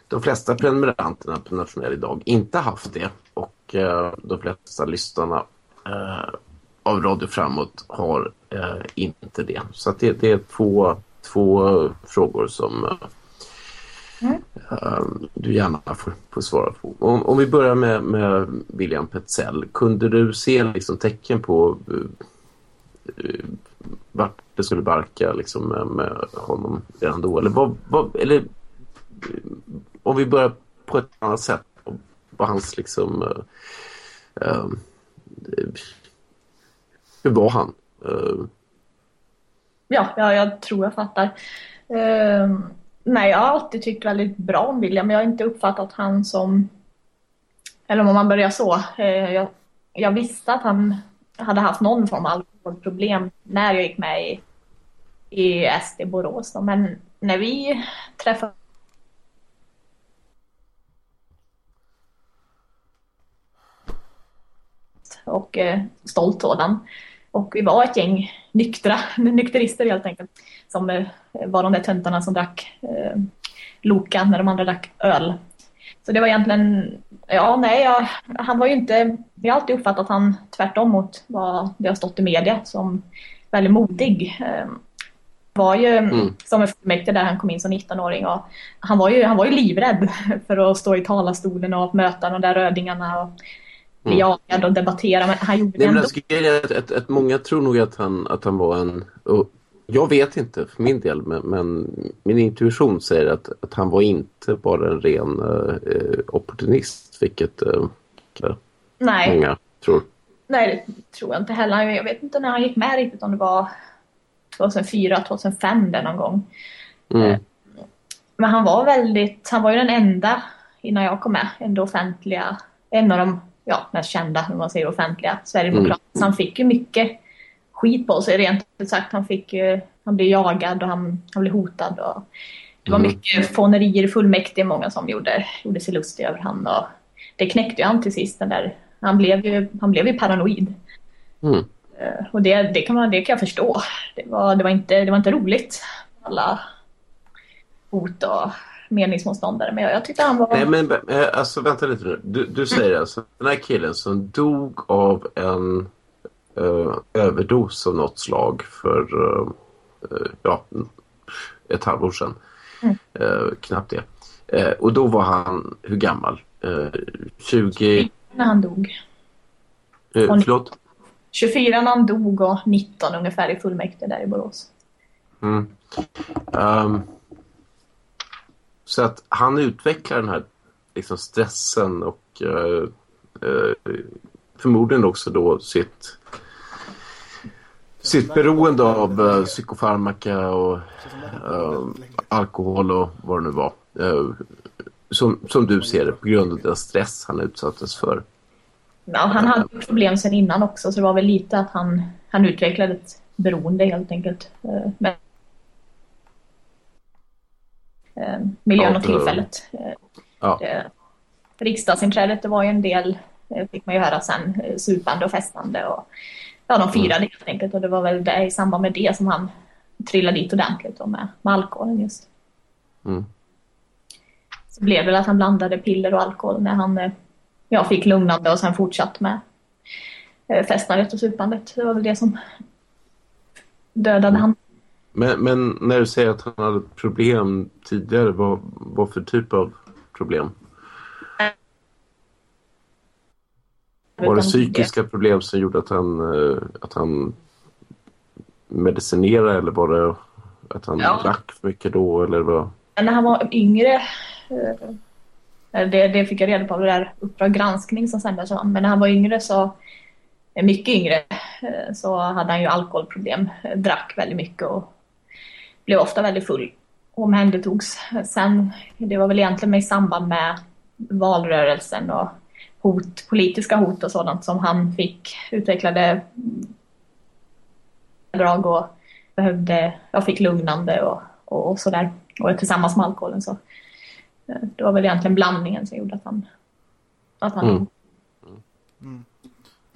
de flesta prenumeranterna på Nationell idag inte haft det. Och eh, de flesta lyssnarna eh, av Radio Framåt har eh, inte det. Så att det, det är två, två frågor som eh, eh, du gärna får, får svara på. Om, om vi börjar med, med William Petzell. Kunde du se liksom, tecken på eh, eh, vart det skulle barka liksom, med, med honom redan då? Eller, vad, vad, eller eh, om vi börjar på ett annat sätt. Vad hans liksom... eh, eh, hur var han? Ja, ja, jag tror jag fattar. Uh, nej, jag har alltid tyckt väldigt bra om William, men jag har inte uppfattat han som... Eller om man börjar så. Uh, jag, jag visste att han hade haft någon form av alkoholproblem när jag gick med i, i SD Borås. Då. Men när vi träffade och eh, stolt sådan. Och vi var ett gäng nyktra, nykterister helt enkelt, som eh, var de där töntarna som drack eh, Loka när de andra drack öl. Så det var egentligen, ja nej, jag, han var ju inte, vi har alltid uppfattat han tvärtom mot vad det har stått i media som väldigt modig. Eh, var ju Mm. som en fullmäktige där han kom in som 19-åring och han var ju, han var ju livrädd för att stå i talarstolen och möta de där rödingarna och Mm. jagad och debattera men han gjorde Nej, men ändå. alltså, grejen att, att, att många tror nog att han, att han var en... Och jag vet inte för min del, men, men min intuition säger att, att han var inte bara en ren eh, opportunist, vilket eh, Nej. många tror. Nej, det tror jag inte heller. Jag vet inte när han gick med riktigt, om det var 2004, 2005 där någon gång. Mm. Men han var väldigt, han var ju den enda innan jag kom med, ändå offentliga, en av de ja, mest kända, om man säger offentliga, Sverigedemokraterna. Så han fick ju mycket skit på sig rent ut sagt. Han, fick, ju- han blev jagad och han, han blev hotad. Och det var Mm. mycket fånerier i fullmäktige, många som gjorde, gjorde sig lustiga över han. Och det knäckte ju han till sist. Den där, han, blev ju, han blev ju paranoid. Mm. Eh, Och det, det, kan man, det kan jag förstå. Det var, det var, inte, det var inte roligt. Alla hot och meningsmotståndare. Men jag, jag tyckte han var... Nej men eh, alltså vänta lite nu. Du, du säger alltså den här killen som dog av en eh, överdos av något slag för eh, eh, ja, ett halvår sedan. Eh, knappt det. Eh, och då var han hur gammal? Eh, 20... När han dog. Eh, förlåt? 24 när han dog och 19 ungefär i fullmäktige där i Borås. Mm. Ehm, så att han utvecklar den här liksom stressen och eh, eh, förmodligen också då sitt sitt beroende av uh, psykofarmaka och eh, alkohol och vad det nu var. Eh, som, som du ser det, på grund av den stress han utsattes för. Ja, han hade problem sen innan också så det var väl lite att han, han utvecklade ett beroende helt enkelt. Eh, men, miljön och tillfället. Eh, Ja. det- Riksdagsinträdet det var ju en del, eh, fick man ju höra sen, eh, supande och festande. Och, ja, de firade helt enkelt och det var väl det, i samband med det som han trillade dit ordentligt då med, med alkoholen just. Mm. Så blev det att han blandade piller och alkohol när han eh, ja, fick lugnande och sen fortsatt med eh, festandet och supandet. Det var väl det som dödade han. Men, men när du säger att han hade problem tidigare, vad, vad för typ av problem? Var det psykiska problem som gjorde att han, eh, att han medicinerade eller var det att han Ja. drack för mycket då eller vad? När han var yngre, eh, det, det fick jag reda på av det där Uppdrag granskning som sändes om. Men när han var yngre så, eh, mycket yngre, så hade han ju alkoholproblem. Drack väldigt mycket och blev ofta väldigt full. Och omhändertogs. Sen, det var väl egentligen i samband med valrörelsen och hot, politiska hot och sådant som han fick utvecklade drag och behövde, jag fick lugnande och, och, och sådär. Och tillsammans med alkoholen så eh, det var väl egentligen blandningen som gjorde att han, att han Mm.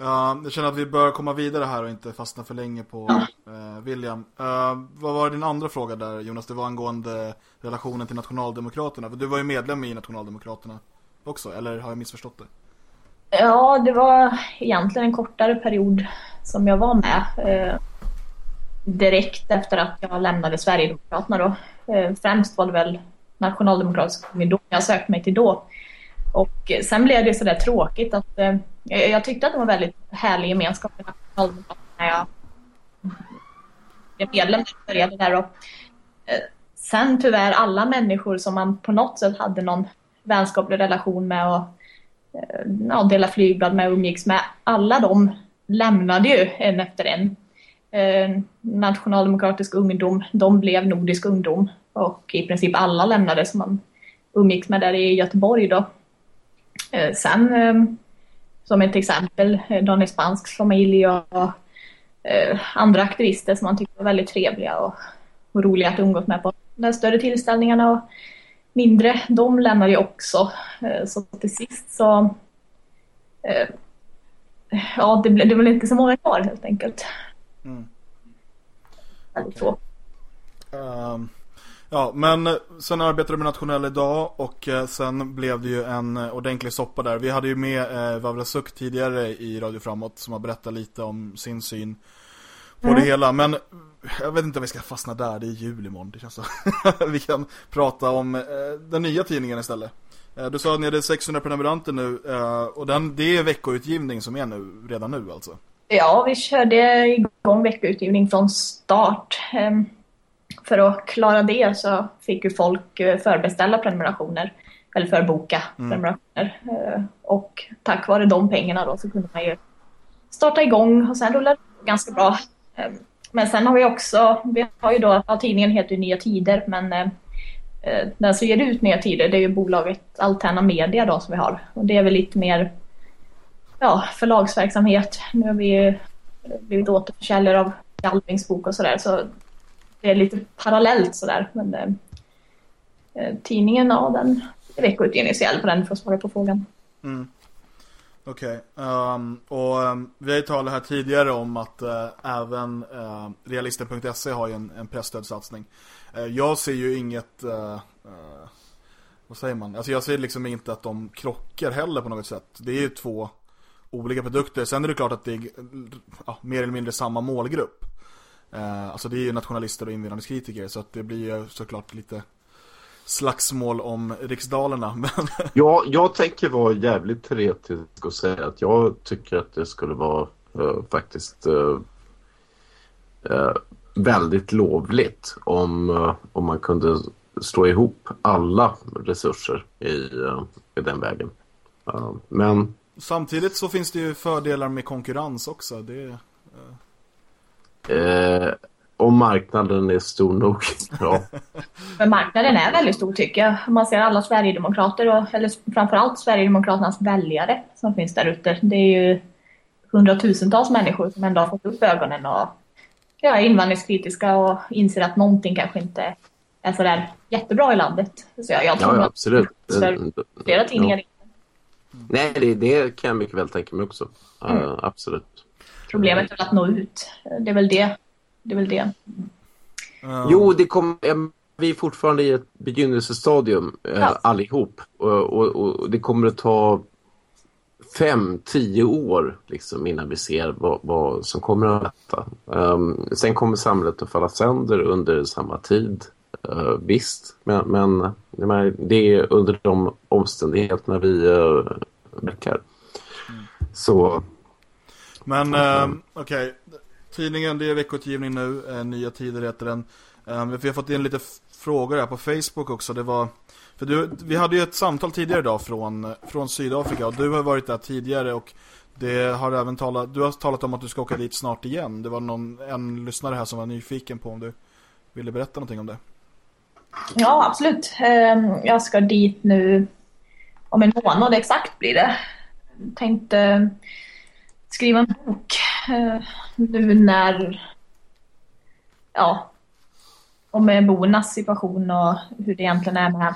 Ja, jag känner att vi bör komma vidare här och inte fastna för länge på eh, William. Eh, vad var din andra fråga där Jonas? Det var angående relationen till Nationaldemokraterna. Du var ju medlem i Nationaldemokraterna också, eller har jag missförstått det? Ja, det var egentligen en kortare period som jag var med. Eh, direkt efter att jag lämnade Sverigedemokraterna då. Eh, främst var det väl Nationaldemokratiska ungdom jag sökte mig till då. Och sen blev det sådär tråkigt att eh, jag tyckte att det var väldigt härlig gemenskap när jag blev medlem började där. Och, eh, sen tyvärr alla människor som man på något sätt hade någon vänskaplig relation med och eh, ja, dela flygblad med och umgicks med. Alla de lämnade ju en efter en. Eh, Nationaldemokratisk ungdom, de blev Nordisk ungdom och i princip alla lämnade som man umgicks med där i Göteborg då. Eh, sen eh, som ett exempel eh, Daniel Spansks familj och eh, andra aktivister som man tyckte var väldigt trevliga och, och roliga att umgås med på de större tillställningarna och mindre, de lämnade ju också. Så till sist så ja, det blev det blev inte så många kvar helt enkelt. Mm. Väldigt få. Ehm, ja, men eh, sen arbetade du med Nationell idag och eh, sen blev det ju en eh, ordentlig soppa där. Vi hade ju med eh, Vavra Suk tidigare i Radio Framåt som har berättat lite om sin syn på Mm. det hela. Men jag vet inte om vi ska fastna där, det är jul imorgon. Det känns så. vi kan prata om eh, den nya tidningen istället. Eh, du sa att ni hade 600 prenumeranter nu eh, och den, det är veckoutgivning som är nu, redan nu alltså. Ja, vi körde igång veckoutgivning från start. För att klara det så fick ju folk eh, förbeställa prenumerationer, eller förboka Mm. prenumerationer. Eh, Och tack vare de pengarna då så kunde man ju starta igång och sen rullade det ganska bra. Ehm, Men sen har vi också, vi har ju då, ja, tidningen heter ju Nya Tider, men eh, den som ger ut Nya Tider det är ju bolaget Alterna Media då som vi har. Och det är väl lite mer ja, förlagsverksamhet. Nu har vi ju blivit återförsäljare av Jalvings bok och sådär. Så det är lite parallellt sådär. Men eh, eh tidningen, ja den är veckoutgivningshjälp på den för att svara på frågan. Mm. Okej, ehm, och um, vi har ju talat här tidigare om att uh, även eh, uh, realisten.se har ju en, en pressstödssatsning. Uh, jag ser ju inget, vad säger man? Alltså jag ser liksom inte att de krockar heller på något sätt. Det är ju två olika produkter. Sen är det klart att det är mer eller mindre samma målgrupp. Eh, alltså det är ju nationalister och invandringskritiker så att det blir ju såklart lite slagsmål om riksdalerna. Men... Ja, jag tänker vara jävligt teoretisk och säga att jag tycker att det skulle vara uh, faktiskt uh, uh, väldigt lovligt om, om man kunde slå ihop alla resurser i, i den vägen. men Samtidigt så finns det ju fördelar med konkurrens också. Det, om marknaden är stor nog. Ja. Men marknaden är väldigt stor tycker jag. Man ser alla Sverigedemokrater, och, eller framförallt Sverigedemokraternas väljare som finns där ute. Det är ju hundratusentals människor som ändå har fått upp ögonen och ja, är invandringskritiska och inser att någonting kanske inte är sådär jättebra i landet. Så jag, jag tror ja, ja, absolut. att flera tidningar ja. Nej, det, det, kan jag mycket väl tänka mig också. Mm. Uh, absolut. Problemet är att nå ut. Det är väl det det är väl det. Mm. Jo, det kommer... Vi är fortfarande i ett begynnelsestadium eh, ja. allihop. Och, och, och, det kommer att ta fem, tio år liksom, innan vi ser vad, vad som kommer att hända. Um, sen kommer samhället att falla sönder under samma tid. Uh, visst, men, men, men det är under de omständigheterna vi uh, verkar. Mm. Så... Men eh, okej, okay. Tidningen, det är veckotgivning nu, eh, Nya Tider heter den. Eh, vi har fått in lite frågor här på Facebook också. Det var, för du, vi hade ju ett samtal tidigare idag från, från Sydafrika och du har varit där tidigare och det har även talat, du har talat om att du ska åka dit snart igen. Det var någon, en lyssnare här som var nyfiken på om du ville berätta någonting om det. Ja, absolut. Ehm, jag ska dit nu om en månad exakt blir det. Tänkte skriva en bok eh, nu när ja, om bornas situation och hur det egentligen är med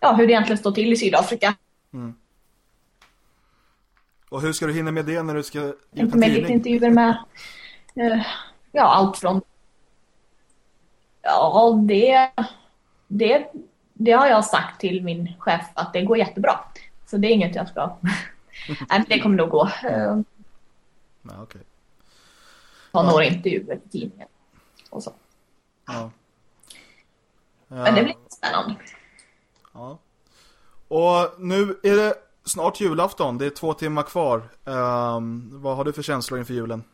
ja, hur det egentligen står till i Sydafrika. Mm. Och hur ska du hinna med det när du ska ge Inte med lite intervjuer med eh, ja, allt från ja, det, det det har jag sagt till min chef att det går jättebra. Så det är inget jag ska Nej, det kommer nog gå. Nej, okay. Ta några intervjuer i tidningen och så. Ja. Men det blir spännande. Ja. Och nu är det snart julafton. Det är två timmar kvar. Um, vad har du för känslor inför julen?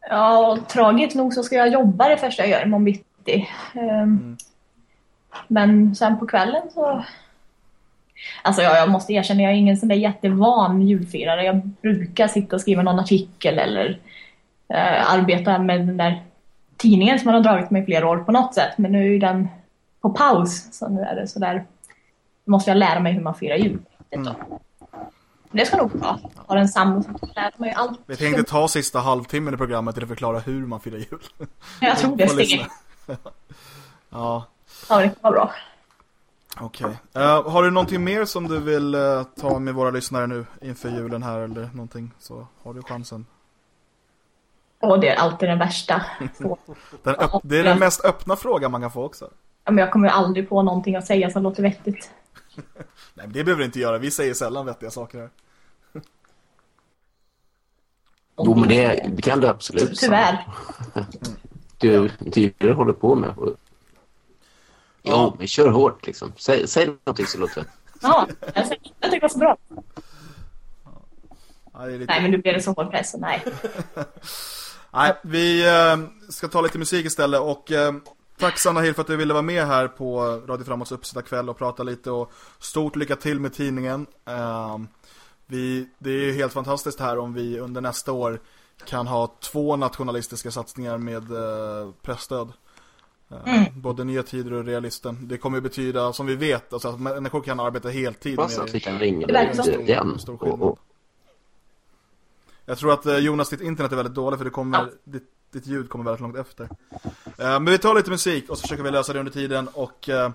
Ja, tragiskt nog så ska jag jobba det första jag gör imorgon bitti. Um, mm. Men sen på kvällen så Alltså jag, jag måste erkänna, jag är ingen sån där jättevan julfirare. Jag brukar sitta och skriva någon artikel eller eh, arbeta med den där tidningen som man har dragit med i flera år på något sätt. Men nu är den på paus. Så nu är det sådär. Nu måste jag lära mig hur man firar jul. Mm. Det ska nog vara. Har en sambo som lär mig allt. Jag tänkte ta sista halvtimmen i programmet till att förklara hur man firar jul. Jag tror det stiger. ja. Ja, det var bra. Okej. Okay. Uh, eh, har du någonting mer som du vill uh, ta med våra lyssnare nu inför julen här eller någonting så har du chansen. Åh, det är alltid den värsta. den det är den mest öppna frågan man kan få också. Ja, men jag kommer ju aldrig på någonting att säga som låter vettigt. Nej, men det behöver du inte göra. Vi säger sällan vettiga saker här. jo, men det, det kan du absolut. Tyvärr. du, du håller på med. Jo, men kör hårt liksom. Säg, säg någonting så låter det. Ja, jag tycker det var så bra. Ja, lite... Nej, men nu blir det så hård press, nej. nej, vi äh, ska ta lite musik istället och äh, tack Sanna Hill för att du ville vara med här på Radio Framåts uppsätta kväll och prata lite och stort lycka till med tidningen. Äh, vi, det är helt fantastiskt här om vi under nästa år kan ha två nationalistiska satsningar med äh, pressstöd. Mm. Både Nya Tider och Realisten. Det kommer betyda, som vi vet, alltså att människor kan arbeta heltid. Fast att vi kan ringa dig igen. Jag tror att eh, Jonas, ditt internet är väldigt dåligt för det kommer, ja. ditt, ditt, ljud kommer väldigt långt efter. Uh, men vi tar lite musik och så försöker vi lösa det under tiden och uh,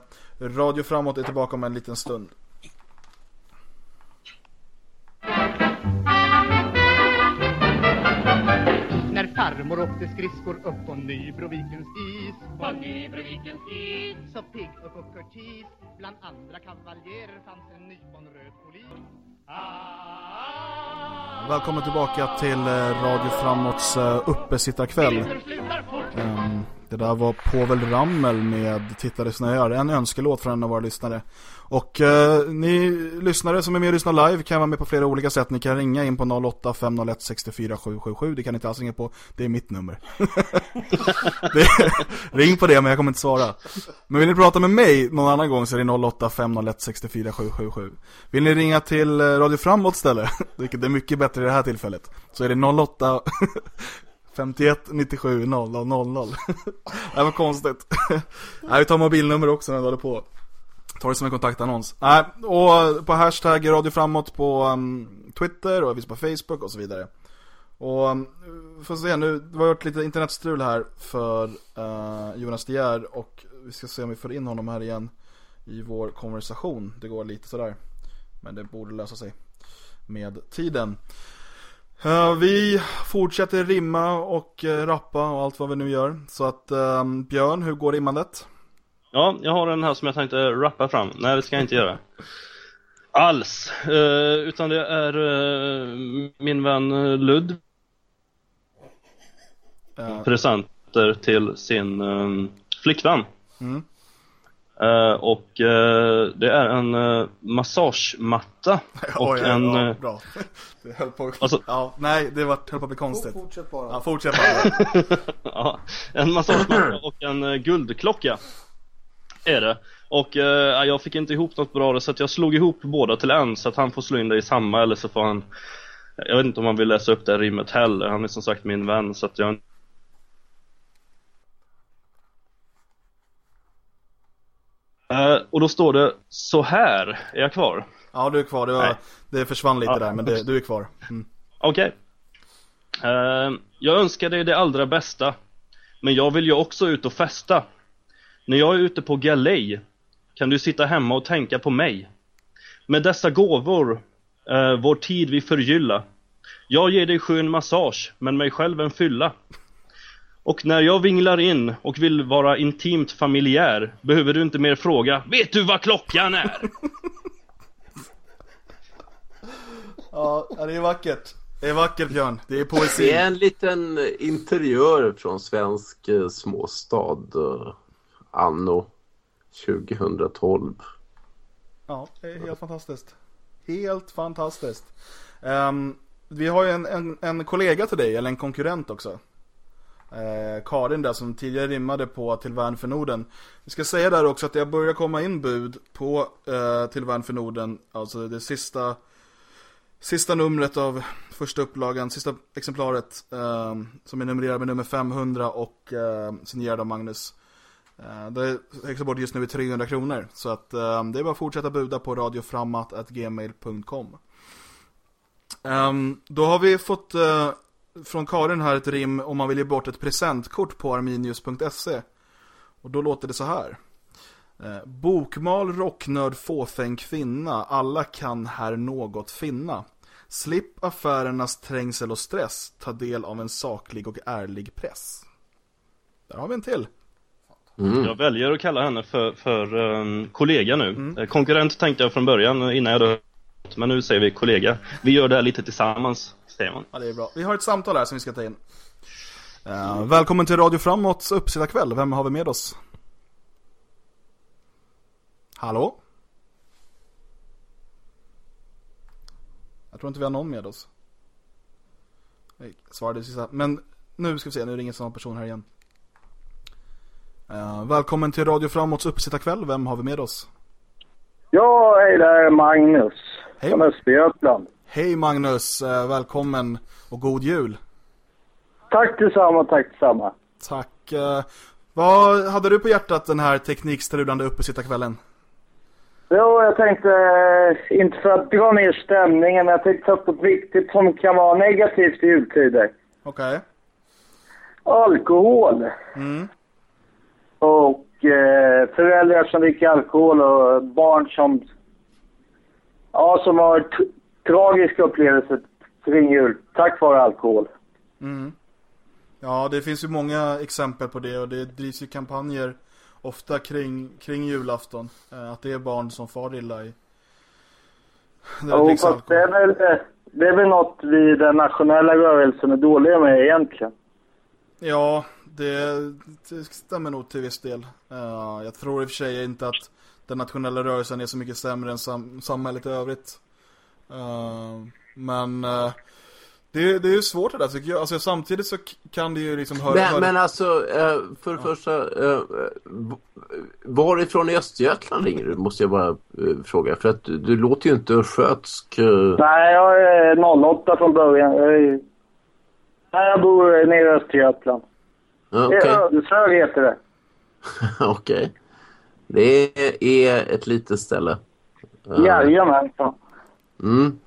Radio Framåt är tillbaka om en liten stund. Åkte skridskor upp på Nybrovikens is. På Nybrovikens is. Så pigg upp på Curtis. Bland andra kavaljerer fanns en nyponröd polis. Välkommen tillbaka till eh, Radio Framåts uh, uppesittarkväll. Um, det där var Povel Ramel med Tittare snöar, en önskelåt från en av våra lyssnare. Och eh, ni lyssnare som är med och lyssnar live kan vara med på flera olika sätt. Ni kan ringa in på 08 501 64 777. Det kan ni inte alls ringa på, det är mitt nummer. det, ring på det men jag kommer inte svara. Men vill ni prata med mig någon annan gång så är det 08 501 64 777. Vill ni ringa till eh, Radio Framåt istället, vilket är mycket bättre i det här tillfället, så är det 08 51 97 00 00 Det var konstigt Nej, vi tar mobilnummer också när vi håller på Ta det som en kontaktannons Nej, och på hashtag Radio Framåt på um, Twitter och vi på Facebook och så vidare Och um, får se nu, det har varit lite internetstrul här för uh, Jonas De Geer och vi ska se om vi får in honom här igen i vår konversation Det går lite sådär Men det borde lösa sig med tiden Uh, vi fortsätter rimma och uh, rappa och allt vad vi nu gör. Så att uh, Björn, hur går rimmandet? Ja, jag har den här som jag tänkte rappa fram. Nej, det ska jag inte göra. Alls. utan det är min vän Ludd. Presenter till sin flickvän. Mm. Uh, och uh, det är en uh, massagematta och ja, en... Ja, bra. Det höll på alltså, ja, Nej, det var, höll på att bli konstigt. Fortsätt bara. Ja, fortsätt bara. ja, en massagematta och en guldklocka är det. Och jag fick inte ihop något bra så att jag slog ihop båda till en så att han får slå in det i samma eller så får han... Jag vet inte om han vill läsa upp det rimmet heller. Han är som sagt min vän så att jag Uh, och då står det så här, är jag kvar? Ja du är kvar, det, var, det försvann lite ja. där men det, du är kvar mm. Okej okay. uh, Jag önskar dig det allra bästa Men jag vill ju också ut och festa När jag är ute på galej Kan du sitta hemma och tänka på mig Med dessa gåvor uh, Vår tid vi förgylla Jag ger dig skön massage Men mig själv en fylla och när jag vinglar in och vill vara intimt familjär behöver du inte mer fråga Vet du vad klockan är? ja, det är vackert. Det är vackert Björn, det är poesi. Det är en liten interiör från svensk eh, småstad eh, anno 2012. Ja, det är helt fantastiskt. Helt fantastiskt. Um, vi har ju en, en, en kollega till dig, eller en konkurrent också eh, Karin där som tidigare rimmade på Till värn för Norden. Vi ska säga där också att det börjar komma in bud på eh, Till värn för Norden, alltså det sista Sista numret av första upplagan, sista exemplaret eh, som är numrerad med nummer 500 och eh, signerad av Magnus. Eh, det högsta bordet just nu är 300 kronor. Så att eh, det är bara att fortsätta buda på radioframmat.gmail.com. Um, ehm, då har vi fått uh, från Karin här ett rim om man vill ge bort ett presentkort på arminius.se. Och då låter det så här. Bokmal, rocknörd, fåfäng kvinna, alla kan här något finna. Slipp affärernas trängsel och stress, ta del av en saklig och ärlig press. Där har vi en till. Mm. Jag väljer att kalla henne för, för um, kollega nu. Mm. Eh, konkurrent tänkte jag från början innan jag hade men nu säger vi kollega. Vi gör det här lite tillsammans, säger man. Ja, det är bra. Vi har ett samtal här som vi ska ta in. Uh, välkommen till Radio Framåts uppsida Vem har vi med oss? Hallå? Jag tror inte vi har någon med oss. Jag svarade sista. Men nu ska vi se, nu ringer samma person här igen. Uh, välkommen till Radio Framåts uppsida Vem har vi med oss? Ja, hej det är Magnus. Hej. Från Östergötland. Hej Magnus, eh, välkommen och god jul. Tack detsamma, tack detsamma. Tack. Eh, vad hade du på hjärtat den här teknikstrulande uppesittarkvällen? Jo, jag tänkte, inte för att dra ner stämningen, men jag tänkte ta upp något viktigt som kan vara negativt i jultider. Okej. Okay. Alkohol. Mm. Och eh, föräldrar som dricker alkohol och barn som Ja, som har tragiska upplevelser kring jul tack vare alkohol. Mm. Ja, det finns ju många exempel på det och det drivs ju kampanjer ofta kring, kring julafton. Eh, att det är barn som far illa i. Jo, fast det är, väl, det är väl något vi den nationella rörelsen är dåliga med egentligen. Ja, det, det stämmer nog till viss del. Eh, jag tror i och för sig inte att den nationella rörelsen är så mycket sämre än sam samhället i övrigt. Eh, men eh, det, det är ju svårt det där tycker jag. Alltså, samtidigt så kan det ju liksom höra... Men, höra... men alltså, för det första, eh, v- varifrån i Östergötland ringer du? Måste jag bara fråga. För att du, du låter ju inte östgötsk. Nej, jag är 08 från början. Jag, är... Nej, jag bor nere i Östergötland. Ja, Det är Ödeshög heter det. okej. Det är ett litet ställe. Eh, Jajamensan. Mm.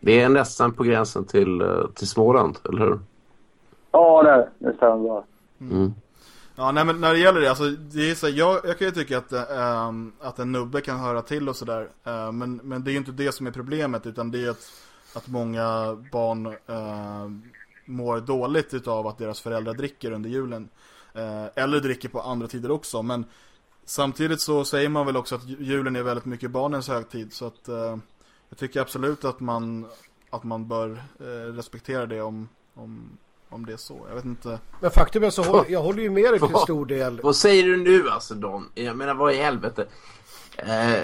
Det är nästan på gränsen till, eh, till Småland, eller hur? Ja, det, det. stämmer bra. Mm. Ja, nej men när det gäller det, alltså, det är så, här, jag, jag kan ju tycka att, eh, att en nubbe kan höra till och sådär. Eh, men, men det är ju inte det som är problemet, utan det är att, att många barn eh, mår dåligt utav att deras föräldrar dricker under julen. Eh, eller dricker på andra tider också, men samtidigt så säger man väl också att julen är väldigt mycket barnens högtid. Så att eh, jag tycker absolut att man, att man bör eh, respektera det om, om, om det är så. Jag vet inte. Men faktum är så håller, jag håller ju med dig till stor del. Vad säger du nu alltså Don? Jag menar vad i helvete? Eh,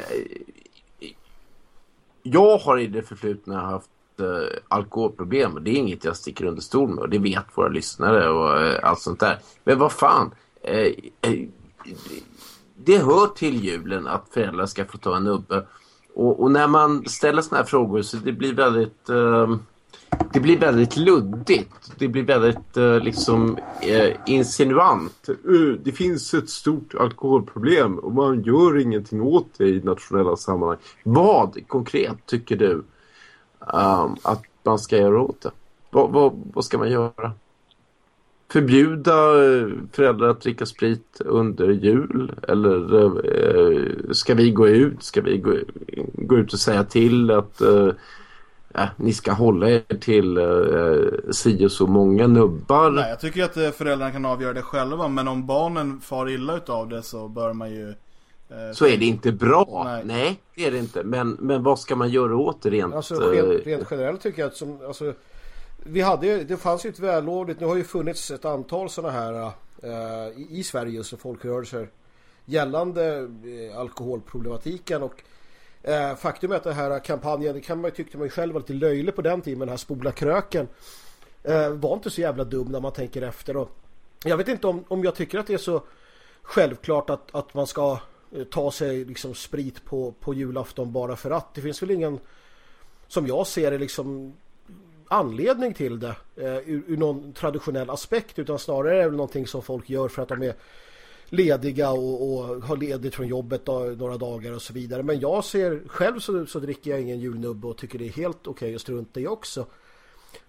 jag har i det förflutna haft eh, alkoholproblem och det är inget jag sticker under stol med och det vet våra lyssnare och eh, allt sånt där. Men vad fan? Eh, eh det hör till julen att föräldrar ska få ta en nubbe. Och, och när man ställer såna här frågor så det blir väldigt eh, det blir väldigt luddigt. Det blir väldigt eh, liksom insinuant. Det finns ett stort alkoholproblem och man gör ingenting åt det i nationella sammanhang. Vad konkret tycker du um, att man ska göra åt det? Vad, vad, vad ska man göra? Förbjuda eh, föräldrar att dricka sprit under jul? Eller uh, ska vi gå ut? Ska vi gå, gå ut och säga till att uh, ja, ni ska hålla er till eh, si och så många nubbar? Nej, jag tycker att föräldrarna kan avgöra det själva, men om barnen far illa utav det så bör man ju eh, Så är det inte bra. Nej. Nej, det är det inte. Men, men vad ska man göra åt det rent? Alltså eh, rent, rent generellt tycker jag att som, alltså, vi hade, det fanns ju ett vällovligt, nu har ju funnits ett antal sådana här eh, i, i Sverige för folkrörelser gällande eh, alkoholproblematiken och eh, faktum är att den här kampanjen, det kan man tyckte man ju själv var lite löjlig på den tiden, den här spola kröken eh, var inte så jävla dum när man tänker efter och jag vet inte om, om jag tycker att det är så självklart att, att man ska Eh, ta sig liksom sprit på, på julafton bara för att. Det finns väl ingen som jag ser det liksom anledning till det eh, ur, ur någon traditionell aspekt utan snarare är det väl någonting som folk gör för att de är lediga och, och har ledigt från jobbet då, några dagar och så vidare. Men jag ser själv så, så dricker jag ingen julnubbe och tycker det är helt okej att strunta i också.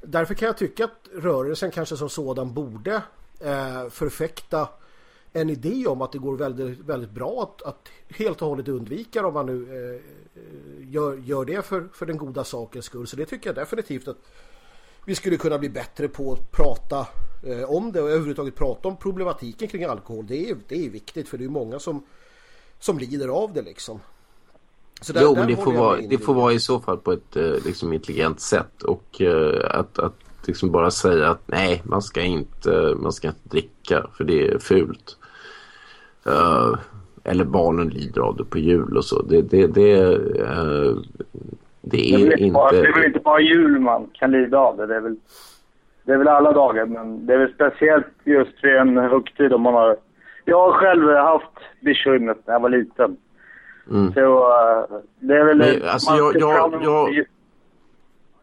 Därför kan jag tycka att rörelsen kanske som sådan borde eh, förfäkta en idé om att det går väldigt, väldigt bra att, att helt och hållet undvika om man nu eh, gör, gör det för, för den goda sakens skull. Så det tycker jag definitivt att vi skulle kunna bli bättre på att prata eh, om det och överhuvudtaget prata om problematiken kring alkohol. Det är, det är viktigt för det är många som, som lider av det liksom. Så där- jo, men det får, vara, det får vara i så fall på ett eh, liksom, intelligent sätt. Och eh, att, att liksom bara säga att nej, man ska inte, man ska inte dricka för det är fult. Eh, eller barnen lider av det på jul och så. Det, det, det, eh, det Det är, är väl inte bara, det är väl inte... bara jul man kan lida av det. Det är väl, det är väl alla dagar, men det är väl speciellt just vid en högtid om man har... Jag har själv haft bekymret när jag var liten. Mm. Så eh, det är väl... Men, alltså, man jag- jag- jag- det. Ja, jag,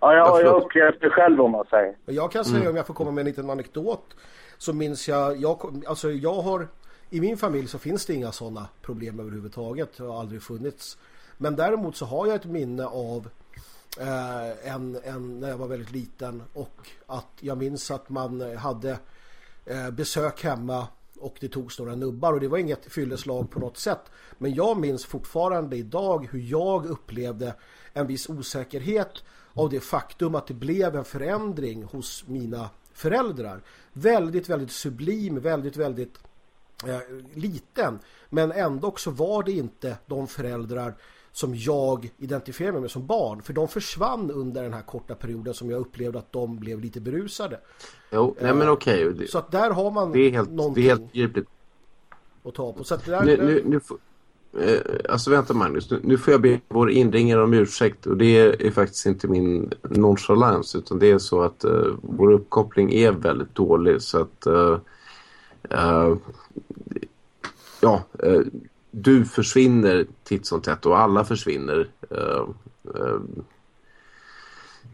Ja, jag förlåt. upplevt det själv om man säger. Jag kan säga om jag får komma med en liten anekdot så minns jag, jag, alltså jag har i min familj så finns det inga sådana problem överhuvudtaget. Det har aldrig funnits. Men däremot så har jag ett minne av eh, en, en, när jag var väldigt liten och att jag minns att man hade eh, besök hemma och det togs några nubbar och det var inget fylleslag på något sätt. Men jag minns fortfarande idag hur jag upplevde en viss osäkerhet av det faktum att det blev en förändring hos mina föräldrar. Väldigt, väldigt sublim, väldigt, väldigt eh, liten. Men ändå så var det inte de föräldrar som jag identifierade mig med som barn. För de försvann under den här korta perioden som jag upplevde att de blev lite berusade. Jo, nej men okej. Okay. Så att där har man det är helt, någonting det är helt gripligt. att ta på. Så att där, Nu, nu, nu får, eh, alltså vänta Magnus, nu, nu får jag be vår inringare om ursäkt och det är, är faktiskt inte min nonchalans utan det är så att eh, vår uppkoppling är väldigt dålig så att eh, eh, ja, eh, du försvinner titt som tätt och alla försvinner uh, uh,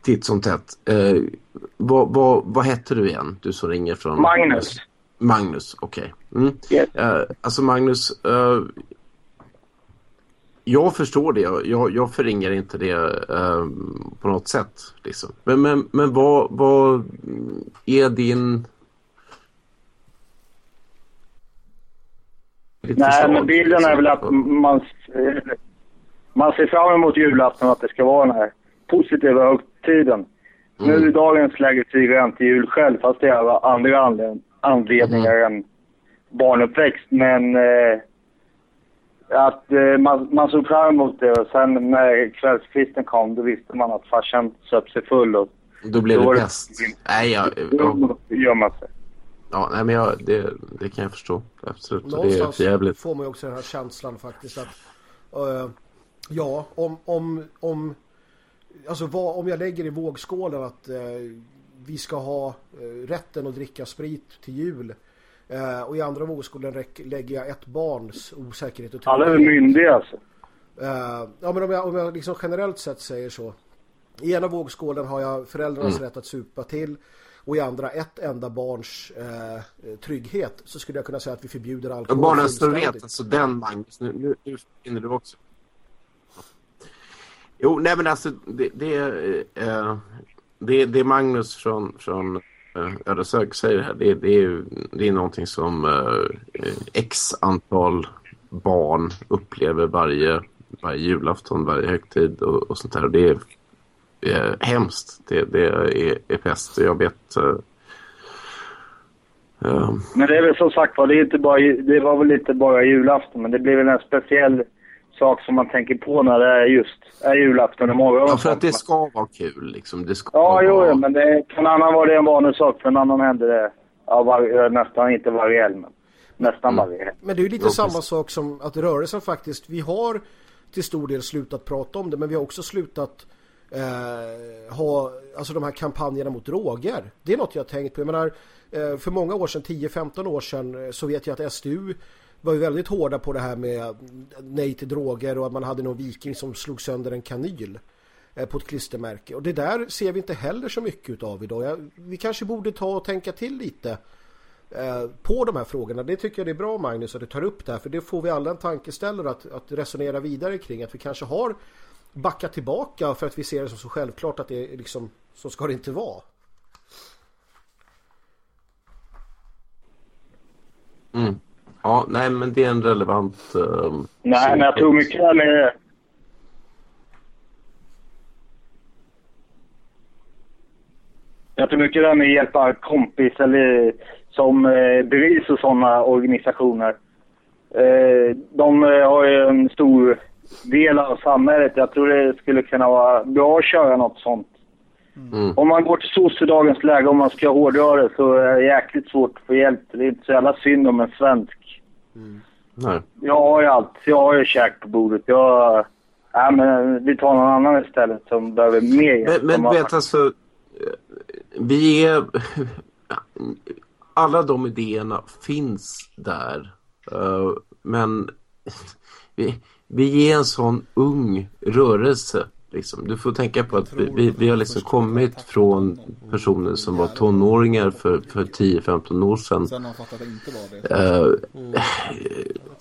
titt som tätt. Uh, vad, vad, vad hette du igen? Du som ringer från... Magnus. Magnus, okej. Okay. Mm. Yes. alltså Magnus, jag förstår det. Jag, jag förringar inte det på något sätt. Liksom. Men, men, men vad, vad är din Nej, men bilden är väl att man, man ser fram emot julafton att det ska vara den här positiva högtiden. Mm. Nu i dagens läge tycker jag inte jul själv, fast det är andra anledningar mm. än barnuppväxt. Men eh, att eh, man, man såg fram emot det och sen när kvällskvisten kom då visste man att farsan söp sig full. Och, då blev det bäst. Nej, jag, jag, då gör man sig. Ja, nej men jag, det, det kan jag förstå. Absolut. Någonstans det är jävligt. får man ju också den här känslan faktiskt att uh, ja, om, om, om alltså vad, om jag lägger i vågskålen att uh, vi ska ha uh, rätten att dricka sprit till jul och i andra vågskålen lägger jag ett barns osäkerhet och Alla är myndiga alltså. ja men om jag, om jag liksom generellt sett säger så i ena vågskålen har jag föräldrarnas mm. rätt att supa till och i andra ett enda barns eh, trygghet så skulle jag kunna säga att vi förbjuder alkohol. Barnens trygghet, alltså den Magnus, nu, nu, nu finner du också. Jo, nej men alltså det, det, eh, det, det Magnus från, från eh, Ödeshög säger här, det, det, är, det är någonting som eh, x antal barn upplever varje, varje julafton, varje högtid och, och sånt där. Och det är eh, hemskt. Det, det är, är pest. Jag vet... Eh, eh, men det är väl som sagt var, det, är inte bara, det var väl inte bara julafton, men det blir väl en speciell sak som man tänker på när det är just är julafton imorgon. Ja, för att det ska vara kul liksom. Det ska ja, vara... jo, men det, för en annan var det en vanlig sak, för en annan händer det ja, var, nästan inte varje helg, men nästan mm. varje helg. Men det är ju lite ja, samma precis. sak som att rörelsen faktiskt, vi har till stor del slutat prata om det, men vi har också slutat eh, ha alltså de här kampanjerna mot droger. Det är något jag har tänkt på. Jag menar, eh, för många år sedan, 10-15 år sedan, eh, så vet jag att SDU var ju väldigt hårda på det här med nej till droger och att man hade någon viking som slog sönder en kanyl eh, på ett klistermärke. Och det där ser vi inte heller så mycket av idag. Jag, vi kanske borde ta och tänka till lite eh, på de här frågorna. Det tycker jag det är bra Magnus att du tar upp det här. För det får vi alla en tankeställare att, att resonera vidare kring. Att vi kanske har backa tillbaka för att vi ser det som så självklart att det är liksom så ska det inte vara. Mm. Ja, nej men det är en relevant... Uh, nej, men jag tror mycket där med... Jag tror mycket där med att hjälpa kompis eller som eh, bevis och sådana organisationer. Eh, de eh, har ju en stor del av samhället. Jag tror det skulle kunna vara bra att köra något sånt. Mm. Om man går till SOS i dagens läge, om man ska hårdra det, så är det jäkligt svårt att få hjälp. Det är inte så jävla synd om en svensk. Mm. Nej. Jag har ju allt. Jag har ju käk på bordet. Jag... Nej, men vi tar någon annan istället som behöver mer hjälp. Men, men vet alltså, vi är... Alla de idéerna finns där. Uh, men vi, vi är en sån ung rörelse. Liksom. Du får tänka på att vi, vi, vi har liksom kommit från personer som var tonåringar för, för 10-15 år sedan. Uh,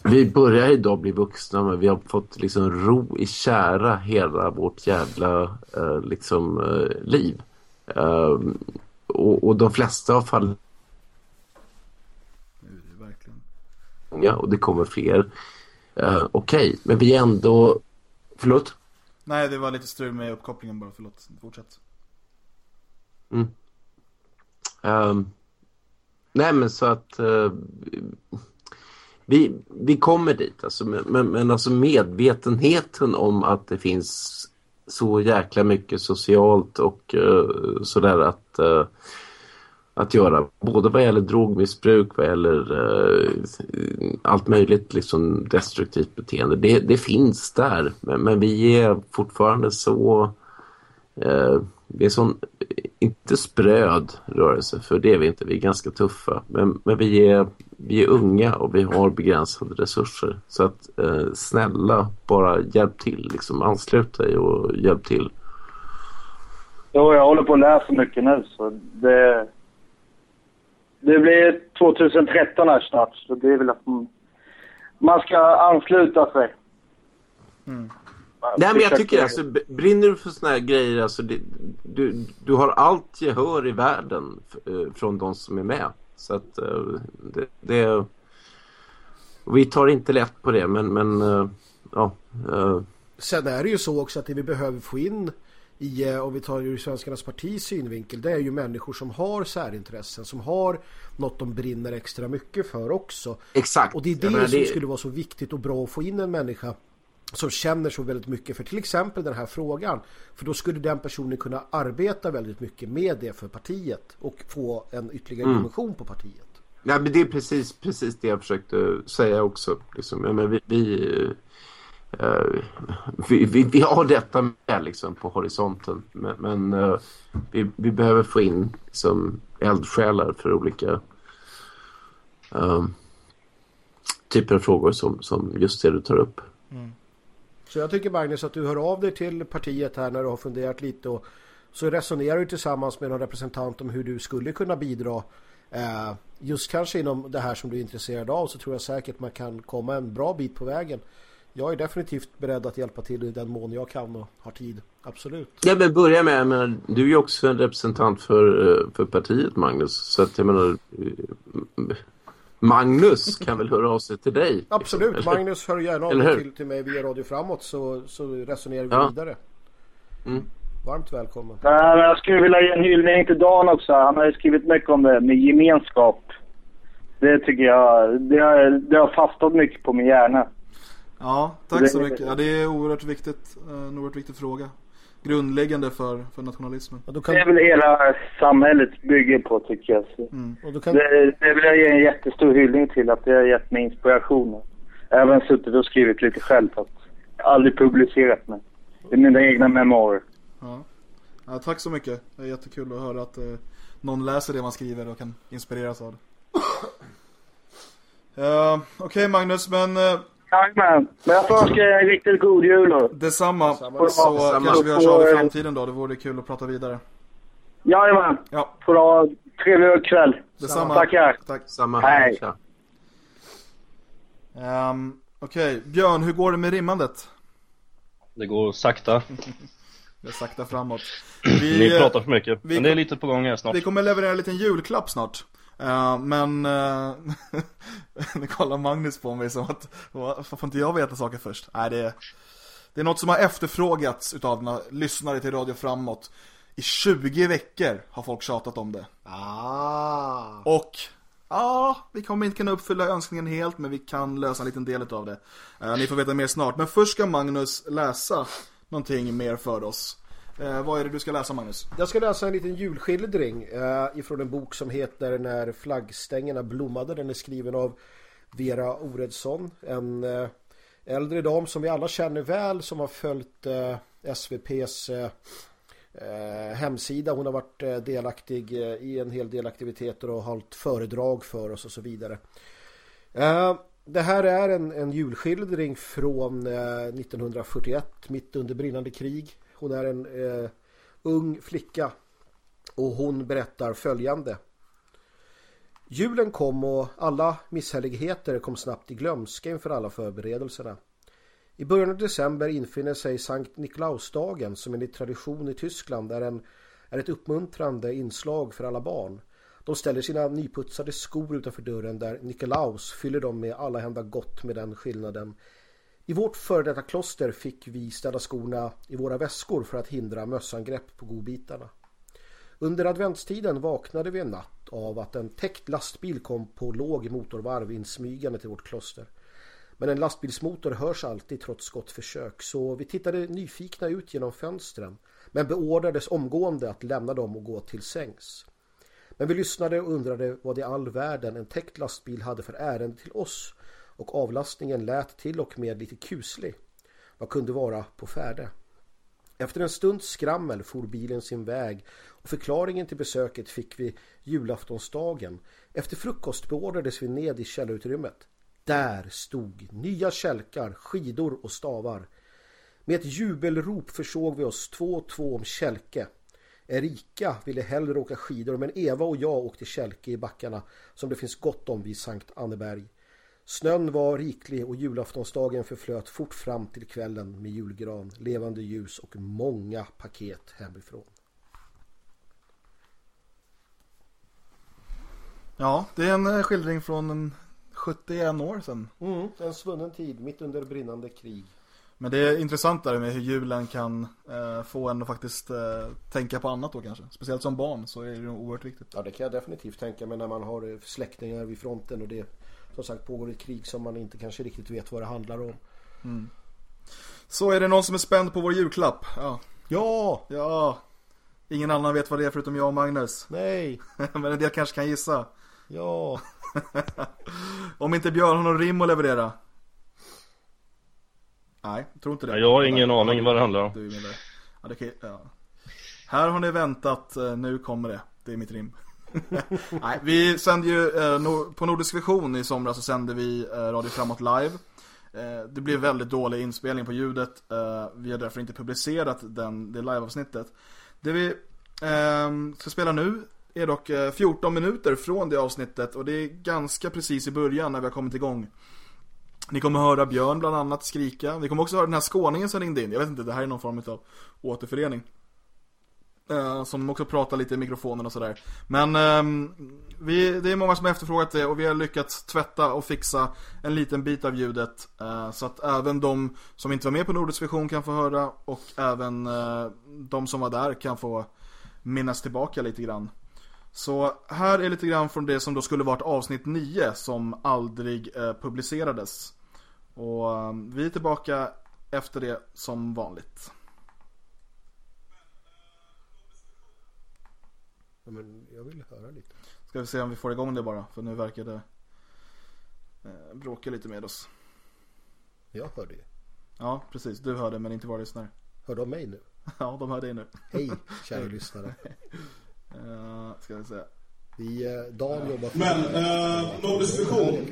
vi börjar idag bli vuxna men vi har fått liksom ro i kära hela vårt jävla uh, liksom, uh, liv. Och, och, de flesta har fallit Ja, och det kommer fler. Uh, Okej, okay. men vi är ändå... Förlåt? Nej, det var lite strul med uppkopplingen bara. Förlåt. Fortsätt. Mm. Um, nej men så att uh, vi, vi kommer dit alltså, men, men alltså medvetenheten om att det finns så jäkla mycket socialt och uh, sådär att uh, att göra. Både vad gäller drogmissbruk, vad gäller eh, allt möjligt liksom destruktivt beteende. Det, det finns där, men, men, vi är fortfarande så... Eh, vi är sån, inte spröd rörelse, för det är vi inte. Vi är ganska tuffa. Men, men vi, är, vi är unga och vi har begränsade resurser. Så att eh, snälla, bara hjälp till. Liksom, anslut dig och hjälp till. Jo, jag håller på att läsa mycket nu, så det det blir 2013 här snart, så det är väl att man ska ansluta sig. Mm. Nej, men jag tycker alltså, brinner du för såna här grejer, alltså, det, du, du har allt gehör i världen eh, från de som är med. Så att eh, det, det vi tar inte lätt på det, men, men eh, ja. Sen är det ju så också att det vi behöver få in i, eh, om vi tar ur Svenskarnas partis synvinkel, det är ju människor som har särintressen, som har något de brinner extra mycket för också. Exakt. Och det är det menar, som det... skulle vara så viktigt och bra att få in en människa som känner så väldigt mycket för till exempel den här frågan. För då skulle den personen kunna arbeta väldigt mycket med det för partiet och få en ytterligare mm. dimension på partiet. Ja, men det är precis, precis det jag försökte säga också. Liksom. Men vi, vi Uh, vi, vi, vi, har detta med liksom, på horisonten men, men uh, vi, vi, behöver få in liksom, eldsjälar för olika uh, typer av frågor som, som just det du tar upp. Mm. Så jag tycker Magnus att du hör av dig till partiet här när du har funderat lite och så resonerar du tillsammans med någon representant om hur du skulle kunna bidra eh, just kanske inom det här som du är intresserad av så tror jag säkert man kan komma en bra bit på vägen jag är definitivt beredd att hjälpa till i den mån jag kan och har tid. Absolut. Ja, men börja med, men du är ju också en representant för, eh, för partiet, Magnus. Så att jag menar, eh, Magnus kan väl höra av sig till dig? Absolut, liksom, Magnus hör gärna av sig till, till mig via Radio Framåt så, så resonerar vi ja. vidare. Mm. Varmt välkommen. jag skulle vilja ge en hyllning till Dan också. Han har ju skrivit mycket om det med gemenskap. Det tycker jag, det har, det har fastnat mycket på min hjärna. Ja, tack så mycket. Ja, det är oerhört viktigt, eh, en oerhört viktig fråga. Grundläggande för, för nationalismen. Kan... Det är väl hela samhället bygger på tycker jag. Mm. Kan... det, det vill jag ge en jättestor hyllning till att det har gett mig inspiration. Jag har även suttit och skrivit lite själv fast aldrig publicerat mig. Det är mina egna memoarer. Ja. ja. tack så mycket. Det är jättekul att höra att eh, någon läser det man skriver och kan inspireras av det. uh, Okej okay, Magnus, men uh, Jajamän. Men jag får önska er en riktigt god jul då. Detsamma. Så Detsamma. kanske vi hörs av i framtiden då. Det vore kul att prata vidare. Jajamän. Ja. Får ha trevlig kväll. Detsamma. Tackar. Tack. Samma. Hej. Um, Okej, okay. Björn, hur går det med rimmandet? Det går sakta. det är sakta framåt. Vi, Ni pratar för mycket, vi, men det är lite på gång här snart. Vi kommer leverera en liten julklapp snart. Uh, men uh, nu kollar Magnus på mig som att får inte jag veta saker först? Nej, det är, det är något som har efterfrågats utav lyssnare till Radio Framåt. I 20 veckor har folk tjatat om det. Ah. Och ja, vi kommer inte kunna uppfylla önskningen helt, men vi kan lösa en liten del av det. Uh, ni får veta mer snart. Men först ska Magnus läsa någonting mer för oss. Eh, vad är det du ska läsa Magnus? Jag ska läsa en liten julskildring eh, ifrån en bok som heter När flaggstängerna blommade. Den är skriven av Vera Oredsson. En eh, äldre dam som vi alla känner väl som har följt eh, SVPs eh, eh, hemsida. Hon har varit eh, delaktig eh, i en hel del aktiviteter och hållit föredrag för oss och så vidare. Eh, det här är en, en julskildring från 1941, mitt under brinnande krig. Hon är en eh, ung flicka och hon berättar följande. Julen kom och alla misshälligheter kom snabbt i glömska inför alla förberedelserna. I början av december infinner sig Sankt Nikolausdagen som enligt tradition i Tyskland är, en, är ett uppmuntrande inslag för alla barn. De ställer sina nyputsade skor utanför dörren där Nikolaus fyller dem med alla hända gott med den skillnaden i vårt före detta kloster fick vi ställa skorna i våra väskor för att hindra mössangrepp på godbitarna. Under adventstiden vaknade vi en natt av att en täckt lastbil kom på låg motorvarv insmygande till vårt kloster. Men en lastbilsmotor hörs alltid trots skottförsök så vi tittade nyfikna ut genom fönstren men beordrades omgående att lämna dem och gå till sängs. Men vi lyssnade och undrade vad i all världen en täckt lastbil hade för ärende till oss och avlastningen lät till och med lite kuslig. Vad kunde vara på färde? Efter en stunds skrammel for bilen sin väg och förklaringen till besöket fick vi julaftonsdagen. Efter frukost beordrades vi ned i källarutrymmet. Där stod nya kälkar, skidor och stavar. Med ett jubelrop försåg vi oss två och två om kälke. Erika ville hellre åka skidor men Eva och jag åkte kälke i backarna som det finns gott om vid Sankt Anneberg. Snön var riklig och julaftonsdagen förflöt fort fram till kvällen med julgran, levande ljus och många paket hemifrån. Ja, det är en eh, skildring från en 71 år sedan. Mm, en svunnen tid, mitt under brinnande krig. Men det är intressant där med hur julen kan eh, få en att faktiskt eh, tänka på annat då kanske. Speciellt som barn så är det oerhört viktigt. Ja, det kan jag definitivt tänka mig när man har eh, släktingar vid fronten och det som sagt pågår ett krig som man inte kanske riktigt vet vad det handlar om. Mm. Så är det någon som är spänd på vår julklapp? Ja. Ja! Ja! Ingen annan vet vad det är förutom jag och Magnus. Nej! Men en del kanske kan gissa. Ja! Om inte Björn har någon rim att leverera. Nej, tror inte det. Ja, jag har ingen Nej. aning vad det handlar om. Du är ja, det kan, ja. Här har ni väntat, eh, nu kommer det. Det är mitt rim. Nej, vi sände ju eh, på Nordisk Vision i somras så sände vi eh, Radio Framåt live. Eh, det blev väldigt dålig inspelning på ljudet. Vi har därför inte publicerat den, det liveavsnittet. Det vi ehm, ska spela nu är dock 14 minuter från det avsnittet och det är ganska precis i början när vi har kommit igång. Ni kommer höra Björn bland annat skrika. Vi kommer också höra den här skåningen som ringde in. Jag vet inte, det här är någon form av återförening. Uh, som också pratar lite i mikrofonen och sådär. Men uh, vi, det är många som har efterfrågat det och vi har lyckats tvätta och fixa en liten bit av ljudet. Uh, så att även de som inte var med på Nordisk Vision kan få höra och även eh, de som var där kan få minnas tillbaka lite grann. Så här är lite grann från det som då skulle varit avsnitt 9 som aldrig eh, publicerades. Och ehm, vi är tillbaka efter det som vanligt. Ja, men jag vill höra lite. Ska vi se om vi får igång det bara. För nu verkar det eh, bråka lite med oss. Jag hör det. Ja, precis. Du hör det men inte våra lyssnare. Hör de mig nu? ja, de hör dig nu. Hej, kära lyssnare. uh, ska vi se. Vi, eh, Dan jobbar för... Men, eh, Nordisk Vision.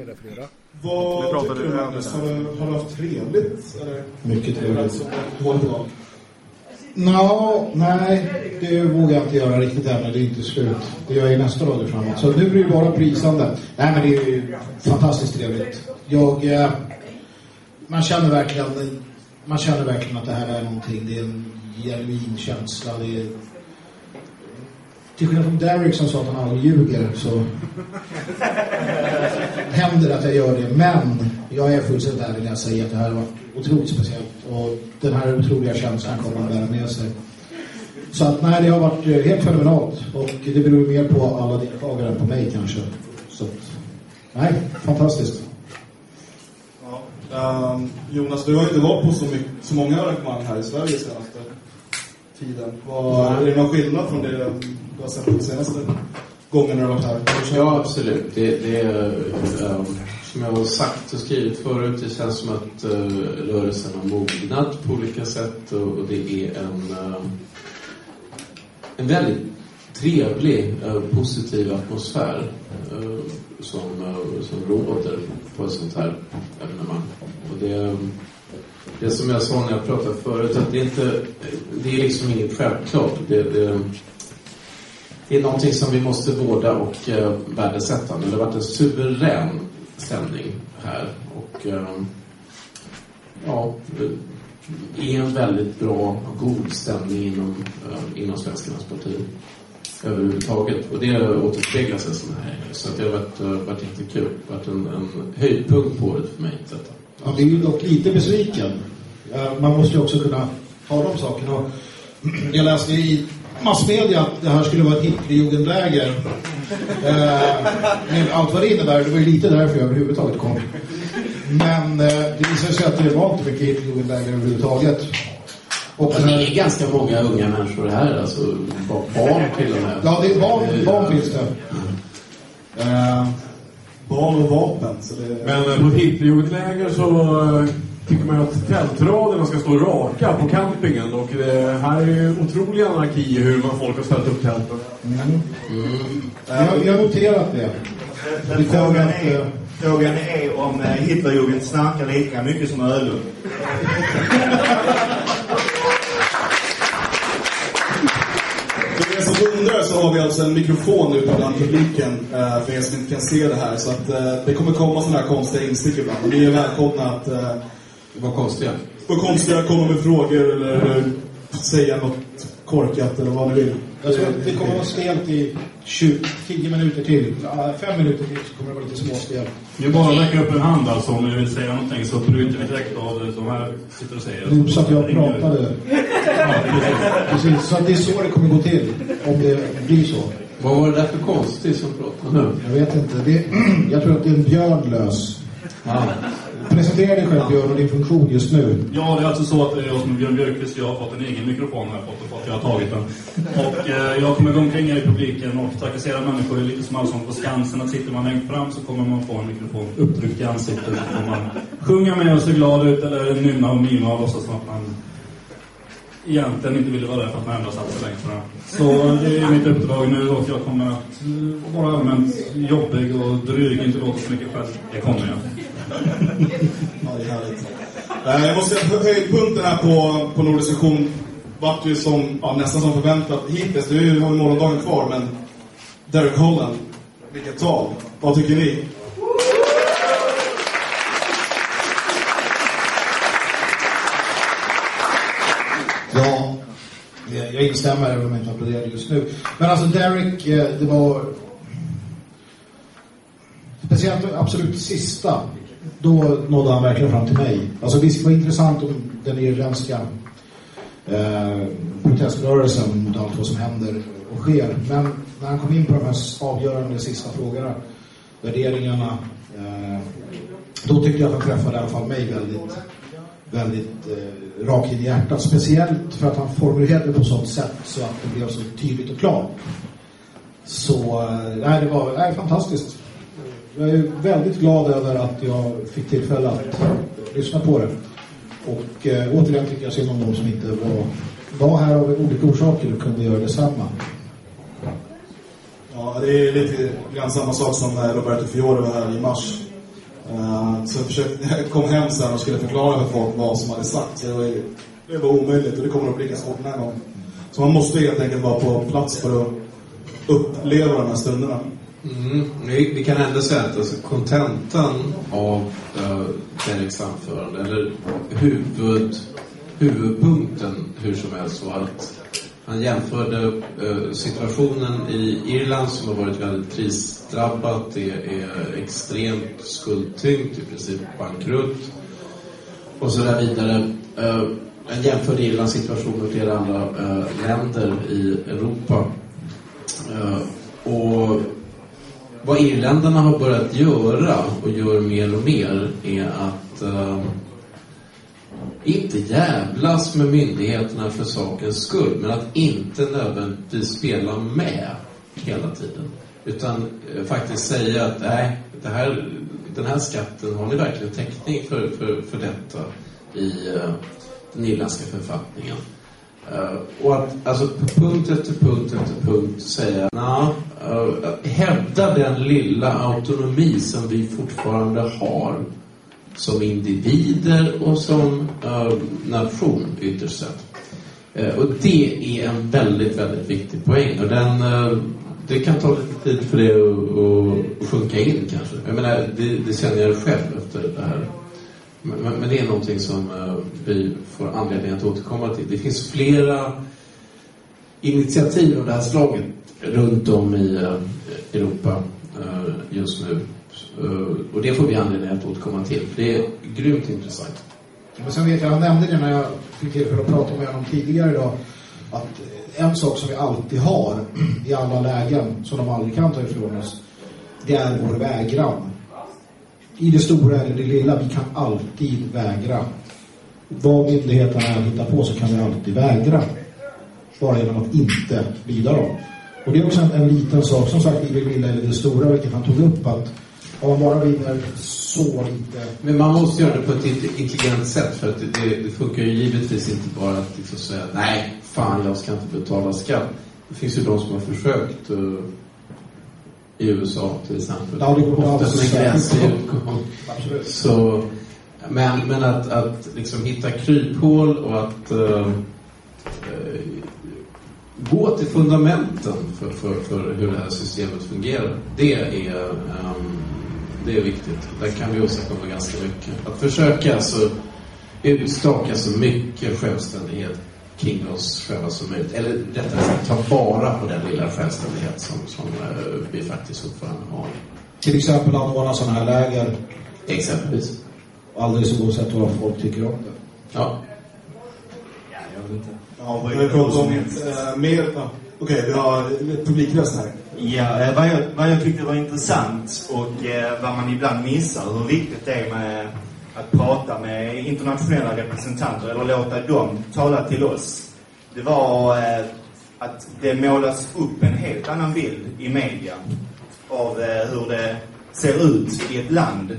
Vad tycker du Magnus? Har du, har du haft trevligt? Eller? Mycket trevligt. No, nej, det vågar jag inte göra riktigt än. Det är inte slut. Det gör jag i nästa radio framåt. Så nu blir det bara prisande. Nej, men det är ju fantastiskt trevligt. Jag... Eh, man känner verkligen... Man känner verkligen att det här är någonting. Det är en genuin känsla. Det är till skillnad från Derek som sa att han aldrig ljuger så händer det att jag gör det. Men jag är fullständigt ärlig när jag säger att det här har varit otroligt speciellt. Och den här otroliga känslan kommer att bära med sig. Så att nej, det har varit eh, helt fenomenalt. Och det beror mer på alla deltagare än på mig kanske. Så att, nej, fantastiskt. Ja. Um, Jonas, du har inte varit på så, mycket, så många arrangemang här i Sverige senaste tiden. Var, är det någon skillnad från det du har sett de senaste gångerna du har varit här? Ja, absolut. Det, det är, um, som jag har sagt och skrivit förut, det känns som att uh, rörelsen har mognat på olika sätt och, och det är en, uh, en väldigt trevlig, uh, positiv atmosfär som, som råder på ett sånt här evenemang. Och det, det som jag sa när jag pratade förut, att det är inte, det är liksom inget självklart. Det, det, det är någonting som vi måste vårda och eh, värdesätta. Men det har varit en suverän sändning här. Och eh, ja, det är en väldigt bra och god stämning inom, eh, inom Svenskarnas parti överhuvudtaget. Och det återspeglas i sådana här Så att det har varit, eh, varit riktigt kul. Det har varit en, en höjdpunkt på året för mig. Detta. Man blir ju dock lite besviken. Eh, man måste ju också kunna ha de sakerna. Jag läste i massmedia att det här skulle vara ett Hitlerjugendläger. Eh, med allt vad det innebär. Det var ju lite därför jag överhuvudtaget kom. Men eh, det visade sig att det var inte mycket Hitlerjugendläger överhuvudtaget. Och Alltså, det är ganska många unga människor här, alltså barn till och med. Ja, det är barn, barn finns det. Eh, barn och vapen. Så det... Men eh, på Hitlerjugendläger så eh, tycker man att fältraderna ska stå raka på campingen och det här är ju otrolig anarki hur man folk har ställt upp tälten. Mm. Jag, jag har noterat det. Men frågan är, frågan är om eh, Hitlerjugend snackar lika mycket som Ölund. För er som undrar så har vi alltså en mikrofon nu bland publiken eh, för er som inte kan se det här. Så att eh, det kommer komma sådana här konstiga instick ibland. Och ni är välkomna att... Eh, Vad konstiga? Vad konstiga, komma med frågor eller säga något korkat eller vad ni vill. Jag tror att det kommer att vara stelt i 20, 10 minuter till. Ja, Fem minuter till så kommer det vara lite småstel. Det är bara att räcka upp en hand alltså om ni vill säga någonting så bryter vi direkt av det som här sitter och säger. Det är så att jag pratade. Precis, så att det är så det kommer gå till. Om det blir så. Vad var det där för konstigt som pratade nu? Jag vet inte. Det, jag tror att det är en björn lös. Presentera dig själv Björn och din funktion just nu. Ja, det är alltså så att det är jag som är Björn Björkqvist. Jag har fått en egen mikrofon här fått och fått. Jag har tagit den. Och eh, jag kommer gå omkring här i publiken och trakassera människor. Lite som allsång på Skansen. Att sitter man längst fram så kommer man få en mikrofon upptryckt i ansiktet. Så får man sjunga med och se glad ut eller nynna och mima och låtsas som att man egentligen inte ville vara där för att man ändå satt sig längst fram. Så eh, det är mitt uppdrag nu och jag kommer att eh, vara allmänt jobbig och dryg, inte låta så mycket själv. Det kommer jag. Ja, det är härligt. Eh, Jag måste säga, höjdpunkten här på, på Nordisk session vart ju som, ja, nästan som förväntat hittills. Nu har vi morgondagen kvar, men Derek Holland, vilket tal. Vad tycker ni? Ja, jag- instämmer även om jag inte applåderade just nu. Men alltså Derek, eh, det var... Speciellt det absolut sista. Då nådde han verkligen fram till mig. Alltså visst var det intressant om den irländska eh, proteströrelsen mot allt vad som händer och sker. Men när han kom in på de här avgörande sista frågorna, värderingarna, eh, då tyckte jag att han träffade i alla fall mig väldigt väldigt eh, rakt in i hjärtat. Speciellt för att han formulerade det på sånt sätt så att det blev så tydligt och klart. Så eh, nej, det var nej, fantastiskt. Jag är väldigt glad över att jag fick tillfälle att lyssna på det. Och eh, återigen tycker jag synd om de som inte var, var här av olika orsaker och kunde göra detsamma. Ja, det är lite grann samma sak som när Roberto Fiore var här i mars. Uh, så jag, försökte, jag kom hem sen och skulle förklara för folk vad som hade sagts. Det var, det var omöjligt och det kommer att bli lika svårt den här gången. Så man måste helt enkelt vara på plats för att uppleva de här stunderna. Mm. Vi, vi kan ändå säga att alltså, kontentan av eh, uh, Dereks anförande, eller huvud, huvudpunkten hur som helst var att han jämförde uh, situationen i Irland som har varit väldigt krisdrabbat, det är extremt skuldtyngt, i princip bankrutt och så där vidare. Uh, han jämförde Irlands situation med flera andra uh, länder i Europa. Uh, och vad irländarna har börjat göra och gör mer och mer är att eh, inte jävlas med myndigheterna för sakens skull, men att inte nödvändigtvis spela med hela tiden. Utan eh, faktiskt säga att nej, det här, den här skatten, har ni verkligen täckning för, för, för detta i eh, den irländska författningen? Uh, och att alltså på punkt efter punkt efter punkt säga nah, eh, uh, hävda den lilla autonomi som vi fortfarande har som individer och som uh, nation ytterst sett. och det är en väldigt, väldigt viktig poäng och den det kan ta lite tid för det att, att sjunka in kanske. Jag menar, det, det känner jag själv efter det här men, men, det är någonting som eh, vi får anledning att återkomma till. Det finns flera initiativ av det här slaget runt om i eh, Europa eh, just nu. och det får vi anledning att återkomma till. Det är grymt intressant. Men sen vet jag, jag nämnde det när jag fick tillfälle att prata med honom tidigare idag, att en sak som vi alltid har i alla lägen som de aldrig kan ta ifrån oss det är vår vägran. I det stora eller det lilla, vi kan alltid vägra. Vad myndigheterna än hittar på så kan vi alltid vägra. Bara genom att inte lyda dem. Och det är också en, en liten sak, som sagt, i det lilla eller det stora, vilket han tog upp att om man bara vinner så lite... Men man måste göra det på ett intelligent sätt för att det, det, det funkar ju givetvis inte bara att liksom säga nej, fan jag ska inte betala skatt. Det finns ju de som har försökt Och i USA till exempel. Ja, det går Oftast med gräns i utgång. Absolut. Så, men, men att, att liksom hitta kryphål och att uh, uh, gå till fundamenten för, för, för hur det här systemet fungerar. Det är, um, det är viktigt. Där kan vi åstadkomma ganska mycket. Att försöka alltså utstaka så mycket självständighet kring oss själva som möjligt. Eller rättare sagt, ta vara på den lilla självständighet som, som uh, vi faktiskt fortfarande har. Till exempel anordna sådana här läger. Exempelvis. Alldeles oavsett vad folk tycker om det. Ja. Ja, vi har pratat om eh, mer... Ja. Okej, vi har publikröst här. Ja, eh, vad jag, vad jag tyckte var intressant och eh, vad man ibland missar, hur viktigt det är med att prata med internationella representanter eller låta dem tala till oss. Det var eh, att det målas upp en helt annan bild i media av eh, hur det ser ut i ett land.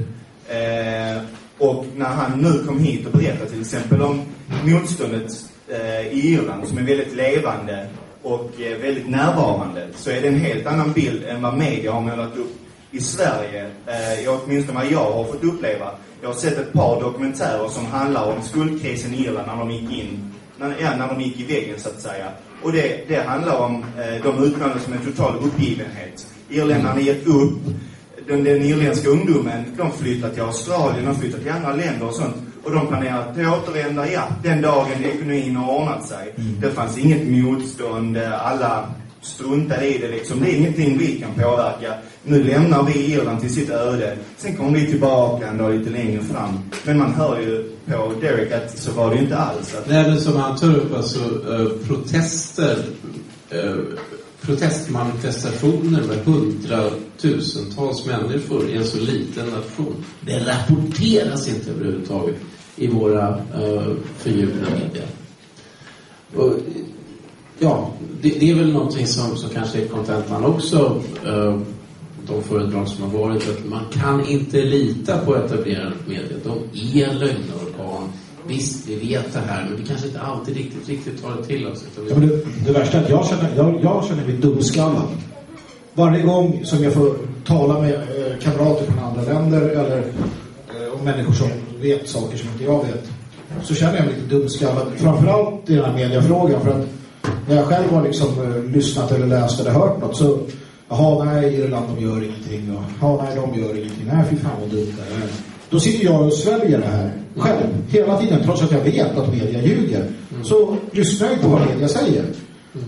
Eh, och när han nu kom hit och berättade till exempel om motståndet eh, i Irland som är väldigt levande och eh, väldigt närvarande så är det en helt annan bild än vad media har målat upp i Sverige, eh, åtminstone vad jag har fått uppleva. Jag har sett ett par dokumentärer som handlar om skuldkrisen i Irland när de gick in, när, ja, när de gick i väggen så att säga. Och det, det handlar om, eh, de som en total uppgivenhet. Irländarna gett upp. Den, den irländska ungdomen, de flyttar till Australien, de flyttar till andra länder och sånt. Och de planerar att återvända, ja, den dagen ekonomin har ordnat sig. Det fanns inget motstånd, eh, alla struntade i det liksom. Det är ingenting vi kan påverka. Nu lämnar vi Irland till sitt öde. Sen kommer vi tillbaka en dag lite längre fram. Men man hör ju på Derek att så var det ju inte alls. Att... Nej, men som han tar upp, alltså eh, protester, eh, protestmanifestationer med hundratusentals människor i en så liten nation. Det rapporteras inte överhuvudtaget i våra eh, uh, förljudna medier. Och, ja, det, det, är väl någonting som, som kanske är kontentan också. Eh, de föredrag som har varit att man kan inte lita på etablerade medier. De är lögnorgan. Visst, vi vet det här, men vi kanske inte alltid riktigt, riktigt tar det till oss. Ja, men det, det värsta är att jag känner, jag, jag känner mig dumskallad. Varje gång som jag får tala med eh, kamrater från andra länder eller eh, om människor som vet saker som inte jag vet så känner jag mig lite dumskallad. Framförallt i den här mediefrågan för att när jag själv har liksom eh, lyssnat eller läst eller hört något så Jaha, nej, Irland de gör ingenting. Och, Jaha, nej, de gör ingenting. Nej, fy fan vad dumt det är. Då sitter jag och sväljer det här själv. Hela tiden, trots att jag vet att media ljuger. Så lyssnar jag på vad media säger.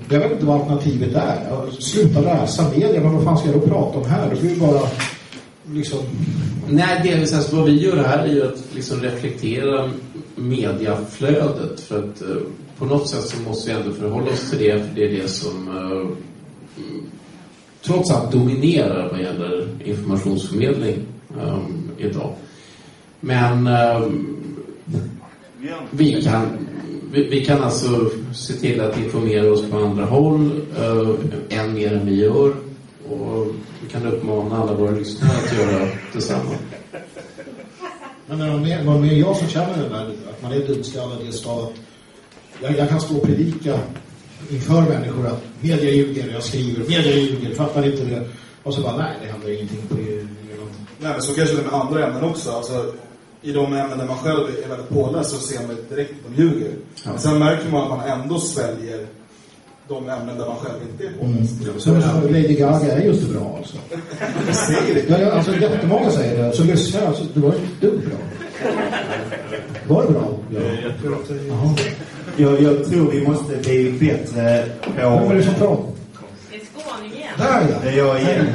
Jag vet inte vad alternativet är. Jag slutar läsa media, men vad fan ska jag då prata om här? Det blir bara liksom... Nej, delvis alltså, vad vi gör här är ju att liksom reflektera mediaflödet. För att eh, på något sätt så måste vi ändå förhålla oss till det, för det är det som eh, trots allt dominerar vad gäller informationsförmedling eh, idag. Men eh, vi, kan, vi, vi, kan alltså se till att informera oss på andra håll eh, än mer än vi gör. Och vi kan uppmana alla våra lyssnare att göra detsamma. Men eh, när det är, jag som känner det där, att man är dumskallad just av att jag, jag kan stå och predika inför människor att media ljuger, jag skriver, media ljuger, fattar inte det. Och så bara, nej, det händer ingenting på det. Nej, men så kanske det är med andra ämnen också. Alltså, I de ämnen där man själv är väldigt påläst så ser man direkt att de ljuger. Ja. Men sen märker man att man ändå sväljer de ämnen där man själv inte är påläst. Mm. Så, så Lady Gaga är just bra alltså? jag säger det. Ja, alltså jättemånga säger det. Så lyssnar jag, alltså, det var inte dumt bra. Var det bra? Ja. Jag att det... Jag, jag tror vi måste bli bättre på... Vem är det som pratar? Det är skåning igen. Där ja! Det är jag igen.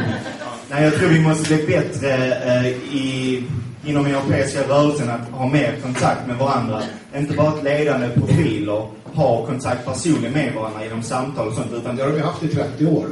Nej, jag tror vi måste bli bättre eh, i inom europeiska rörelsen att ha mer kontakt med varandra. Inte bara att ledande profiler har kontakt personligen med varandra genom samtal och sånt. Utan Det har vi haft i 30 år.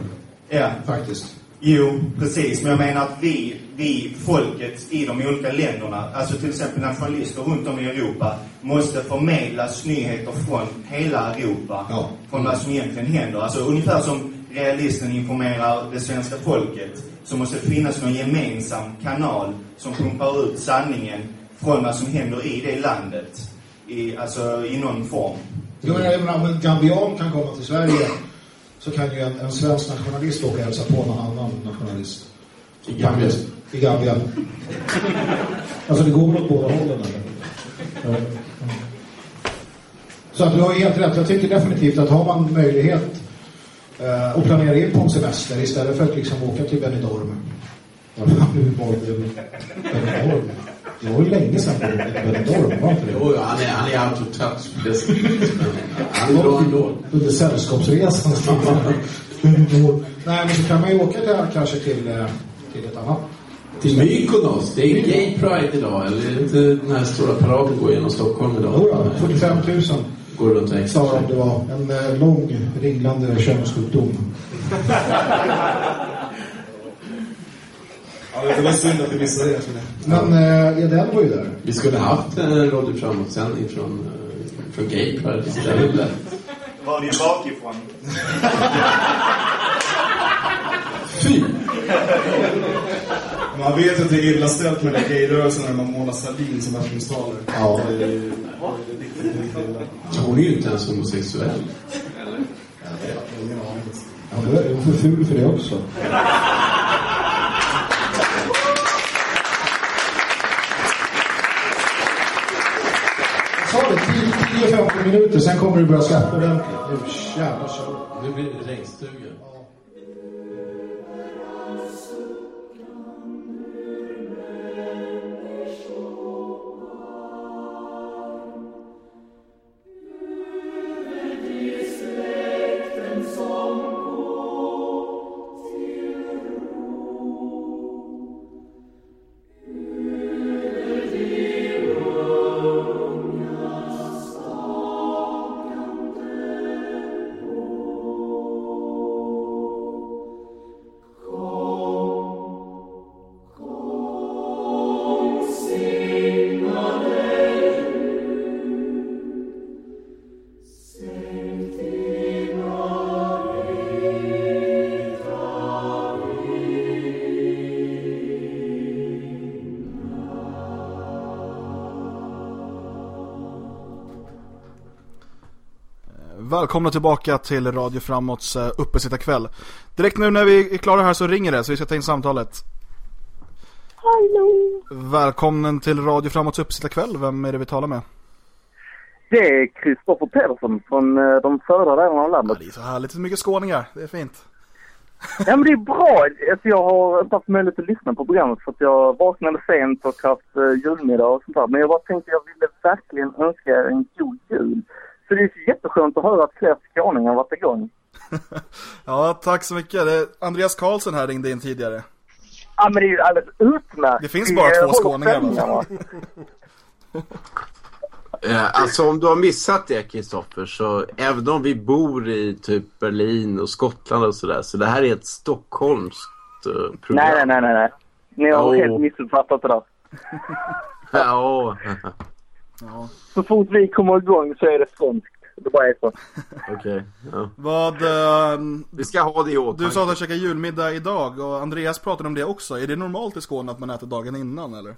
Ja. Faktiskt. Jo, precis. Men jag menar att vi, vi, folket i de olika länderna, alltså till exempel nationalister runt om i Europa, måste förmedlas nyheter från hela Europa. Från vad som egentligen händer. Alltså ungefär som realisten informerar det svenska folket, så måste det finnas någon gemensam kanal som pumpar ut sanningen från vad som händer i det landet. I, alltså i någon form. Jo, men jag menar, om en gambian kan komma till Sverige så kan ju en, en svensk nationalist åka och hälsa på någon annan nationalist. I Gambia. I Gambia. alltså det går åt båda hållen eller? Så att du har helt rätt. Jag tycker definitivt att har man möjlighet eh, att planera in på en semester istället för att liksom åka till Benidorm. Benidorm. Det var ju länge sedan Benidorm, var inte det? Jo, han är, han är out of touch. Han är bra ändå. Under sällskapsresan. Nej, men så kan man ju åka där kanske till, eh, till ett annat. Till Mykonos. Det är Gay Pride idag. Eller inte den här stora paraden går genom Stockholm idag? Jodå, 45 000 Går runt och sa de det var. En eh, lång ringlande könssjukdom. Ja, det var synd att vi missade det. Men eh, Edel var ju där. Vi skulle haft en Radio Framåt-sändning från, eh, från Gay Pride istället. Var ju bakifrån? Fy! Man vet att det är illa ställt med den gayrörelsen när man målar Salin som öppningstalare. Ja. Det är, det är riktigt illa. Hon är ju inte ens homosexuell. Eller? Ingen aning. Ja, då är för ful för det också. Jag sa det, 10-15 minuter, sen kommer det börja släppa ordentligt. Nu jävlar kör vi. Nu blir det regnstuga. Välkomna tillbaka till Radio Framåts uh, uppesittarkväll. Direkt nu när vi är klara här så ringer det så vi ska ta in samtalet. Hallå! Välkommen till Radio Framåts uppesittarkväll. Vem är det vi talar med? Det är Kristoffer Pedersen från eh, de södra delarna av landet. Det är så härligt, så mycket skåningar. Det är fint. Ja men det är bra. Alltså, jag har inte haft möjlighet att lyssna på programmet för att jag vaknade sent och haft uh, julmiddag och sånt där. Men jag bara tänkte jag ville verkligen önska er en god jul. Så det är jätteskönt att höra att fler skåningar varit igång. Ja, tack så mycket. Det, Andreas Karlsson här ringde in tidigare. Ja men det är ju alldeles utmärkt. Det finns bara två skåningar, va? Eh, alltså om du har missat det Kristoffer så även om vi bor i typ Berlin och Skottland och sådär så det här är ett stockholmskt eh, program. Nej, nej, nej, nej, nej. Ni har Jo. helt missuppfattat det där. Ja. Så fort vi kommer igång så är det skånskt. Det bara är så. Okej. Ja. Vad... ehm, Vi ska ha det i åtanke. Du sa att du käkade julmiddag idag och Andreas pratade om det också. Är det normalt i Skåne att man äter dagen innan eller?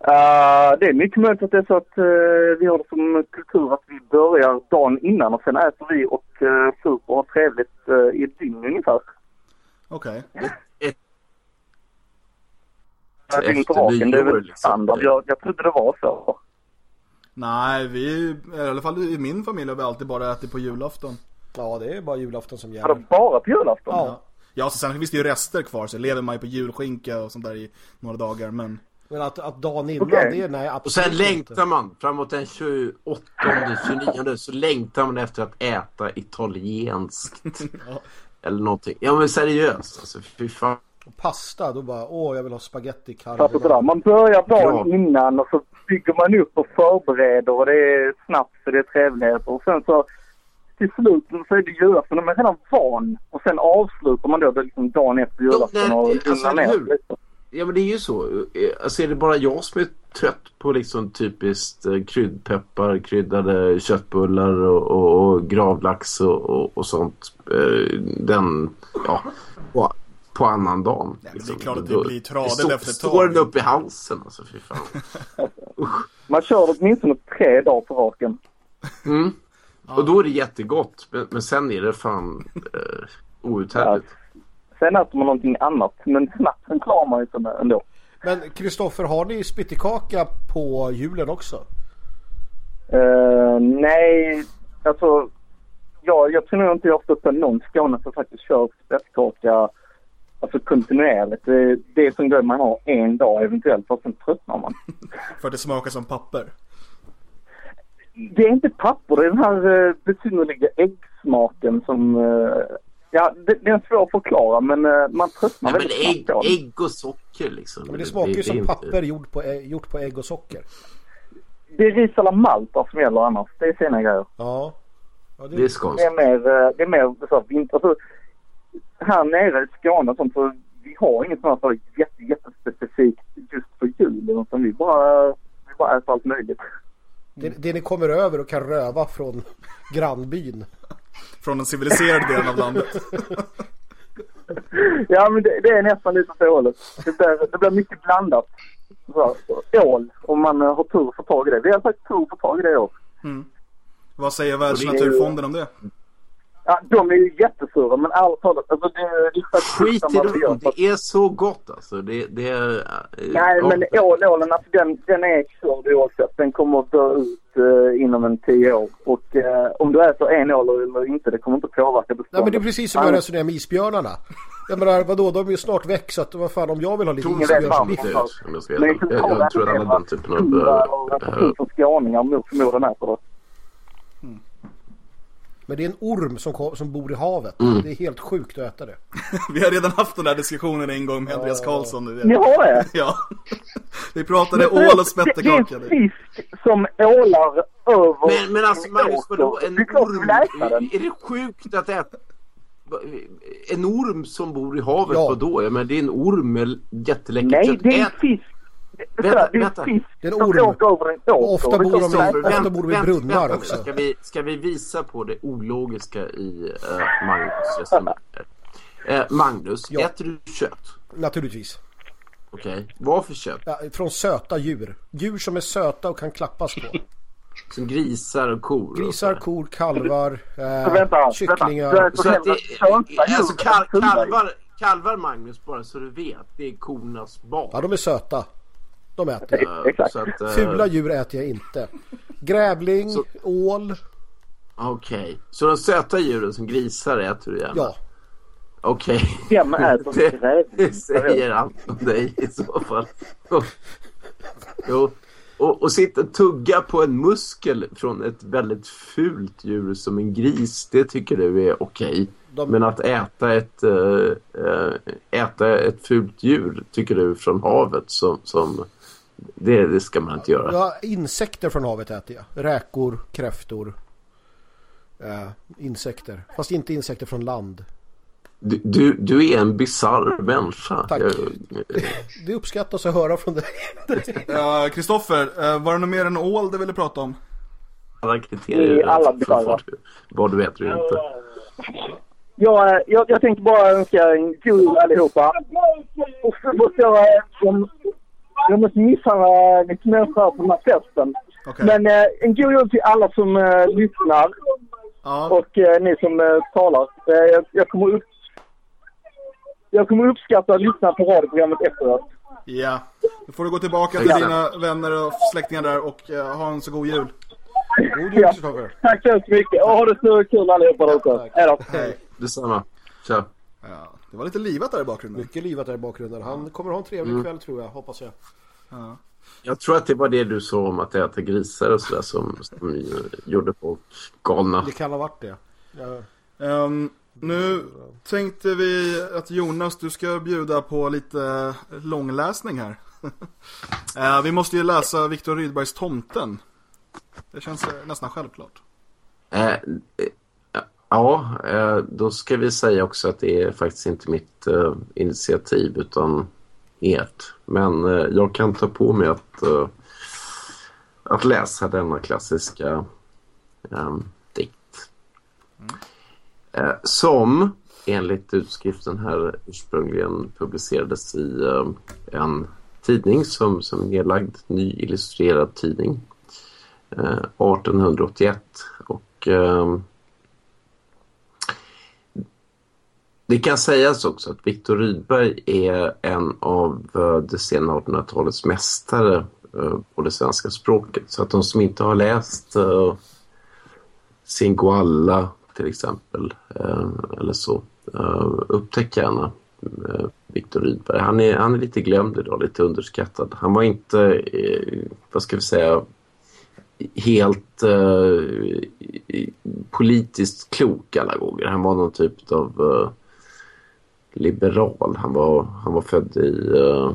Uh, det är mycket möjligt att det är så att eh, vi har det som kultur att vi börjar dagen innan och sen äter vi och uh, super och har trevligt uh, i ett dygn ungefär. Okej. Ett dygn på Efter raken, det är nyår, väl liksom. Jag, jag trodde det var så. Nej, vi, i alla fall i min familj har vi alltid bara ätit på julafton. Ja, det är bara julafton som Har det bara på julafton? Ja. Ja, så sen finns det ju rester kvar så lever man ju på julskinka och sånt där i några dagar men... Men att, att dagen innan, Okej. det är nej absolut Och sen inte. längtar man framåt den 28, 29 så längtar man efter att äta italienskt. Eller någonting. Ja men seriöst alltså, fy fan. Pasta, då bara åh jag vill ha spaghetti carbonara. Man börjar dagen Ja. innan och så bygger man upp och förbereder och det är snabbt så det är trevligheter. Och sen så till slut så är det julafton man är redan van. Och sen avslutar man då det är liksom dagen efter julafton och alltså, lugnar ner lite. Ja men det är ju så. Alltså är det bara jag som är trött på liksom typiskt eh, kryddpeppar, kryddade köttbullar och, och, och gravlax och, och, och sånt. Eh, Den, ja, på, annan dag. Liksom. det är klart att det blir tradigt efter ett tag. Står den upp i halsen alltså, fy fan. Man kör åtminstone tre dagar på raken. Mm. Och då är det jättegott. Men, men sen är det fan eh, outhärdligt. Sen äter man någonting annat. Men snapsen klarar man ju ändå. Men Kristoffer, har ni spittekaka på julen också? Eh, nej, alltså. Ja, jag tror nog inte jag har stött på någon Skåne som faktiskt kör spettkaka alltså kontinuerligt. Det, det är som grej man har en dag eventuellt för sen tröttnar man. För att det smakar som papper. Det är inte papper, det är den här uh, besynnerliga äggsmaken som... eh, ja, det, det är svårt att förklara men eh, man tröttnar Nej, men väldigt ägg, snabbt den. ägg och socker liksom. Men det smakar ju är som papper gjort på, gjort på ägg och socker. Det är ris eller malta som gäller annars. Det är sina grejer. Ja. ja Det är Det skånskt. är mer, eh, det är mer så här, vinter. Alltså, här nere i Skåne och sånt, så vi har inget sånt här jätte, jättespecifikt just för julen. Utan vi bara, vi bara äter allt möjligt. Det, det ni kommer över och kan röva från grannbyn. Från den civiliserade delen av landet. Ja, men det, det är nästan lite det hållet. Det blir, det blir mycket blandat. Så, ål, om man har tur att få tag i det. Vi har faktiskt tur att få tag i det i år. Mm. Vad säger Och det är- Världsnaturfonden om det? Ja, de är ju jättesura, men ärligt talat, alltså det, det är Skit i dem, det är så gott alltså. Det, det är... eh, Nej, ja. men ål, ålen, alltså den, den är körd oavsett. Den kommer att dö ut eh, inom en tio år. Och eh, om du äter en ål eller inte, det kommer inte påverka beståndet. Nej men det är precis som jag resonerar med isbjörnarna. Jag menar vadå, de är ju snart väck så att vad fan om jag vill ha lite isbjörnsbiff. jag Jag, ta jag tror att det alla den typen av... eh, tusen skåningar mot förmodan äter det. Men det är en orm som, som bor i havet. Mm. Det är helt sjukt att äta det. Vi har redan haft den där diskussionen en gång med Andreas Karlsson. Ni har det? Ja. Vi pratade Men ål och Det spettekaka. är fisk som ålar över Men, men alltså Magnus, vadå? En Det orm? Är det sjukt att äta... En orm som bor i havet, Ja. vadå? Ja, men det är en orm med jätteläckert Nej, kött. det är en fisk. Vänta, det är vänta. en fisk Det är en som orm. åker över en åker. Ofta bor de ofta bor de i brunnar också. Ska vi, ska vi visa på det ologiska i uh, Magnus resonemang? Eh, Magnus, Ja. äter du kött? Naturligtvis. Okej, vad för kött? Ja, från söta djur. Djur som är söta och kan klappas på. Som grisar och kor? och Grisar, kor, kalvar, eh, vänta, kycklingar. vänta. Så att det, alltså kalvar Magnus, bara så du vet, det är kornas barn. Ja, de är söta. De äter jag. Eh, Så att, eh, Fula djur äter jag inte. Grävling, Så- ål. Okej, så de söta djuren som grisar äter du gärna? Ja. Okej. Äter Det grävling? säger allt om dig i så fall. Jo. Och, och sitta och tugga på en muskel från ett väldigt fult djur som en gris, det tycker du är okej. De- Men att äta ett, eh, äta ett fult djur tycker du från havet som, som det, det ska man inte göra. Ja, insekter från havet äter jag. Räkor, kräftor. Eh, insekter. Fast inte insekter från land. Du, du, du är en bizarr människa. Tack. Jag, Det uppskattas att höra från dig. Ja, Kristoffer, eh, var det något mer än ål du ville prata om? alla kriterier I alla bizarra. vad du, äter och inte. Jag, eh, jag, jag tänkte bara önska en god jul allihopa. Och så måste jag... eh, Jag, måste misshandla lite människor här på den här festen. Okej. Men eh, en god jul till alla som eh, lyssnar Ja. och eh, ni som eh, talar. Eh, jag, jag, kommer upp, jag kommer uppskatta att lyssna på radioprogrammet efteråt. Ja. Då får du gå tillbaka till Ja. dina vänner och släktingar där och eh, ha en så god jul. God jul, Kristoffer. Tack så hemskt mycket och ha det så kul allihopa där ute. Hej då. Hej. Detsamma. Tja. Ja, det var lite livat där i bakgrunden. Mycket livat där i bakgrunden. Han kommer ha en trevlig Mm. kväll tror jag, hoppas jag. Ja. Jag tror att det var det du sa om att äta grisar och sådär som, som gjorde folk galna. Det kan ha varit det. Ja. Ehm, Nu tänkte vi att Jonas, du ska bjuda på lite långläsning här. Eh, vi måste ju läsa Viktor Rydbergs Tomten. Det känns eh, nästan självklart. Eh, ja, eh, då ska vi säga också att det är faktiskt inte mitt eh, initiativ utan ert. Men eh, jag kan ta på mig att, att läsa denna klassiska eh, dikt. Eh, som enligt utskriften här ursprungligen publicerades i en tidning som, som nedlagd, ny illustrerad tidning. Eh, 1881 och eh, det kan sägas också att Viktor Rydberg är en av eh, det sena 1800-talets mästare eh, på det svenska språket. Så att de som inte har läst eh, Singoalla till exempel uh, eller så uh, upptäck gärna uh, Viktor Rydberg. Han är, han är lite glömd idag, lite underskattad. Han var inte, vad ska vi säga, helt politiskt klok alla gånger. Han var någon typ av liberal. Han var, han var född i, uh,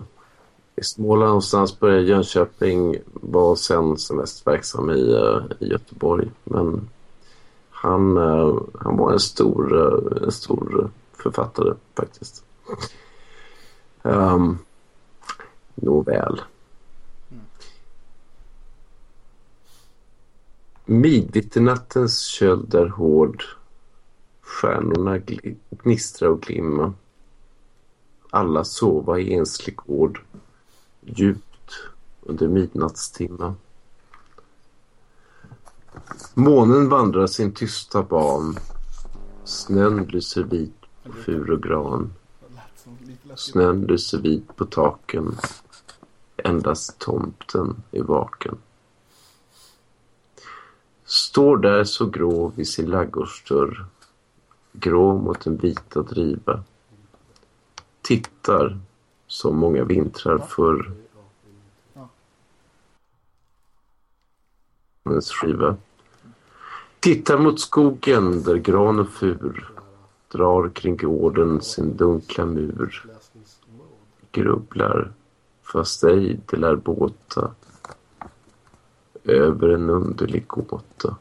i Småland någonstans, började i Jönköping, var sen som mest verksam i, uh, i Göteborg. Men han, uh, han var en stor, en stor författare faktiskt. Um, Nåväl. Midvinternattens köld är hård. Stjärnorna gnistrar gnistra och glimma. Alla sova i enslig gård. Djupt under midnattstimma. Månen vandrar sin tysta ban. Snön lyser vit på fur och gran. Snön lyser vit på taken. Endast tomten är vaken. Står där så grå vid sin ladugårdsdörr. Grå mot den vita driva. Tittar som många vintrar förr. Hennes skiva. Tittar mot skogen där gran och fur drar kring gården sin dunkla mur. Grubblar, fast ej det lär båta över en underlig gåta.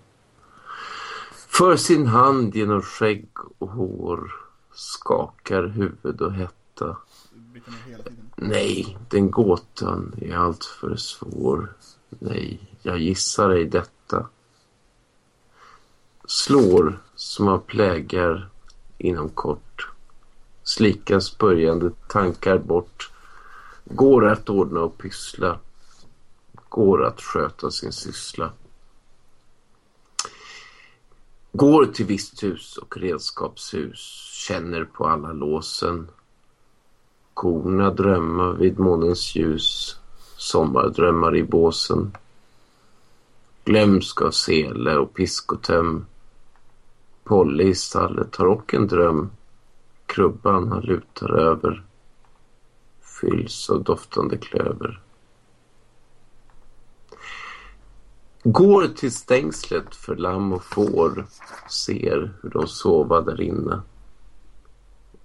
För sin hand genom skägg och hår skakar huvud och hetta. Nej, den gåtan är alltför svår. Nej, jag gissar ej detta. Slår som av plägar inom kort. Slikas börjande tankar bort. Går att ordna och pyssla. Går att sköta sin syssla. Går till visthus och redskapshus. Känner på alla låsen. Korna drömma vid månens ljus. Sommardrömmar i båsen. Glömska av sele och pisk och töm. Polly i stallet har och en dröm. Krubban han lutar över. Fylls av doftande klöver. Går till stängslet för lamm och får. Ser hur de sova där inne.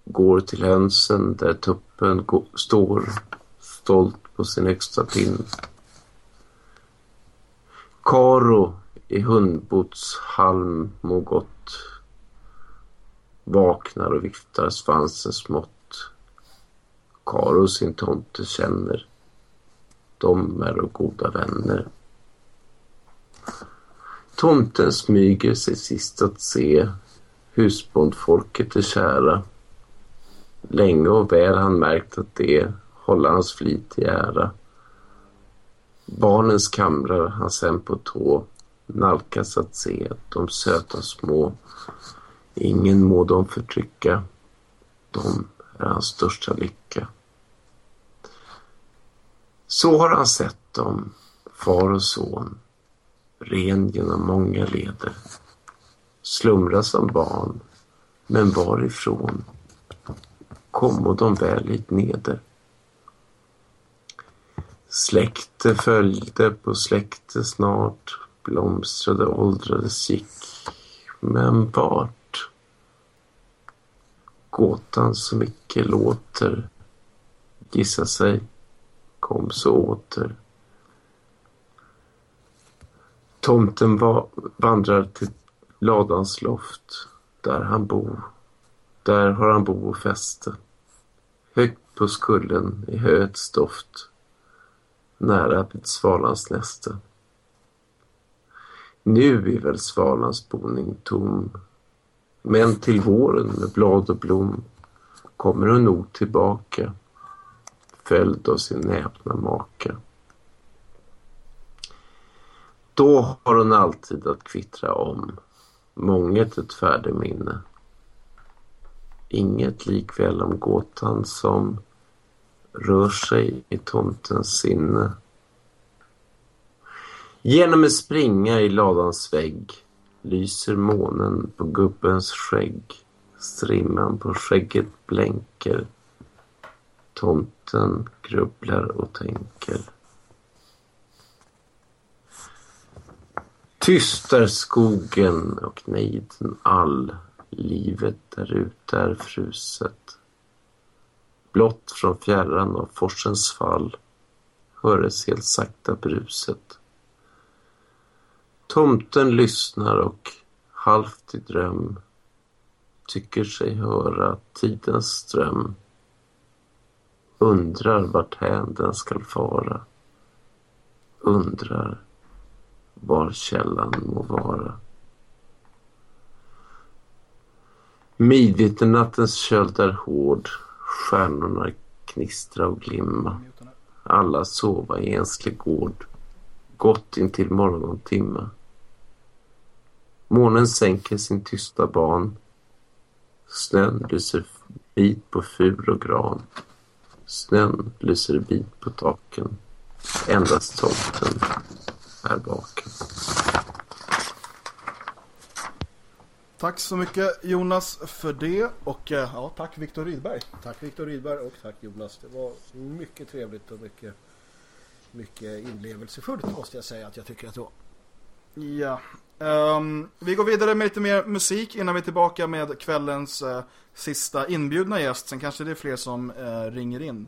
Går till hönsen där tuppen gå- står stolt på sin högsta pinne. Karo i hundbots halm må gott. Vaknar och viftar svansen smått. Karo sin tomte känner. De är och goda vänner. Tomten smyger sig sist att se. Husbondfolket är kära. Länge och väl han märkt att det håller hans flit i ära. Barnens kamrar han sen på tå nalkas att se de söta små. Ingen må dem förtrycka. De är hans största lycka. Så har han sett dem, far och son, ren genom många leder. Slumra som barn, men varifrån? Kom och de väl hit neder. Släkte följde på släkte snart, blomstrade, åldrades, gick. Men vart? Gåtan som icke låter gissa sig kom så åter. Tomten va vandrar till ladans loft, där han bor. Där har han bo och fäste. Högt på skullen i höets doft, nära vid svalans näste. Nu är väl svalans boning tom, men till våren med blad och blom kommer hon nog tillbaka, följd av sin näpna make. Då har hon alltid att kvittra om, månget ett färdigminne. Inget likväl om gåtan som rör sig i tomtens sinne. Genom en springa i ladans vägg lyser månen på gubbens skägg. Strimman på skägget blänker. Tomten grubblar och tänker. Tyst är skogen och nejden all. Livet där ute är fruset. Blott från fjärran av forsens fall höres helt sakta bruset. Tomten lyssnar och halvt i dröm tycker sig höra tidens ström. Undrar vart hän den skall fara. Undrar var källan må vara. Midvinternattens köld är hård, stjärnorna knistra och glimma. Alla sova i enslig gård, gott intill morgontimma. Månen sänker sin tysta ban. Snön lyser bit på fur och gran. Snön lyser bit på taken. Endast tomten är vaken. Tack så mycket Jonas för det och eh, ja, tack Viktor Rydberg. Tack Viktor Rydberg och tack Jonas. Det var mycket trevligt och mycket, mycket inlevelsefullt måste jag säga att jag tycker att det var. Ja. Um, vi går vidare med lite mer musik innan vi är tillbaka med kvällens uh, sista inbjudna gäst. Sen kanske det är fler som uh, ringer in.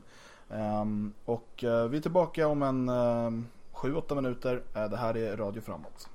Um, och uh, vi är tillbaka om en 7-8 minuter. det här är Radio Framåt.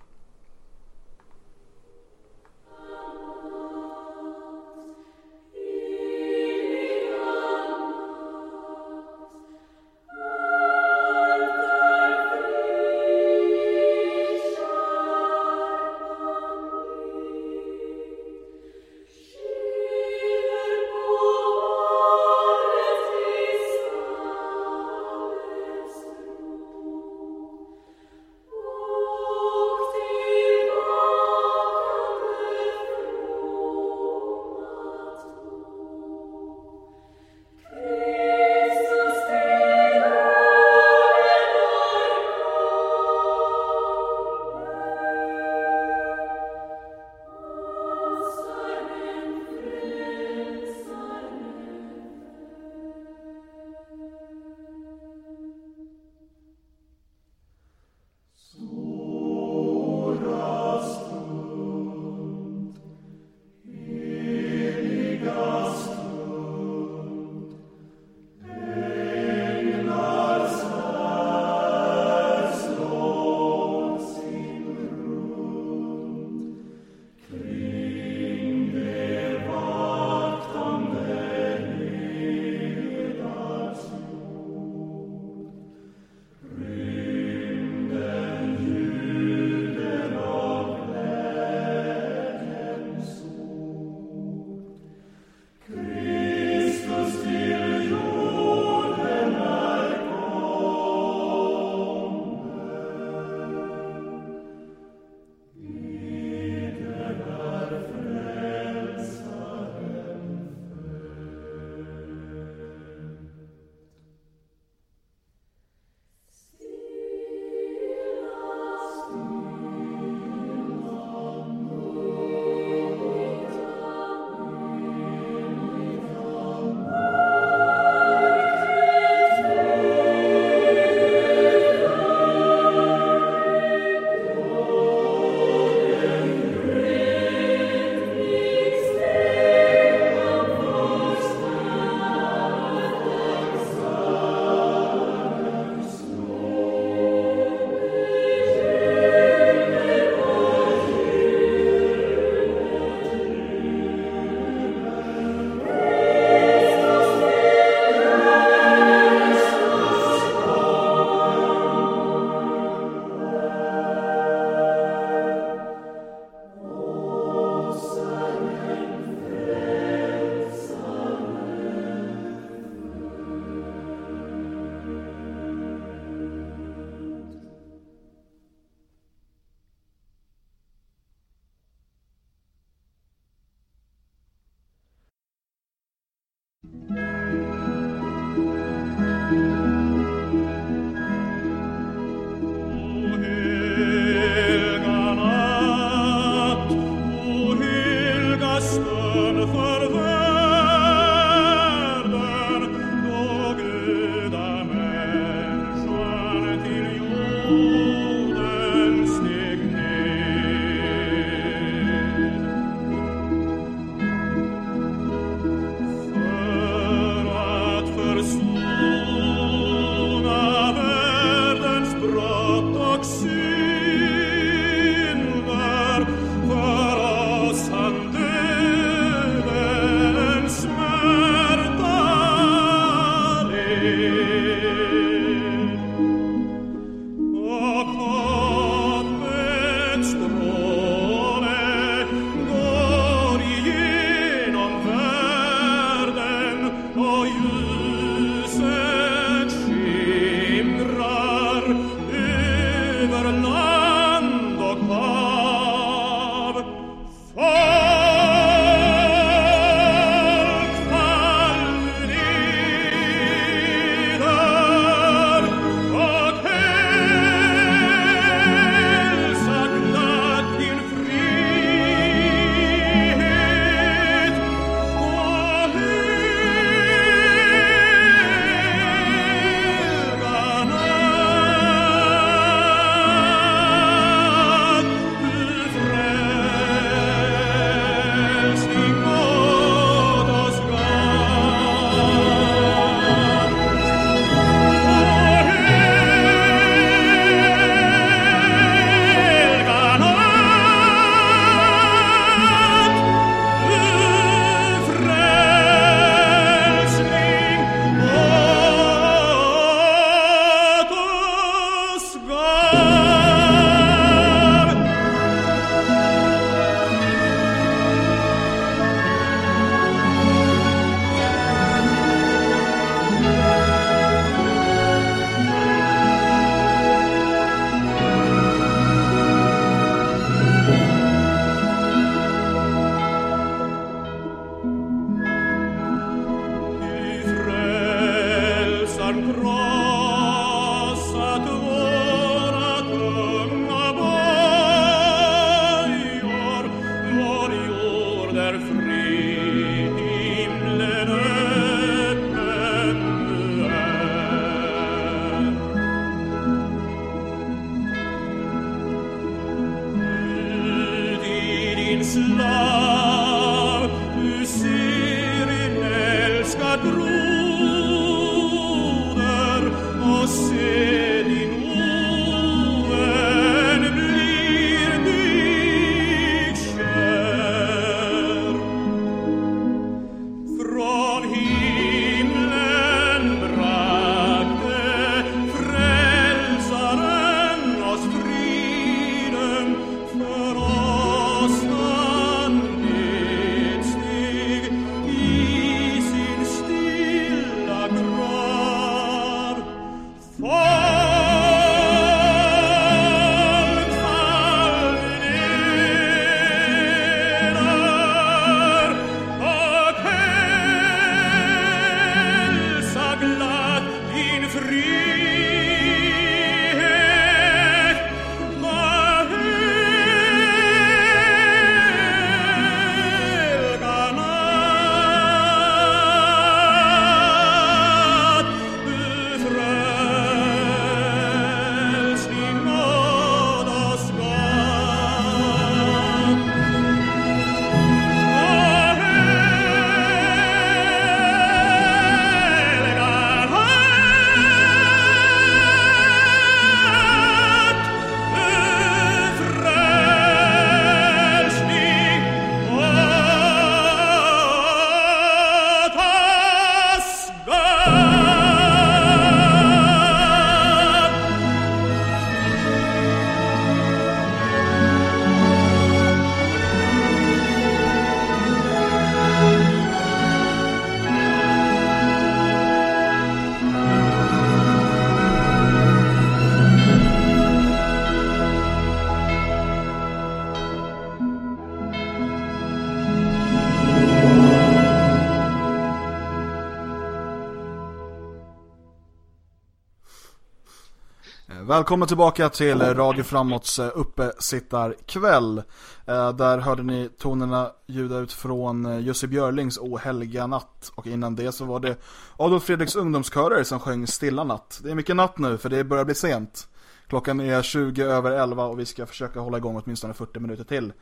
Välkomna tillbaka till Radio Framåts eh, uppesittarkväll. Eh, där hörde ni tonerna ljuda ut från eh, Jussi Björlings O helga natt. Och innan det så var det Adolf Fredriks ungdomskörer som sjöng Stilla natt. Det är mycket natt nu för det börjar bli sent. Klockan är 20 över 11 och vi ska försöka hålla igång åtminstone 40 minuter till.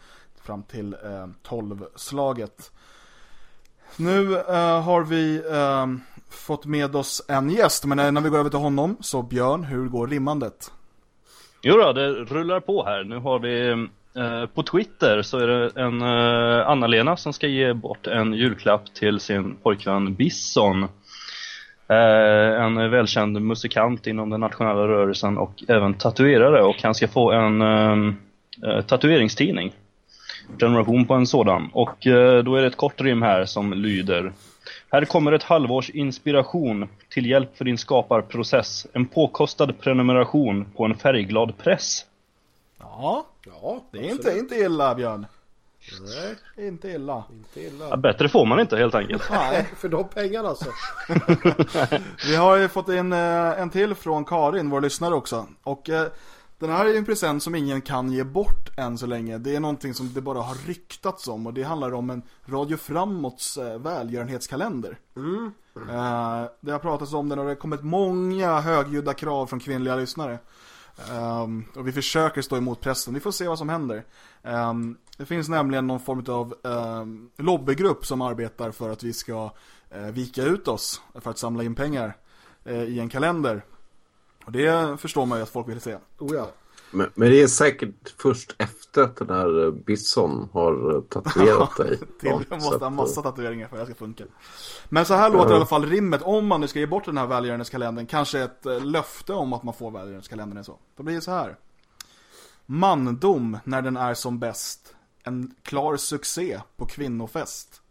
Fram till eh, 12-slaget. Nu eh, har vi eh, fått med oss en gäst, men när vi går över till honom så Björn, hur går rimmandet? Jo då, det rullar på här. Nu har vi eh, på Twitter så är det en eh, Anna-Lena som ska ge bort en julklapp till sin pojkvän Bisson. Eh, en välkänd musikant inom den nationella rörelsen och även tatuerare och han ska få en eh, eh tatueringstidning. Prenumeration på en sådan. Och eh, då är det ett kort rim här som lyder här kommer ett halvårs inspiration till hjälp för din skaparprocess. En påkostad prenumeration på en färgglad press. Ja, ja det är inte, inte illa Björn. Nej, inte illa. Inte illa. Ja, bättre får man inte helt enkelt. Nej, för de pengarna alltså. Vi har ju fått in eh, en till från Karin, vår lyssnare också. Och eh, den här är ju en present som ingen kan ge bort än så länge. Det är någonting som det bara har ryktats om och det handlar om en Radio Framåts eh, välgörenhetskalender. Mm. Eh, det har pratats om den och det har kommit många högljudda krav från kvinnliga lyssnare. Um, och vi försöker stå emot pressen. Vi får se vad som händer. Um, det finns nämligen någon form av um, lobbygrupp som arbetar för att vi ska uh, vika ut oss för att samla in pengar uh, i en kalender. Och det förstår man ju att folk vill se. Oh ja. Men, men det är säkert först efter att den här eh, Bisson har eh, tatuerat dig. Till, Ja, jag måste ha massa eh, tatueringar för att det ska funka. Men så här låter i alla fall rimmet om man nu ska ge bort den här välgörenhetskalendern. Kanske ett löfte om att man får välgörenhetskalendern är så. Då blir det så här. Mandom när den är som bäst. En klar succé på kvinnofest.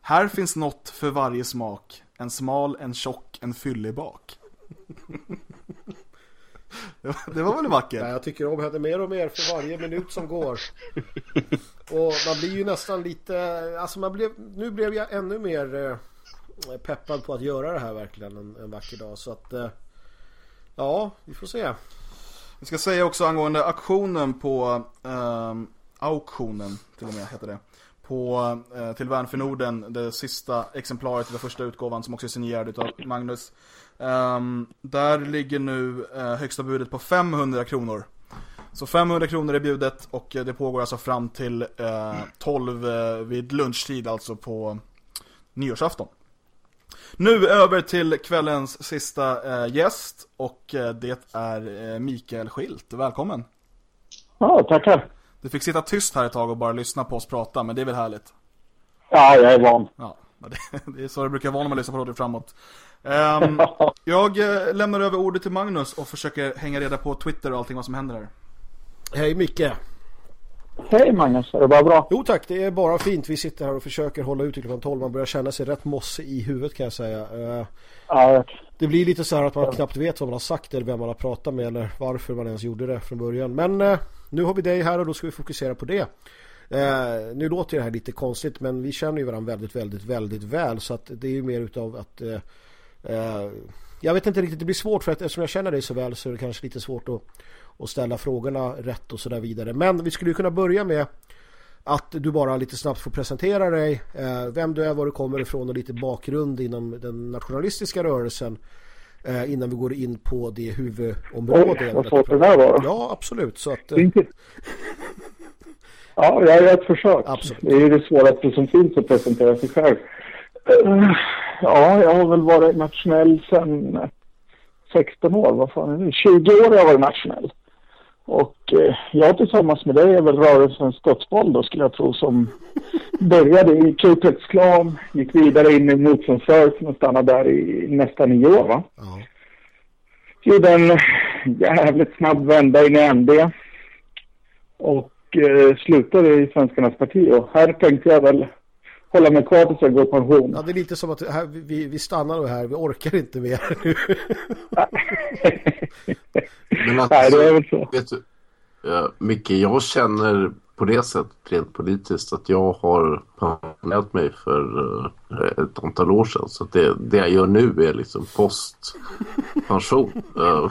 Här finns något för varje smak. En smal, en tjock, en fyllig bak. det, var, väl vackert? Ja, jag tycker om henne mer och mer för varje minut som går. Och man blir ju nästan lite, alltså man blev, nu blev jag ännu mer eh, peppad på att göra det här verkligen en, en vacker dag. Så att, eh, ja, vi får se. Vi ska säga också angående auktionen på ehm, auktionen till och med heter det. På eh, till Värn för Norden, det sista exemplaret till den första utgåvan som också är signerad av Magnus. Um, där ligger nu eh, högsta budet på 500 kronor. Så 500 kronor är budet och eh, det pågår alltså fram till eh, 12 eh, vid lunchtid alltså på nyårsafton. Nu över till kvällens sista eh, gäst och eh, det är eh, Mikael Schilt. Välkommen! Ja, tackar. Du fick sitta tyst här ett tag och bara lyssna på oss prata, men det är väl härligt? Ja, jag är van. Ja, det, det är så det brukar vara när man lyssnar på Radio Framåt. Ehm, jag eh, lämnar över ordet till Magnus och försöker hänga reda på Twitter och allting vad som händer här. Hej Micke! Hej Magnus, är det bara bra? Jo tack, det är bara fint. Vi sitter här och försöker hålla ut till klockan 12. Man börjar känna sig rätt mossig i huvudet kan jag säga. Eh, Ja, Det blir lite så här att man knappt vet vad man har sagt eller vem man har pratat med eller varför man ens gjorde det från början. Men eh, nu har vi dig här och då ska vi fokusera på det. Eh, nu låter det här lite konstigt men vi känner ju varandra väldigt, väldigt, väldigt väl så att det är ju mer utav att eh, eh, jag vet inte riktigt, det blir svårt för att eftersom jag känner dig så väl så är det kanske lite svårt att, att ställa frågorna rätt och sådär vidare. Men vi skulle ju kunna börja med att du bara lite snabbt får presentera dig, eh, vem du är, var du kommer ifrån och lite bakgrund inom den nationalistiska rörelsen eh, innan vi går in på det huvudområde. Oj, vad svårt det där var. Ja, absolut. Så att, eh. Ja, jag gör ett försök. Absolut. Det är ju det svåraste som finns att presentera sig själv. Eh, Ja, jag har väl varit nationell sedan eh, 16 år. Vad fan är det? 20 år har jag varit nationell. Och eh, jag tillsammans med dig är väl rörelsens dödsboll då skulle jag tro som började i Ku-Klux-klan, gick vidare in i motståndsrörelsen och stannade där i nästan nio år va? Gjorde en jävligt snabb vända in i ND och eh, slutade i Svenskarnas parti och här tänkte jag väl hålla mig kvar tills jag går i pension. ja, det är lite som att här, vi, vi stannar nog här, vi orkar inte mer nu. Men att, Nej, det är väl så. Vet du, ja, Micke, jag känner på det sättet rent politiskt att jag har pensionerat mig för eh, ett antal år sedan. Så att det, det jag gör nu är liksom post, pension. Uh,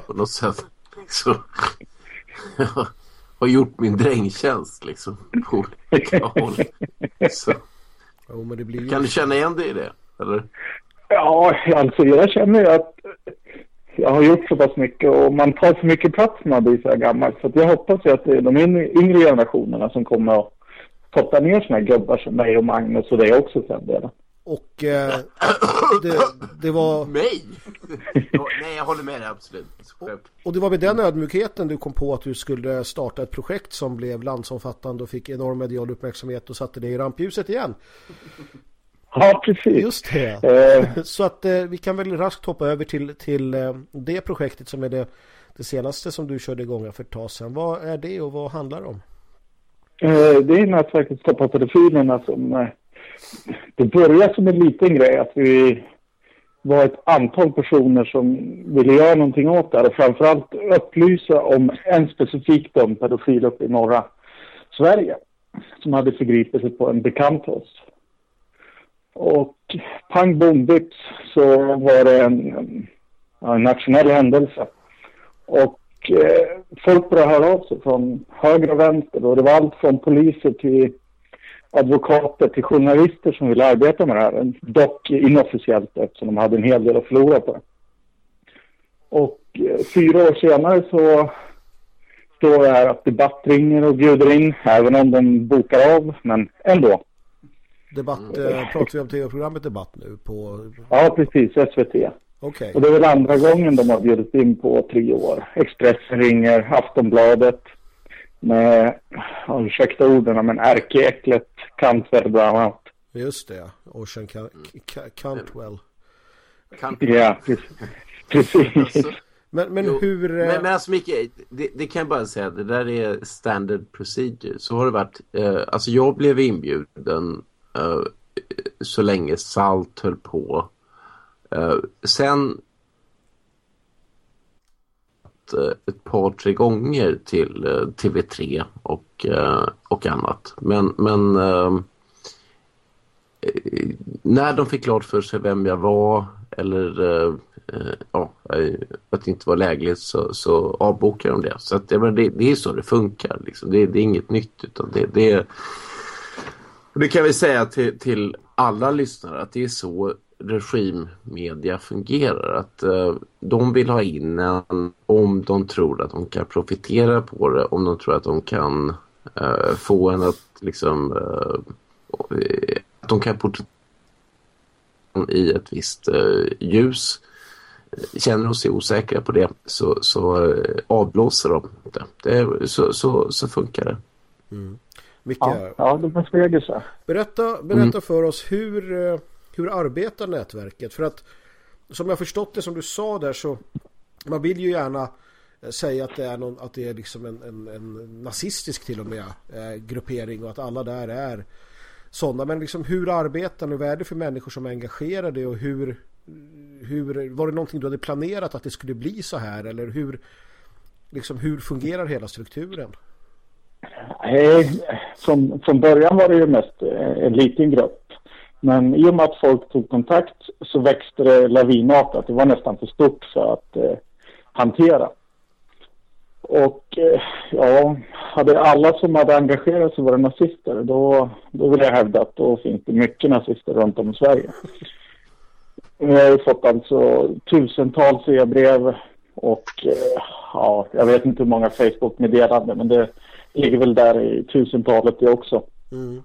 på något sätt. Så, har gjort min drängtjänst liksom på olika håll. Så. Det blir. Kan du känna igen dig i det? Eller? Ja, alltså jag känner ju att jag har gjort så pass mycket och man tar för mycket plats när man blir så här gammal. Så att jag hoppas ju att det är de yngre generationerna som kommer att potta ner såna här gubbar som mig och Magnus och dig också sen det. Och eh, det, det var... Mig? Nej, jag håller med dig absolut. Och det var med den ödmjukheten du kom på att du skulle starta ett projekt som blev landsomfattande och fick enorm medial uppmärksamhet och satte det i rampljuset igen. Ja, precis. Just det. Eh. Så att eh, vi kan väl raskt hoppa över till, till eh, det projektet som är det, det senaste som du körde igång för ett tag sedan. Vad är det och vad handlar det om? Eh, det är nätverket Stoppa pedofilerna som... Det började som en liten grej att vi var ett antal personer som ville göra någonting åt det här och framförallt upplysa om en specifik dömd pedofil uppe i norra Sverige som hade förgripit sig på en bekant till oss. Och pang bom vips så var det en, en nationell händelse. Och eh, folk började höra av sig från höger och vänster och det var allt från poliser till advokater till journalister som ville arbeta med det här. Dock inofficiellt eftersom de hade en hel del att förlora på det. Och eh, fyra år senare så står det här att Debatt ringer och bjuder in, även om de bokar av, men ändå. Debatt, eh, pratar vi om tv-programmet Debatt nu på... Ja, precis, SVT. Okej. Och det är väl andra gången de har bjudit in på tre år. Expressen ringer, Aftonbladet med, ja, ursäkta orden, men ärkeäcklet Cantwell bland annat. Just det, Ocean Can Can Cantwell. Ja, precis. precis. Men, men Jo, hur... eh, Men, men alltså Micke, det, det kan jag bara säga, det där är standard procedure. Så har det varit. Eh, alltså jag blev inbjuden eh, så länge Salt höll på. Eh, sen Eh, ett par, tre gånger till eh, TV3 och, eh, och annat. Men, men ehm, när de fick klart för sig vem jag var eller ja, att det inte var lägligt så, så avbokade de det. Så att, menar, det, det är så det funkar. Liksom. Det, det är inget nytt utan det, det det kan vi säga till, till alla lyssnare att det är så regimmedia fungerar. Att eh, de vill ha in en om de tror att de kan profitera på det. Om de tror att de kan eh, få en att liksom eh, att de kan porträttera i ett visst eh, ljus. Känner de sig osäkra på det så, så eh, avblåser de det. det är, så, så, så funkar det. Mm. Micke, Ja, ja det var Svegisa. berätta, berätta för oss hur, eh, hur arbetar nätverket? För att som jag förstått det som du sa där så man vill ju gärna eh, säga att det är, någon, att det är liksom en, en, en nazistisk till och med eh, gruppering och att alla där är sådana. Men liksom hur arbetar ni? Vad är det för människor som är engagerade och hur, hur var det någonting du hade planerat att det skulle bli så här eller hur liksom hur fungerar hela strukturen? Eh, Nej, från, från början var det ju mest eh, en liten grupp. Men i och med att folk tog kontakt så växte det lavinartat. Det var nästan för stort för att eh, hantera. Och eh, ja, hade alla som hade engagerat sig varit nazister då, då vill jag hävda att då finns det mycket nazister runt om i Sverige. Vi har ju fått alltså tusentals e-brev och eh, ja, jag vet inte hur många Facebook-meddelanden men det ligger väl där i tusentalet det också. Mm.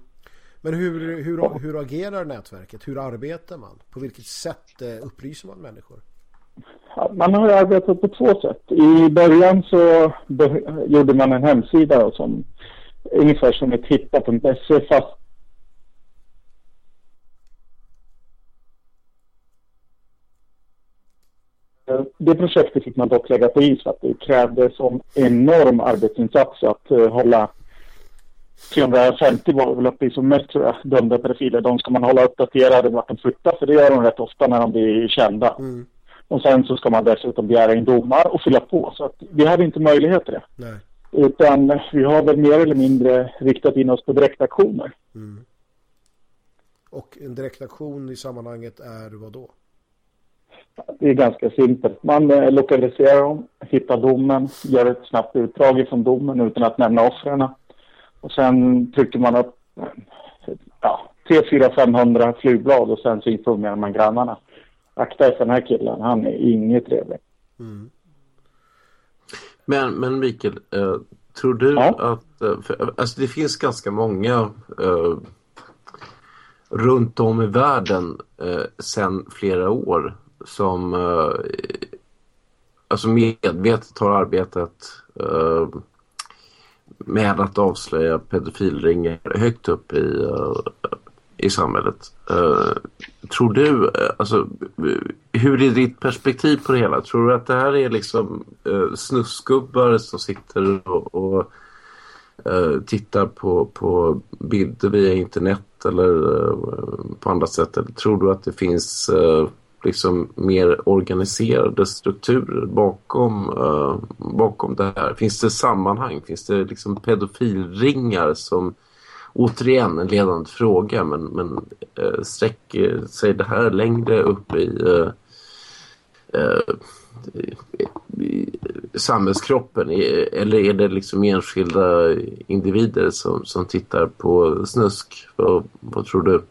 Men hur, hur, hur agerar nätverket? Hur arbetar man? På vilket sätt eh, upplyser man människor? Man har arbetat på två sätt. I början så gjorde man en hemsida som ungefär som ett hitta.se fast Det projektet fick man dock lägga på is för att det krävde som enorm arbetsinsats att eh, hålla 350 var väl uppe i som mest tror jag, dömda pedofiler. De ska man hålla uppdaterade vart de flyttar för det gör de rätt ofta när de blir kända. Och sen så ska man dessutom begära in domar och fylla på. Så att vi hade inte möjlighet till det. Nej. Utan vi har väl mer eller mindre riktat in oss på direktaktioner. Mm. Och en direktaktion i sammanhanget är vad då? Det är ganska simpelt. Man eh, lokaliserar dem, hittar domen, gör ett snabbt utdrag från domen utan att nämna offren. Och sen trycker man upp ja, 3, 4, 500 flygblad och sen så informerar man grannarna. Akta er för den här killen, han är inget trevlig. Mm. Men, men Mikael, eh, tror du att... Eh, för, alltså det finns ganska många eh, runt om i världen eh, sedan flera år som eh, alltså medvetet har arbetat eh, med att avslöja pedofilringar högt upp i, uh, i samhället. Uh, tror du, eh, alltså hur är ditt perspektiv på det hela? Tror du att det här är liksom uh, snusgubbar som sitter och, och tittar på, på bilder via internet eller på andra sätt? Eller tror du att det finns liksom mer organiserade strukturer bakom, uh, bakom det här? Finns det sammanhang? Finns det liksom pedofilringar som återigen en ledande fråga men, men uh, sträcker sig det här längre upp i, uh, i samhällskroppen eller är det liksom enskilda individer som, som tittar på snusk? Vad, vad tror du?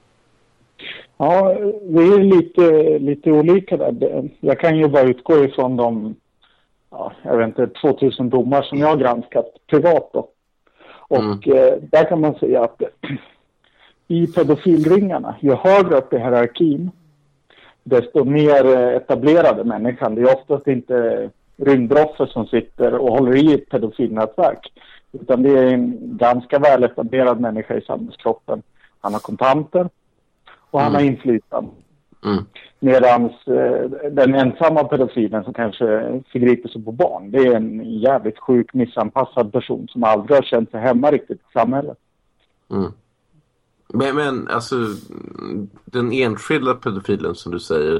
Ja, det är lite, lite olika där. Jag kan ju bara utgå ifrån de, ja, jag vet inte, 2000 domar som jag har granskat privat då. Och mm. eh, där kan man säga att i pedofilringarna, ju högre upp i hierarkin, desto mer eh, etablerade människan. Det är oftast inte rymdoffer som sitter och håller i ett pedofilnätverk. Utan det är en ganska väletablerad människa i samhällskroppen. Han har kontanter, och han har Mm. inflytande. Medan eh, den ensamma pedofilen som kanske förgriper sig på barn, det är en jävligt sjuk, missanpassad person som aldrig har känt sig hemma riktigt i samhället. Mm. Men, men alltså den enskilda pedofilen som du säger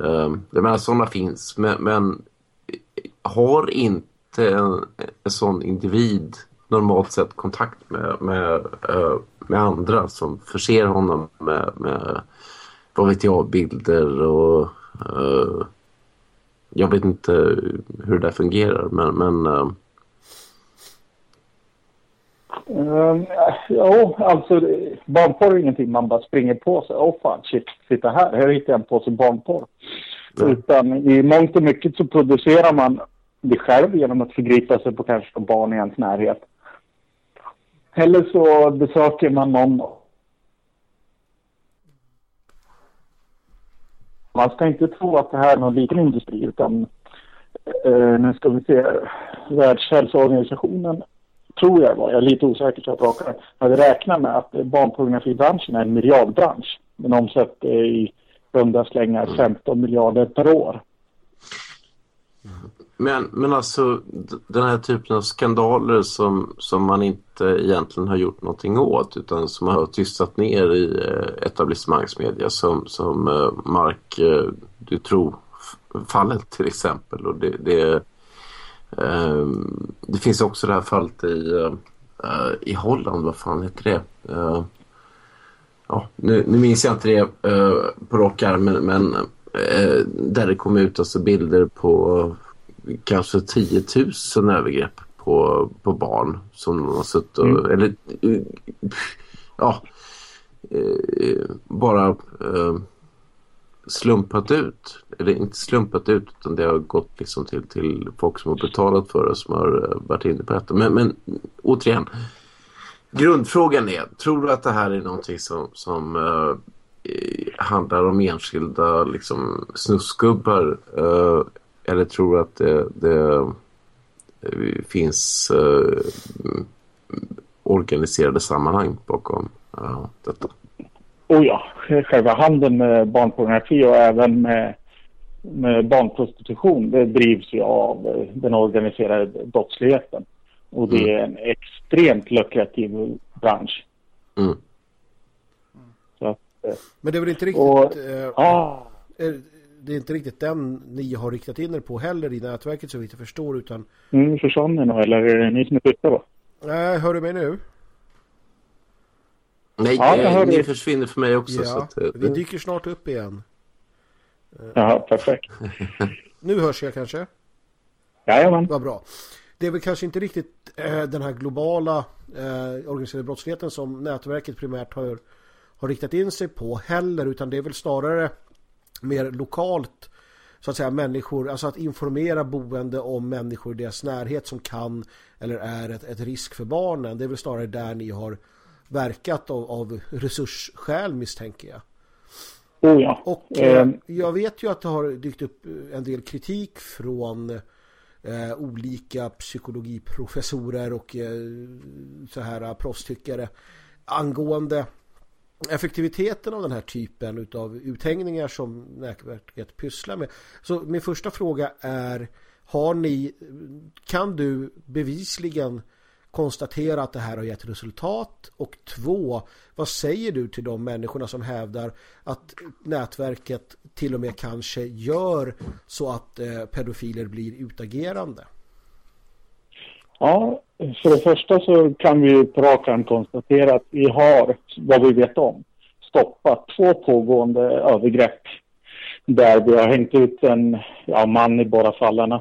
eh, jag menar sådana finns men, men har inte en, en sån individ normalt sett kontakt med, med, eh, med andra som förser honom med, med vad vet jag, bilder och eh, jag vet inte hur det där fungerar men, men Uh, ja, alltså barnporr är ingenting man bara springer på sig. Åh oh, fan, shit, titta här, här hittar jag en påse barnporr. Utan i mångt och mycket så producerar man det själv genom att förgripa sig på kanske barn i ens närhet. Eller så besöker man någon. Man ska inte tro att det här är någon liten industri utan eh, nu ska vi se, Världshälsoorganisationen tror jag var, jag är lite osäker så jag hade räknat med att barnpornografibranschen är en miljardbransch. Den omsätter i runda slängar 15 miljarder per år. Men, men alltså den här typen av skandaler som, som man inte egentligen har gjort någonting åt utan som har tystat ner i eh, etablissemangsmedia som, som eh, Mark eh, tror fallet till exempel. Och det, det, eh, det finns också det här fallet i, eh, i Holland, vad fan heter det? Eh, ja, nu, nu minns jag inte det eh, på rak arm, men, men där det kom ut alltså bilder på kanske 10 000 övergrepp på, på barn som de har suttit och, Mm. eller eh, ja eh, bara eh, slumpat ut. Eller inte slumpat ut utan det har gått liksom till, till folk som har betalat för det som har varit inne på detta. Men, men återigen grundfrågan är tror du att det här är någonting som, som eh, handlar om enskilda liksom, snusgubbar? Eh, eller tror du att det, det eh, finns eh, organiserade sammanhang bakom eh, detta? Och ja, själva handeln med barnpornografi och även med, med barnprostitution det drivs ju av eh, den organiserade brottsligheten. Och det är en extremt lukrativ bransch. Mm. Så eh, Men det är väl inte riktigt... Och- eh, ah. är- det är inte riktigt den ni har riktat in er på heller i nätverket så vitt jag förstår utan... mm, försvann ni nog eller är det ni som är tysta då? Nej, hör du mig nu? Nej, Ja, jag eh, hör ni försvinner för mig också. Så Ja, att, eh, vi dyker snart upp igen. Jaha, perfekt. Nu hörs jag kanske? Jajamän. Vad bra. Det är väl kanske inte riktigt eh, den här globala eh, organiserade brottsligheten som nätverket primärt har, har riktat in sig på heller utan det är väl snarare mer lokalt så att säga människor, alltså att informera boende om människor i deras närhet som kan eller är ett, ett risk för barnen. Det är väl snarare där ni har verkat av, av resursskäl misstänker jag. Oh ja. Och eh, Ehm. jag vet ju att det har dykt upp en del kritik från eh, olika psykologiprofessorer och eh, så här proffstyckare angående effektiviteten av den här typen av uthängningar som nätverket pysslar med. Så min första fråga är har ni, kan du bevisligen konstatera att det här har gett resultat? Och två, vad säger du till de människorna som hävdar att nätverket till och med kanske gör så att eh, pedofiler blir utagerande? Ja, för det första så kan vi på rak arm konstatera att vi har, vad vi vet om, stoppat två pågående övergrepp där vi har hängt ut en ja, man i båda fallen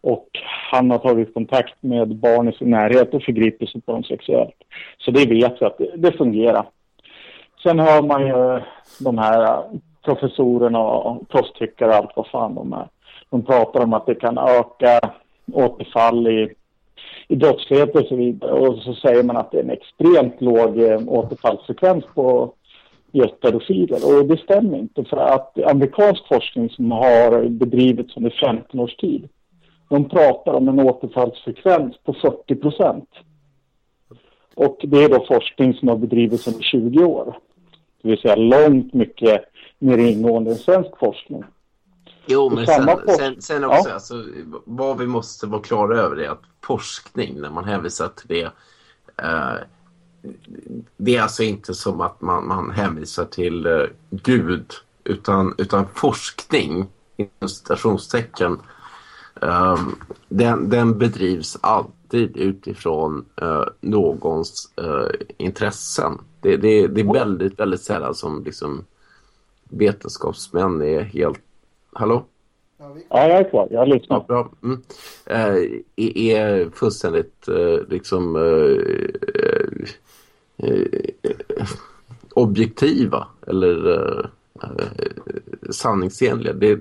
och han har tagit kontakt med barn i sin närhet och förgripit sig på dem sexuellt. Så det vet vi att det, det fungerar. Sen har man ju de här professorerna och proffstyckare och allt vad fan de är. De pratar om att det kan öka återfall i, i brottslighet och så vidare. Och så säger man att det är en extremt låg eh, återfallsfrekvens på just pedofiler. Och det stämmer inte för att amerikansk forskning som har bedrivits under 15 års tid de pratar om en återfallsfrekvens på 40 procent. Och det är då forskning som har bedrivits under 20 år. Det vill säga långt mycket mer ingående än svensk forskning. Jo, men sen, sen, sen också, Ja. alltså, vad vi måste vara klara över är att forskning, när man hänvisar till det, eh, det är alltså inte som att man, man hänvisar till eh, Gud, utan, utan forskning, inom citationstecken, eh, den, den bedrivs alltid utifrån eh, någons eh, intressen. Det, det, det är väldigt, väldigt sällan som liksom vetenskapsmän är helt... Hallå? Ja, jag är kvar. Jag lyssnar. Ja, bra. Mm. Eh, är- fullständigt eh, liksom eh, eh, eh, objektiva eller eh, sanningsenliga. Det,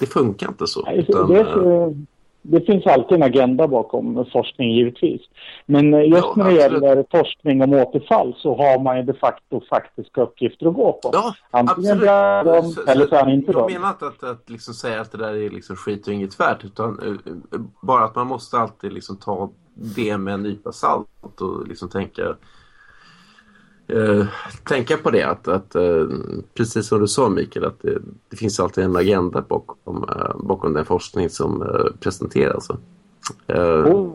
det funkar inte så. Nej, utan, det, är- det finns alltid en agenda bakom forskning givetvis. Men eh, just Ja, när det absolut. gäller forskning om återfall så har man ju de facto faktiska uppgifter att gå på. Ja, Antingen är de Så- eller så är inte Jag menar inte att, att liksom säga att det där är liksom skit och inget värt utan eh, eh, bara att man måste alltid liksom ta det med en nypa salt och liksom tänka eh, tänka på det att, att eh, precis som du sa Mikael att det, det finns alltid en agenda bakom, eh, bakom den forskning som presenteras. Eh,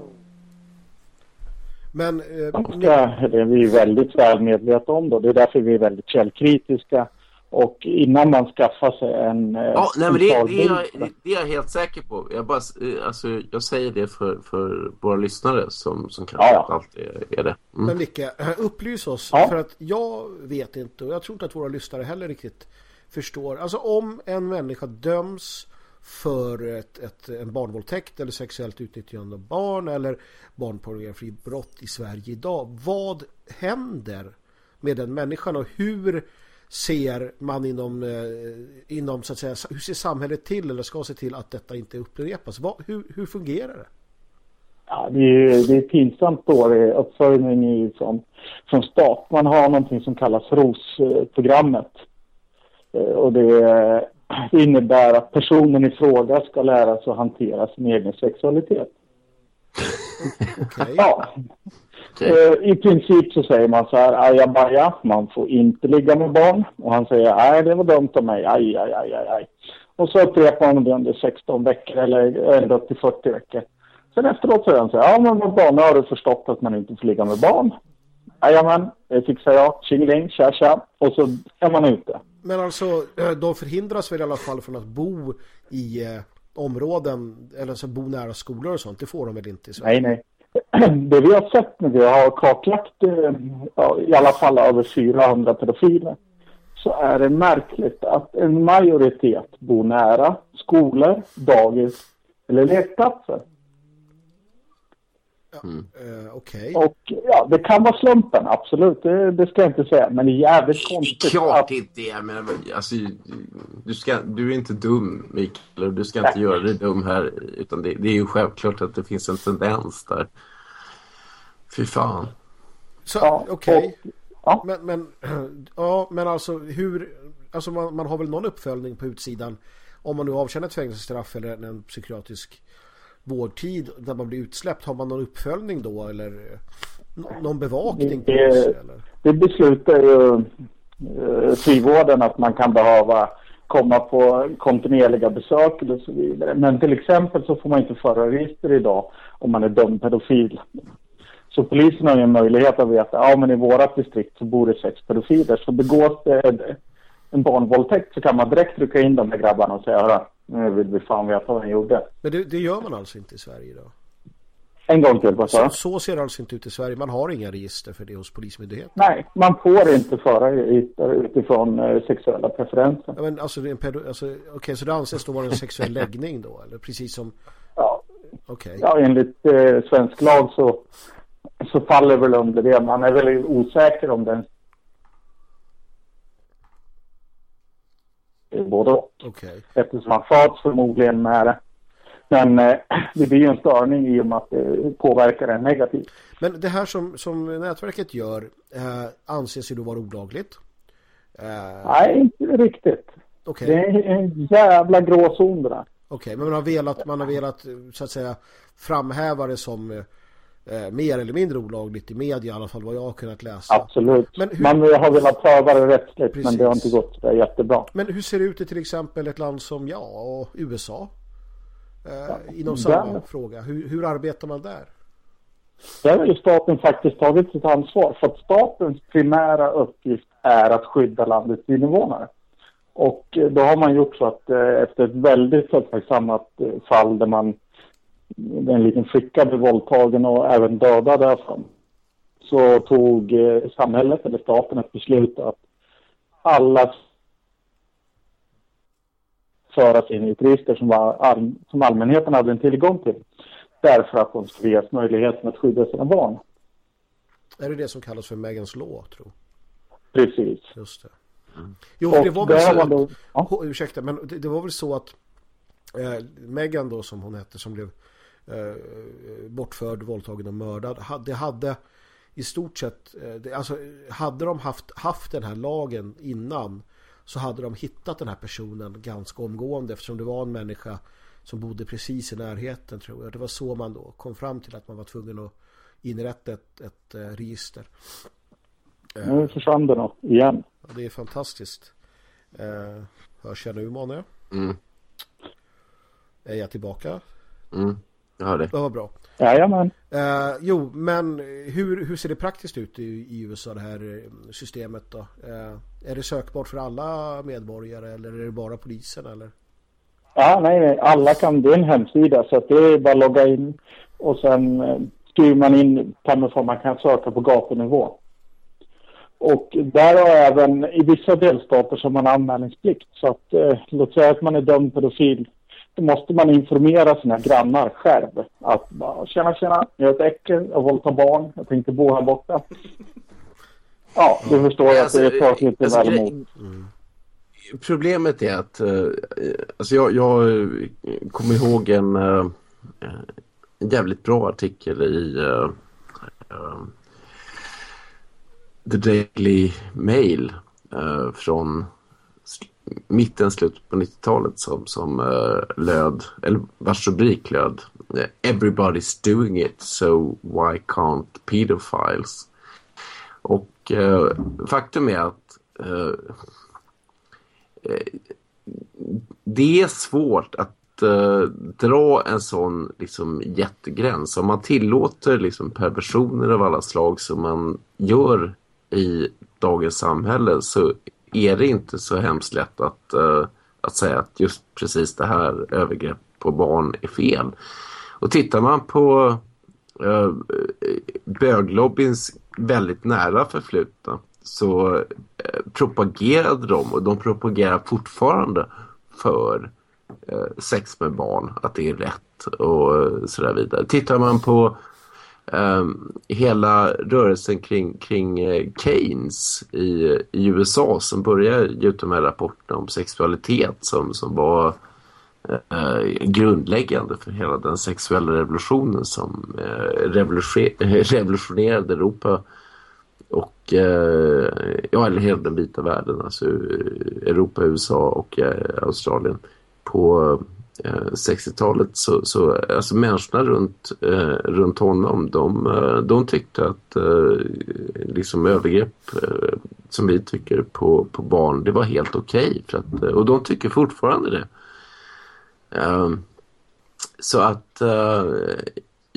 Men eh, det är vi väldigt väl medvetna om då. Det är därför vi är väldigt källkritiska. Och innan man skaffar sig en... eh, Ja, nej, en men det, det, är jag, det, är jag helt säker på. Jag, bara, eh, alltså, jag säger det för, för våra lyssnare som, som kanske Ja, inte alltid är- det. Mm. Men Micke, upplys oss. Ja. För att jag vet inte och jag tror inte att våra lyssnare heller riktigt förstår. Alltså om en människa döms för ett, ett, en barnvåldtäkt eller sexuellt utnyttjande av barn eller barnpornografibrott i Sverige idag. Vad händer med den människan och hur ser man inom, eh, inom så att säga, hur ser samhället till eller ska se till att detta inte upprepas? Vad, hur, hur fungerar det? Ja, det är, det är pinsamt dålig uppföljning i- från, från stat. Man har någonting som kallas ROS-programmet. Eh, Och det, innebär att personen i fråga ska lära sig att hantera sin egen sexualitet. Ja. Eh, I princip så säger man så här, ajabaja, man får inte ligga med barn. Och han säger, nej det var dumt av mig, aj, aj, aj, aj, aj. Och så upprepar man det under 16 veckor eller ända upp till 40 veckor. Sen efteråt säger han så här, ja men vad bra, nu har du förstått att man inte får ligga med barn. Jajamän, det fixar jag, tjingeling, tja tja. Och så är man ute. Men alltså, eh, de förhindras väl i alla fall från att bo i eh, områden, eller så bo nära skolor och sånt. Det får de väl inte i Sverige? Nej, nej. Det vi har sett när vi har kartlagt eh, ja, i alla fall över 400 pedofiler så är det märkligt att en majoritet bor nära skolor, dagis eller lekplatser. Eh, Okej. Och ja, det kan vara slumpen, absolut. Det, det ska jag inte säga. Men det är jävligt konstigt. Klart inte är, men alltså, du, ska, du är inte dum, Mikael. och Du ska inte Nej. göra dig dum här. Utan det, det är ju självklart att det finns en tendens där. Fy fan. Så, okej. Men, men, ja, men alltså hur, alltså man, man har väl någon uppföljning på utsidan om man nu avtjänar ett fängelsestraff eller en, en psykiatrisk vårdtid när man blir utsläppt. Har man någon uppföljning då eller nå- någon bevakning Det? Eller? det beslutar ju eh, frivården att man kan behöva komma på kontinuerliga besök och så vidare. Men till exempel så får man inte föra register idag om man är dömd pedofil. Så polisen har ju en möjlighet att veta, ja men i vårat distrikt så bor det sex pedofiler. Så begås det en barnvåldtäkt så kan man direkt rycka in de här grabbarna och säga, hörru, nu vill vi fan veta vad han gjorde. Men det, det gör man alltså inte i Sverige idag? En gång till, vad sa Så, så ser det alltså inte ut i Sverige. Man har inga register för det hos Polismyndigheten. Nej, man får inte föra register utifrån eh, sexuella preferenser. Ja, men alltså, alltså okej, så det anses då vara en sexuell läggning då? Eller precis som... Ja. Okej. Ja, enligt eh, svensk lag så, så faller väl under det. Man är väldigt osäker om den. Både och. Okej. Eftersom man föds förmodligen med det. Men eh, det blir ju en störning i och med att det påverkar en negativt. Men det här som, som nätverket gör eh, anses ju då vara olagligt. Eh, Nej, inte riktigt. Okej. Det är en jävla gråzon det där. Okej, men man har velat, man har velat eh, så att säga framhäva det som eh, mer eller mindre olagligt i media i alla fall vad jag har kunnat läsa. Absolut. Men hur- Man har velat pröva det rättsligt men Precis. det har inte gått där jättebra. Men hur ser det ut i till exempel ett land som ja, och USA? Eh, inom där- samma fråga. Hur, hur arbetar man där? Där har ju staten faktiskt tagit sitt ansvar. För att statens primära uppgift är att skydda landets invånare. Och eh, då har man gjort så att eh, efter ett väldigt uppmärksammat eh, fall där man en liten flicka blev våldtagen och även dödad därifrån. Så tog eh, samhället eller staten ett beslut att alla föras in i ett register som, var som allmänheten hade en tillgång till. Därför att de skulle ges möjligheten att skydda sina barn. Är det det som kallas för Megans Law, tror Precis. Just det. Jo, för Och det var väl så har man att, Ho- ursäkta, men det, det var väl så att eh, Megan då som hon hette som blev bortförd, våldtagen och mördad hade, hade i stort sett, eh, det, alltså hade de haft, haft den här lagen innan så hade de hittat den här personen ganska omgående eftersom det var en människa som bodde precis i närheten tror jag. Det var så man då kom fram till att man var tvungen att inrätta ett, ett eh, register. Nu försvann det nog igen. Ja, det är fantastiskt. Eh, hörs jag nu Måne? Mm. Är jag tillbaka? Mm. Hör det. Det var bra. Jajamän. Eh, jo, men hur, hur ser det praktiskt ut i, i USA det här eh, systemet då? Eh, är det sökbart för alla medborgare eller är det bara polisen eller? Ja, nej, nej, alla kan, det är en hemsida så att det är bara att logga in och sen eh, skriver man in hemifrån man kan söka på gatunivå. Och där har även, i vissa delstater har man anmälningsplikt. Så att, eh, låt säga att man är dömd pedofil. Då måste man informera sina grannar själv. Att bara, tjena, tjena, jag är ett äckel, jag våldtar barn, jag tänkte bo här borta. Ja, du förstår jag att det tar inte alltså, väl emot. Problemet är att eh, alltså jag, jag eh, kommer ihåg en, eh, en jävligt bra artikel i eh, The Daily Mail eh, från mitten, slutet på 90-talet som, som uh, löd, eller vars rubrik löd eh, Everybody's doing it so why can't pedophiles? Och uh, faktum är att uh, det är svårt att dra en sån liksom, jättegräns. Om man tillåter liksom, perversioner av alla slag som man gör i dagens samhälle så är det inte så hemskt lätt att, eh, att säga att just precis det här övergrepp på barn är fel. Och tittar man på eh, böglobbyns väldigt nära förflutna så eh, propagerade de och de propagerar fortfarande för eh, sex med barn, att det är rätt och sådär vidare. Tittar man på Um, hela rörelsen kring, kring uh, Keynes i, i USA som började ge ut de här rapporterna om sexualitet som, som var uh, grundläggande för hela den sexuella revolutionen som uh, revolutionerade Europa och ja, eller hela den vita världen, alltså Europa, USA och Australien på Eh, 60-talet så, så alltså människorna runt, eh, runt honom de, eh, de tyckte att eh, liksom övergrepp eh, som vi tycker på, på barn det var helt okej okay eh, och de tycker fortfarande det. Så att eh,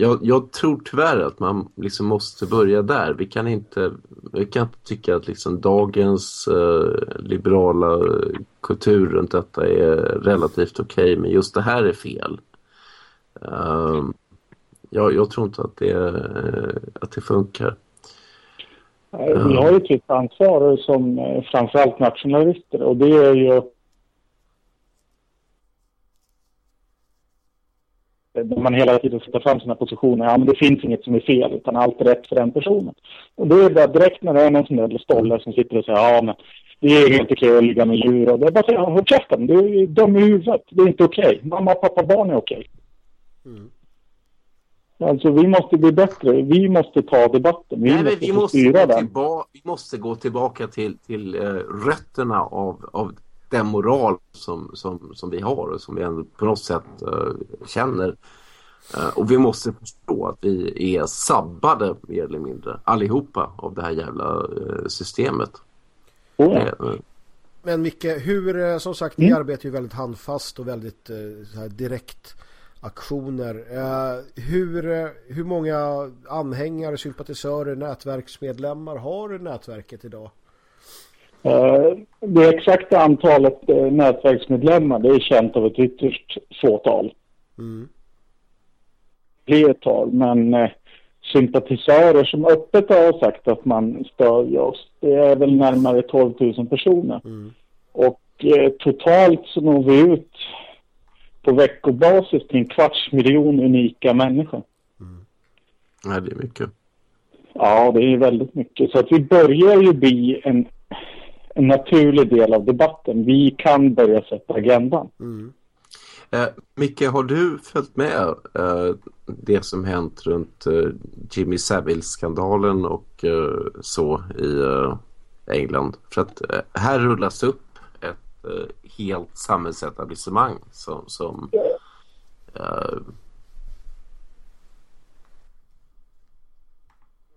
jag, jag, tror tyvärr att man liksom måste börja där. Vi kan inte, vi kan inte tycka att liksom dagens eh, liberala kultur runt detta är relativt okej, okay, men just det här är fel. Uh, jag, jag, tror inte att det, eh, att det funkar. Vi har ju ett ansvar som eh, framförallt nationalister och det är ju där man hela tiden sätter fram sina positioner. Ja, men det finns inget som är fel, utan allt är rätt för den personen. Och då är det bara direkt när det är någon sån där stolle som sitter och säger ja, men det är helt okej att ligga med djur. Och det är bara att säga, håll käften, du är dum i huvudet. Det är inte okej. Mamma, pappa, barn är okej. Mm. Alltså vi måste bli bättre. Vi måste ta debatten. Vi Nej, måste, vi måste, styra tillba- vi måste gå tillbaka till, till uh, rötterna av, av den moral som, som, som vi har och som vi ändå på något sätt uh, känner. Uh, och vi måste förstå att vi är sabbade mer eller mindre allihopa av det här jävla uh, systemet. Oh. Men Micke, hur, som sagt, ni mm. arbetar ju väldigt handfast och väldigt så här, direkt aktioner. hur, hur många anhängare, sympatisörer, nätverksmedlemmar har nätverket idag? Eh, det exakta antalet eh, nätverksmedlemmar det är känt av ett ytterst fåtal. Mm. Flertal, men eh, sympatisörer som öppet har sagt att man stödjer oss, det är väl närmare 12 000 personer. Mm. Och eh, totalt så når vi ut på veckobasis till en kvarts miljon unika människor. Mm. Ja, det är mycket. Ja, det är väldigt mycket. Så att vi börjar ju bli en en naturlig del av debatten. Vi kan börja sätta agendan. Mm. Eh, Micke, har du följt med eh, det som hänt runt eh, Jimmy Savile-skandalen och eh, så i eh, England? För att eh, här rullas upp ett eh, helt samhällsetablissemang som, som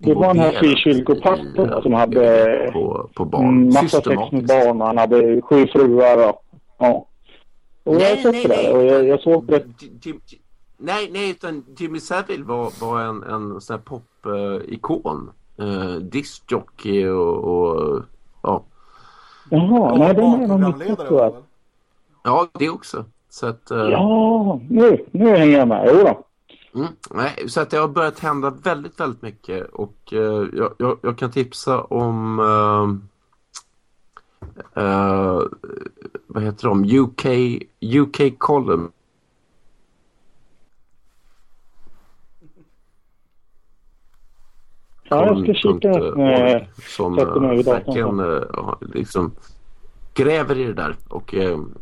Det var den här frikyrkopastorn som hade på, på barn. massa sex med barn och han hade sju fruar. Och, ja. och nej, jag har sett det och jag, jag såg det. Nej, nej, utan Jimmy Savile var, var en, en sån här pop-ikon. Uh, Discjockey och, och ja. Jaha, nej, den är nog jag. Ja, det också. Så att, uh... Ja, nu, nu hänger jag med. Jo då. Mm, nej, så att det har börjat hända väldigt, väldigt mycket och uh, jag, jag, jag, kan tipsa om uh, uh, vad heter de? UK, UK Column. Ja, jag ska kika som verkligen liksom gräver i det där och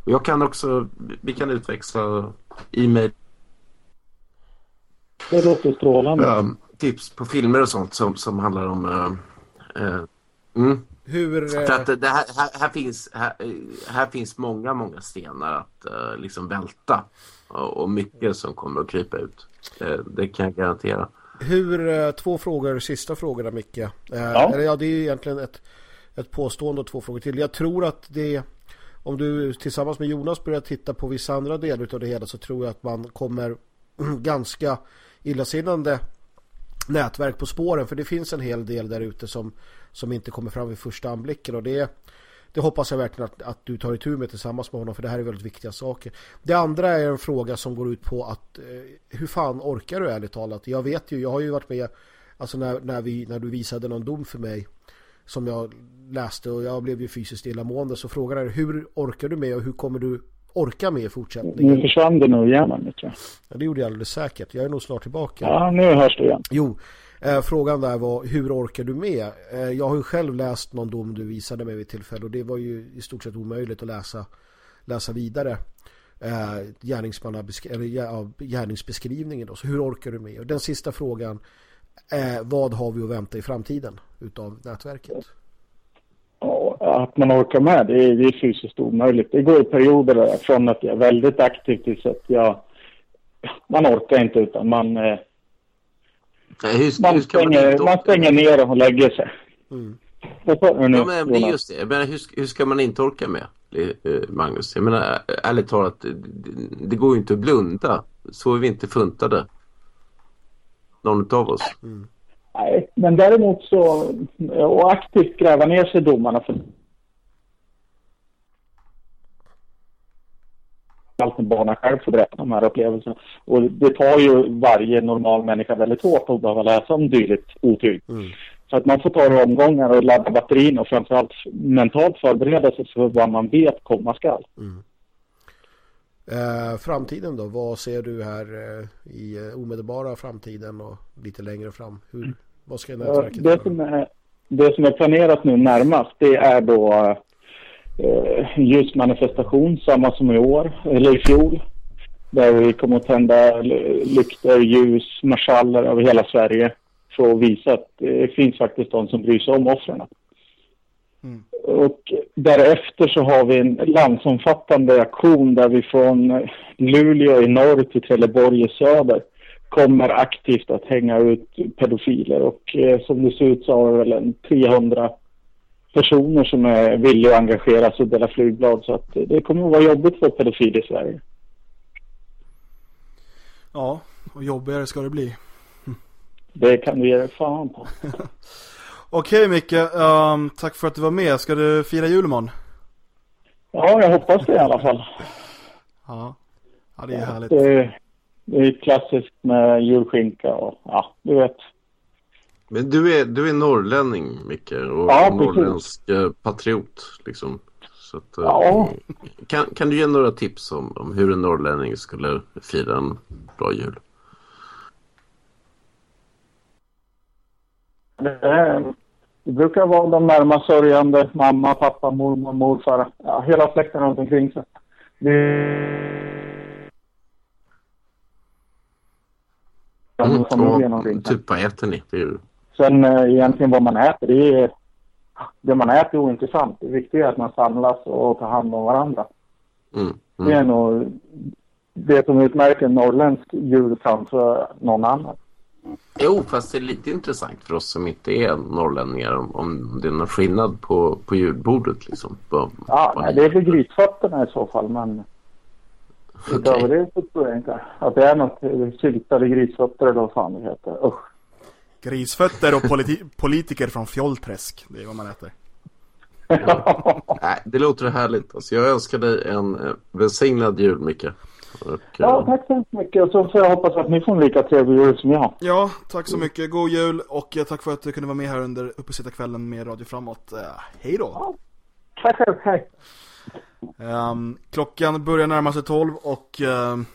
jag kan också, vi kan utväxla e-mail det låter strålande. Uh, tips på filmer och sånt som, som handlar om... Uh, uh, mm. Hur... För att det här, här, här, finns, här, här, finns många, många stenar att liksom välta. Och, och, mycket som kommer att krypa ut. Det, det kan jag garantera. Hur, två frågor, sista frågorna Micke. Ja. Eller, ja, det är egentligen ett, ett påstående och två frågor till. Jag tror att det om du tillsammans med Jonas börjar titta på vissa andra delar av det hela så tror jag att man kommer ganska illasinnande nätverk på spåren för det finns en hel del där ute som, som inte kommer fram vid första anblicken och det, det hoppas jag verkligen att, att du tar itu med tillsammans med honom för det här är väldigt viktiga saker. Det andra är en fråga som går ut på att eh, hur fan orkar du ärligt talat? Jag vet ju, jag har ju varit med alltså när, när, vi, när du visade någon dom för mig som jag läste och jag blev ju fysiskt illamående så frågan är hur orkar du med och hur kommer du orka med i fortsättningen? Nu försvann det nog igen mycket. Ja, det gjorde jag alldeles säkert. Jag är nog snart tillbaka. Ja, nu hörs du igen. Jo, eh, frågan där var hur orkar du med? Eh, jag har ju själv läst någon dom du visade mig vid tillfälle och det var ju i stort sett omöjligt att läsa, läsa vidare. Eh, eller, ja, gärningsbeskrivningen då. Så hur orkar du med? Och den sista frågan eh, vad har vi att vänta i framtiden utav nätverket? Att man orkar med, det är, det är fysiskt omöjligt. Det går i perioder där, från att jag är väldigt aktiv tills att jag... Man orkar inte utan man... Eh, Nej, hur, man, hur man stänger, man orka? stänger ner och lägger sig. Nu, Ja, men det är just det. Jag menar, hur, hur ska man inte orka med, eh, Magnus? Jag menar, ärligt talat, det, det- går ju inte att blunda. Så är vi inte funtade. Någon av oss. Nej, men däremot så... Och aktivt gräva ner sig i domarna för... allt när barnen själv får berätta de här upplevelserna. Och det tar ju varje normal människa väldigt hårt att behöva läsa om dylikt otyg. Så att man får ta det omgångar och ladda batterierna och framförallt mentalt förbereda sig för vad man vet komma skall. Eh, framtiden då? Vad ser du här eh, i eh, omedelbara framtiden och lite längre fram? Hur, vad ska nätverket Det göra? som, är, det som är planerat nu närmast det är då eh, ljusmanifestation, samma som i år, eller i fjol. Där vi kommer att tända lyktor, ljus, marschaller över hela Sverige för att visa att det finns faktiskt de som bryr sig om offren. Och därefter så har vi en landsomfattande aktion där vi från Luleå i norr till Trelleborg i söder kommer aktivt att hänga ut pedofiler och eh, som det ser ut så har vi väl en 300 personer som är villiga att engagera sig och dela flygblad så att det kommer att vara jobbigt för pedofiler i Sverige. Ja, och jobbigare ska det bli. Det kan du ge dig fan på. Okej Micke, ehm, tack för att du var med. Ska du fira jul imorgon? Ja, jag hoppas det i alla fall. Ja, ja det är härligt. Det, det är klassiskt med julskinka och ja, du vet. Men du är, du är norrlänning, Micke, och Ja, precis. norrländsk eh, patriot. Liksom. Så att, eh, Ja. kan, kan du ge några tips om, om hur en norrlänning skulle fira en bra jul? Det, är, det brukar vara de närmast sörjande, mamma, pappa, mormor, morfar, ja, hela släkten runt omkring sig. Det Mm, och, typ vad äter ni? Det är ju... Sen eh, egentligen vad man äter, det är det man äter är ointressant. Det viktiga är att man samlas och tar hand om varandra. Mm, Det är nog det som utmärker en norrländsk jul framför någon annan. Jo, fast det är lite intressant för oss som inte är norrlänningar om, om det är någon skillnad på, på julbordet. Liksom. Vad- Ja, vad nej, det är väl grisfötterna i så fall, men utöver det så tror jag inte att det är något syltade grisfötter eller vad fan det heter. Usch. Grisfötter och politi- politiker från Fjollträsk. Det är vad man äter. Nej, det låter härligt. Alltså, jag önskar dig en eh, välsignad jul, Micke. Och, Ja, eh, tack så mycket. Och så får jag hoppas att ni får en lika trevlig jul som jag. Ja, tack så mycket. God jul och tack för att du kunde vara med här under uppesittarkvällen med Radio Framåt. Eh, hej då! Tack själv, hej. Ehm, klockan börjar närma sig 12 och ehm,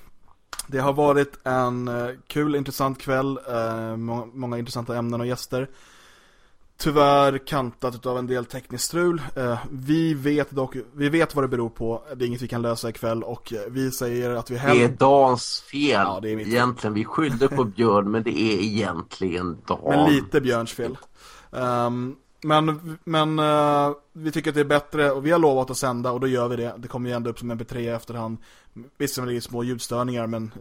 det har varit en eh, kul, intressant kväll. eh, må- många intressanta ämnen och gäster. Tyvärr kantat av en del tekniskt strul. Eh, vi vet dock, vi vet vad det beror på. Det är inget vi kan lösa ikväll och vi säger att vi Det är hellre... Dans fel. Ja, det är mitt. Egentligen, vi skyller på Björn, men det är egentligen Dan. Men lite Björns fel. Ehm, men men uh, vi tycker att det är bättre och vi har lovat att sända och då gör vi det. Det kommer ju ändå upp som mp3 i efterhand. Visst är det små ljudstörningar men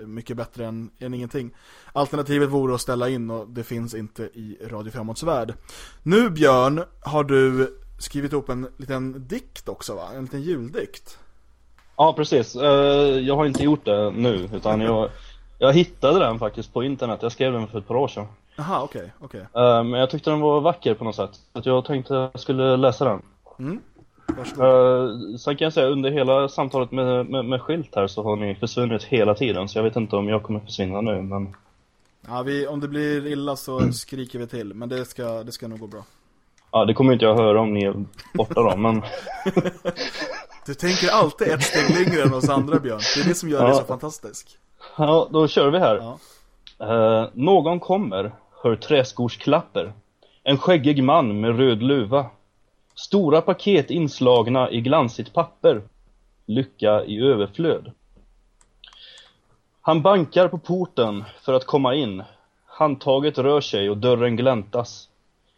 uh, mycket bättre än, än ingenting. Alternativet vore att ställa in och det finns inte i Radio Framåts värld. Nu Björn har du skrivit upp en liten dikt också va? En liten juldikt. Ja, precis. Uh, Jag har inte gjort det nu, utan jag, jag hittade den faktiskt på internet. Jag skrev den för ett par år sedan. Jaha, okej, okej. Eh, Men jag tyckte den var vacker på något sätt. Så att jag tänkte jag skulle läsa den. Mm. Uh, sen kan jag säga under hela samtalet med, med, med Skilt här så har ni försvunnit hela tiden. Så jag vet inte om jag kommer försvinna nu, men... Ja, vi, om det blir illa så skriker vi till men det ska, det ska nog gå bra. Ja, det kommer inte jag höra om ni är borta då, men... Du tänker alltid ett steg längre än oss andra Björn. Det är det som gör dig Ja. så fantastisk. Ja, då kör vi här. Eh, någon kommer, hör träskorsklapper. En skäggig man med röd luva. Stora paket inslagna i glansigt papper. Lycka i överflöd. Han bankar på porten för att komma in. Handtaget rör sig och dörren gläntas.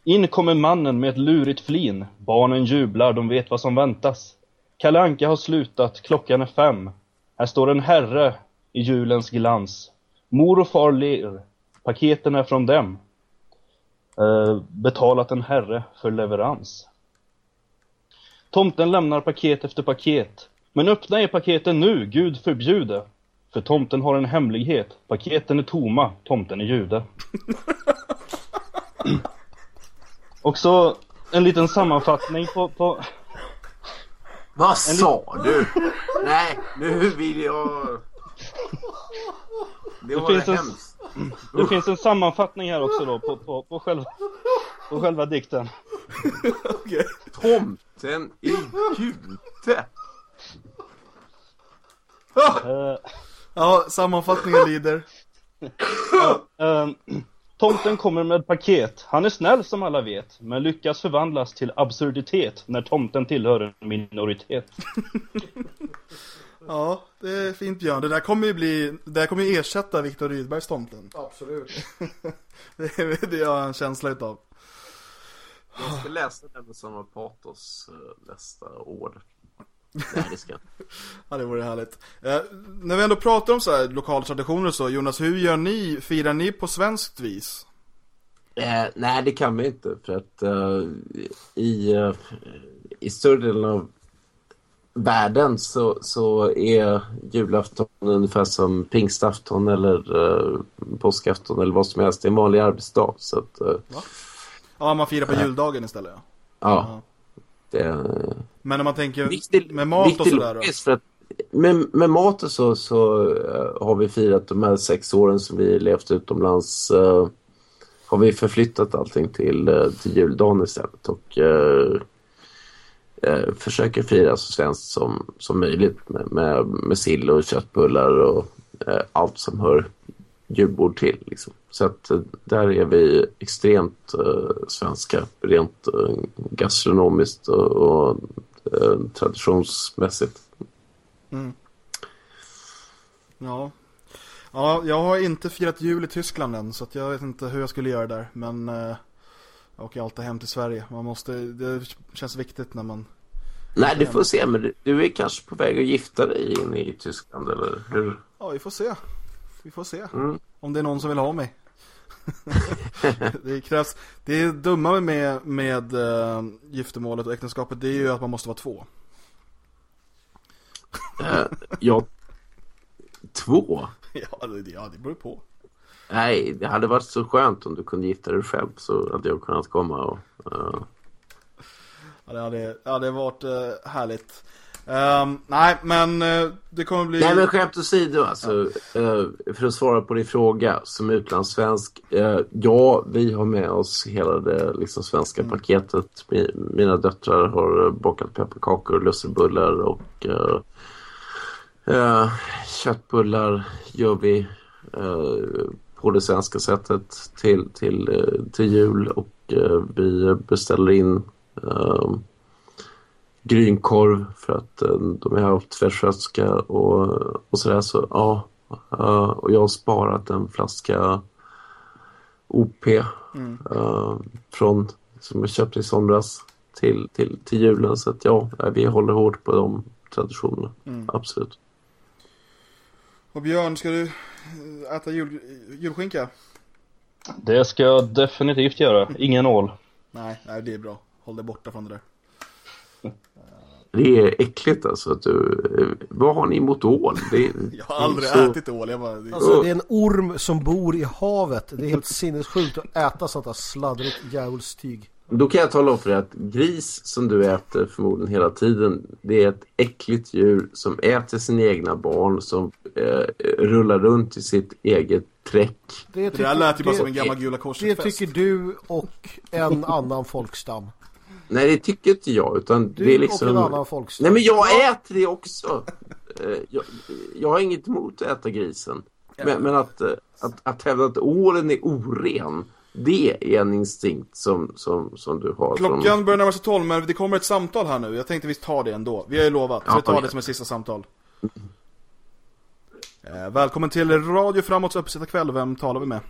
In kommer mannen med ett lurigt flin. Barnen jublar, de vet vad som väntas. Kalle Anka har slutat, klockan är fem. Här står en herre i julens glans. Mor och far ler. Paketen är från dem. Eh, betalat en herre för leverans. Tomten lämnar paket efter paket. Men öppna är paketen nu, Gud förbjude. För tomten har en hemlighet. Paketen är tomma, tomten är jude. Och så en liten sammanfattning på... på... Vad sa du? Nej, nu vill jag... Det Det var finns, en, hemskt. Det finns en sammanfattning här också då på, på, på, själva, på själva dikten. Tomten är jude. Eh, Ja, sammanfattningen lider. ja, ehm, tomten kommer med paket. Han är snäll som alla vet, men lyckas förvandlas till absurditet när tomten tillhör en minoritet. Ja, det är fint Björn. Det där kommer ju bli, det där kommer ju ersätta Viktor Rydbergs tomten. Absolut. det, är- det har jag en känsla utav. Jag ska läsa den med samma patos eh, nästa år. Nej, det ska jag inte. Ja, det vore härligt. Eh, när vi ändå pratar om så här lokala traditioner och så, Jonas, hur gör ni? Firar ni på svenskt vis? Eh, nej, det kan vi inte för att eh, i, eh, i större delen av världen så, så är julafton ungefär som pingstafton eller eh, påskafton eller vad som helst. Det är en vanlig arbetsdag. Så att, eh, Ja, man firar på Ja. juldagen istället. Ja. ja. Det, Men om man tänker Viktig- med mat och sådär med, med mat och så, så eh, har vi firat de här sex åren som vi levt utomlands. eh, har vi förflyttat allting till, uh, till juldagen istället och eh, försöker fira så svenskt som, som möjligt med, med, med sill och köttbullar och eh, allt som hör julbord till. Liksom. Så att eh, där är vi extremt eh, svenska rent eh, gastronomiskt och, och eh, traditionsmässigt. Mm. Ja. Ja, jag har inte firat jul i Tyskland än så att jag vet inte hur jag skulle göra där. Men eh, jag åker alltid hem till Sverige. Man måste, det känns viktigt när man... Nej, du får se, men du, är kanske på väg att gifta dig in i Tyskland, eller hur? Ja, vi får se. Vi får se. Mm. Om det är någon som vill ha mig. det krävs, det är dumma med, med uh, giftermålet och äktenskapet det är ju att man måste vara två. Eh, ja, två? ja, det, ja, det beror på. Nej, det hade varit så skönt om du kunde gifta dig själv så hade jag kunnat komma och... eh, Ja, det hade, ja, det hade varit uh, härligt. Ehm, nej, men eh, det kommer bli... Nej men skämt åsido alltså, eh, för att svara på din fråga som utlandssvensk. eh, ja, vi har med oss hela det liksom, svenska Mm. paketet. Mi, mina döttrar har bakat pepparkakor, lussebullar och köttbullar gör vi på det svenska sättet till, till, till jul och vi beställer in eh, grynkorv för att eh, de är halvt västgötska och, och sådär så ja. eh, och jag har sparat en flaska OP Mm. eh, från som jag köpte i somras till, till, till julen så att ja, vi håller hårt på de traditionerna. Mm. Absolut. Och Björn, ska du eh, äta jul, julskinka? Det ska jag definitivt göra. Ingen ål. Nej, nej, det är bra. Håll dig borta från det där. Det är äckligt alltså att du, eh, vad har ni emot ål? Det, Jag har aldrig så- ätit ål. Jag bara, det... Alltså det är en orm som bor i havet. Det är helt sinnessjukt att äta sånt där sladdrigt djävulstyg. Då kan jag tala om för dig att gris som du äter förmodligen hela tiden det är ett äckligt djur som äter sina egna barn som eh, rullar runt i sitt eget träck. Det där lät ju bara som en gammal Gula korset-fest. Det tycker du och en annan folkstam. Nej, det tycker inte jag. Utan Du det är liksom... och en annan folkslag. Nej, men jag äter det också. Eh, jag, jag har inget emot att äta grisen. Men, men att, eh, att, att hävda att ålen är oren, det är en instinkt som, som, som du har. Klockan Från... börjar närma sig 12 men det kommer ett samtal här nu. Jag tänkte vi tar det ändå. Vi har ju lovat. Så Ja, vi tar det som ett sista samtal. Eh, välkommen till Radio Framåts uppesittarkväll. Vem talar vi med?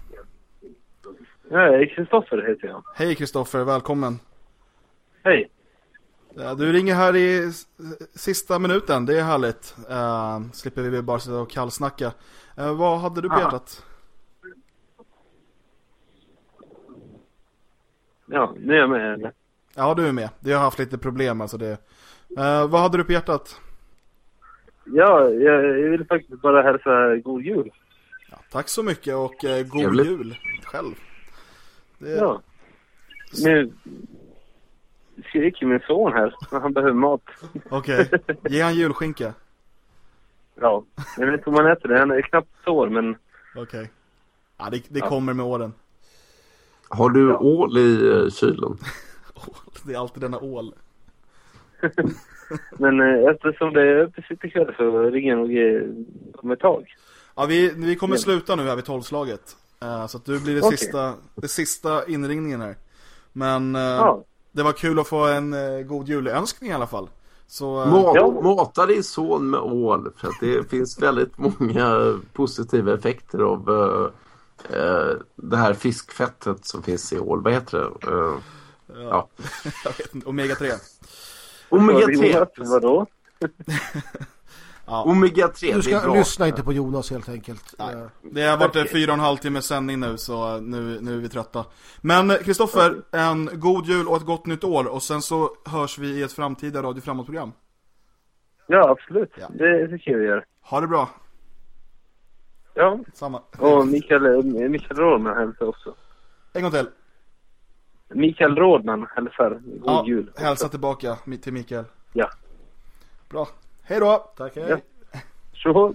Nej, Kristoffer heter jag. Hej Kristoffer, välkommen. Hej. Du ringer här i sista minuten, det är härligt. Uh, slipper vi bara sitta och kallsnacka. Eh, vad hade du på Ja. hjärtat? Ja, nu är jag med eller? Ja, du är med. Vi har haft lite problem alltså det. Eh, vad hade du på hjärtat? Ja, jag, jag vill faktiskt bara hälsa god jul. Tack så mycket och eh, god Trevligt. jul själv. Det... Ja. Nu skriker min son här. när Han behöver mat. Okej, ge han julskinka. Ja, jag vet inte om han äter det. Han är knappt ett år, men... Okej. Ja, det, det Ja. kommer med åren. Har du ål i eh, kylen? Det är alltid denna ål. Men eh, eftersom det är uppesittarkväll så ringer jag nog eh, om ett tag. Ja, vi, vi kommer sluta nu här vid tolvslaget. Så att du blir det Okej. sista, det sista inringningen här. Men Ja. Det var kul att få en eh, god julönskning i alla fall. Så, eh, Mat, Mata din son med ål för att det finns väldigt många positiva effekter av eh, eh, det här fiskfettet som finns i ål. Vad heter det? Eh, ja. inte, Omega 3. Omega 3. Vadå? Omega 3, Du det är ska bra. lyssna inte på Jonas helt enkelt. Eh, Det har varit fyra och en halv timme sändning nu så nu, nu är vi trötta. Men eh, Kristoffer, en god jul och ett gott nytt år och sen så hörs vi i ett framtida Radio Framåt-program. Ja, absolut. Det tycker vi gör. Ha det bra. Ja. Samma. Och Mikael, eh, Mikael Rådman hälsar också. En gång till. Mikael Rådman hälsar. God Ja, jul. hälsa tillbaka till Mikael. Ja. Bra. Hej då! Tack, hej. Så.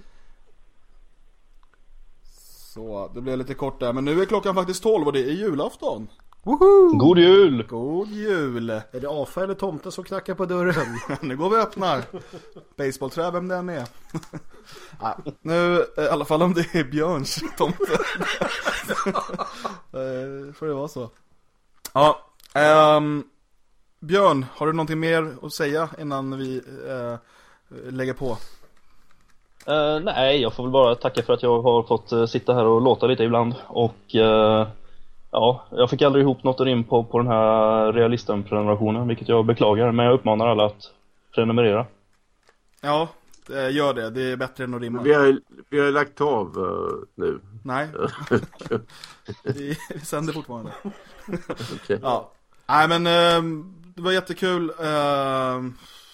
Så, det blev lite kort där, men nu är klockan faktiskt 12 och det är julafton. Woho! God jul! God jul! Är det AFA eller tomten som knackar på dörren? nu går vi och öppnar. Baseballträ, vem det än är. Nej, nu, eh, i alla fall om det är Björns tomte. Eh, får det vara så. Ja, ehm, Björn, har du någonting mer att säga innan vi eh, lägger på? Eh, nej, jag får väl bara tacka för att jag har fått eh, sitta här och låta lite ibland. Och eh, ja, jag fick aldrig ihop något rim på, på den här realisten-prenumerationen, vilket jag beklagar. Men jag uppmanar alla att prenumerera. Ja, gör det. Det är bättre än att rimma. Vi har, vi har lagt av nu. Nej. vi, vi sänder fortfarande. Okej. Ja. Nej men det var jättekul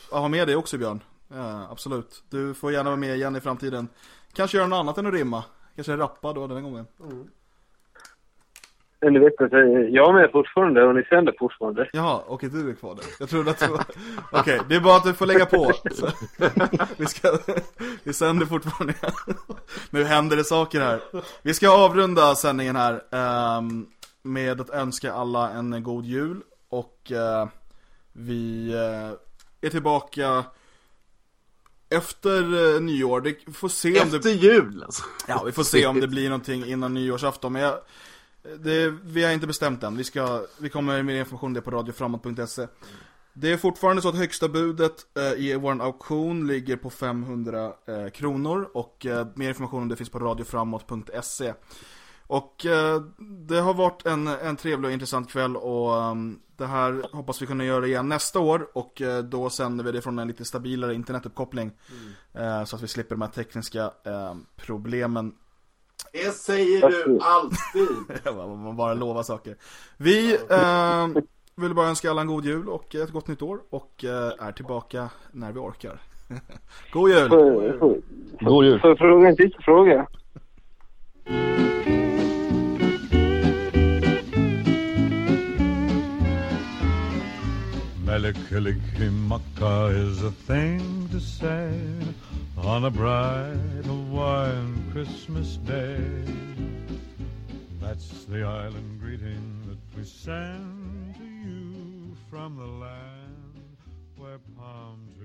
att ha med dig också Björn. Eh, absolut. Du får gärna vara med igen i framtiden. Kanske göra något annat än att rimma. Kanske rappa då den här gången. Men du vet att eh, jag är med fortfarande och ni sänder fortfarande. Jaha, okej du är kvar där. Jag trodde att du var... Okej, det är bara att du får lägga på. Så, vi, ska... vi sänder fortfarande. nu händer det saker här. Vi ska avrunda sändningen här ehm, med att önska alla en god jul. Och eh, vi eh, är tillbaka efter eh, nyår. Det får se om det... Efter jul alltså. Ja, vi får se om det blir någonting innan nyårsafton. Men jag, det, vi har inte bestämt än. Vi, ska, vi kommer med information om det på radioframåt.se. Det är fortfarande så att högsta budet eh, i vår auktion ligger på 500 eh, kronor. Och eh, mer information om det finns på radioframåt.se. Och eh, det har varit en, en trevlig och intressant kväll och ehm, det här hoppas vi kunna göra igen nästa år och eh, då sänder vi det från en lite stabilare internetuppkoppling. Eh, så att vi slipper de här tekniska eh, problemen. Det säger du alltid. Man bara lovar saker. Vi eh, vill bara önska alla en god jul och ett gott nytt år och eh, är tillbaka när vi orkar. god jul! Får- får- God jul! Får jag fråga en sista fråga? Melikilikimaka is a thing to say on a bright Hawaiian Christmas day. That's the island greeting that we send to you from the land where palm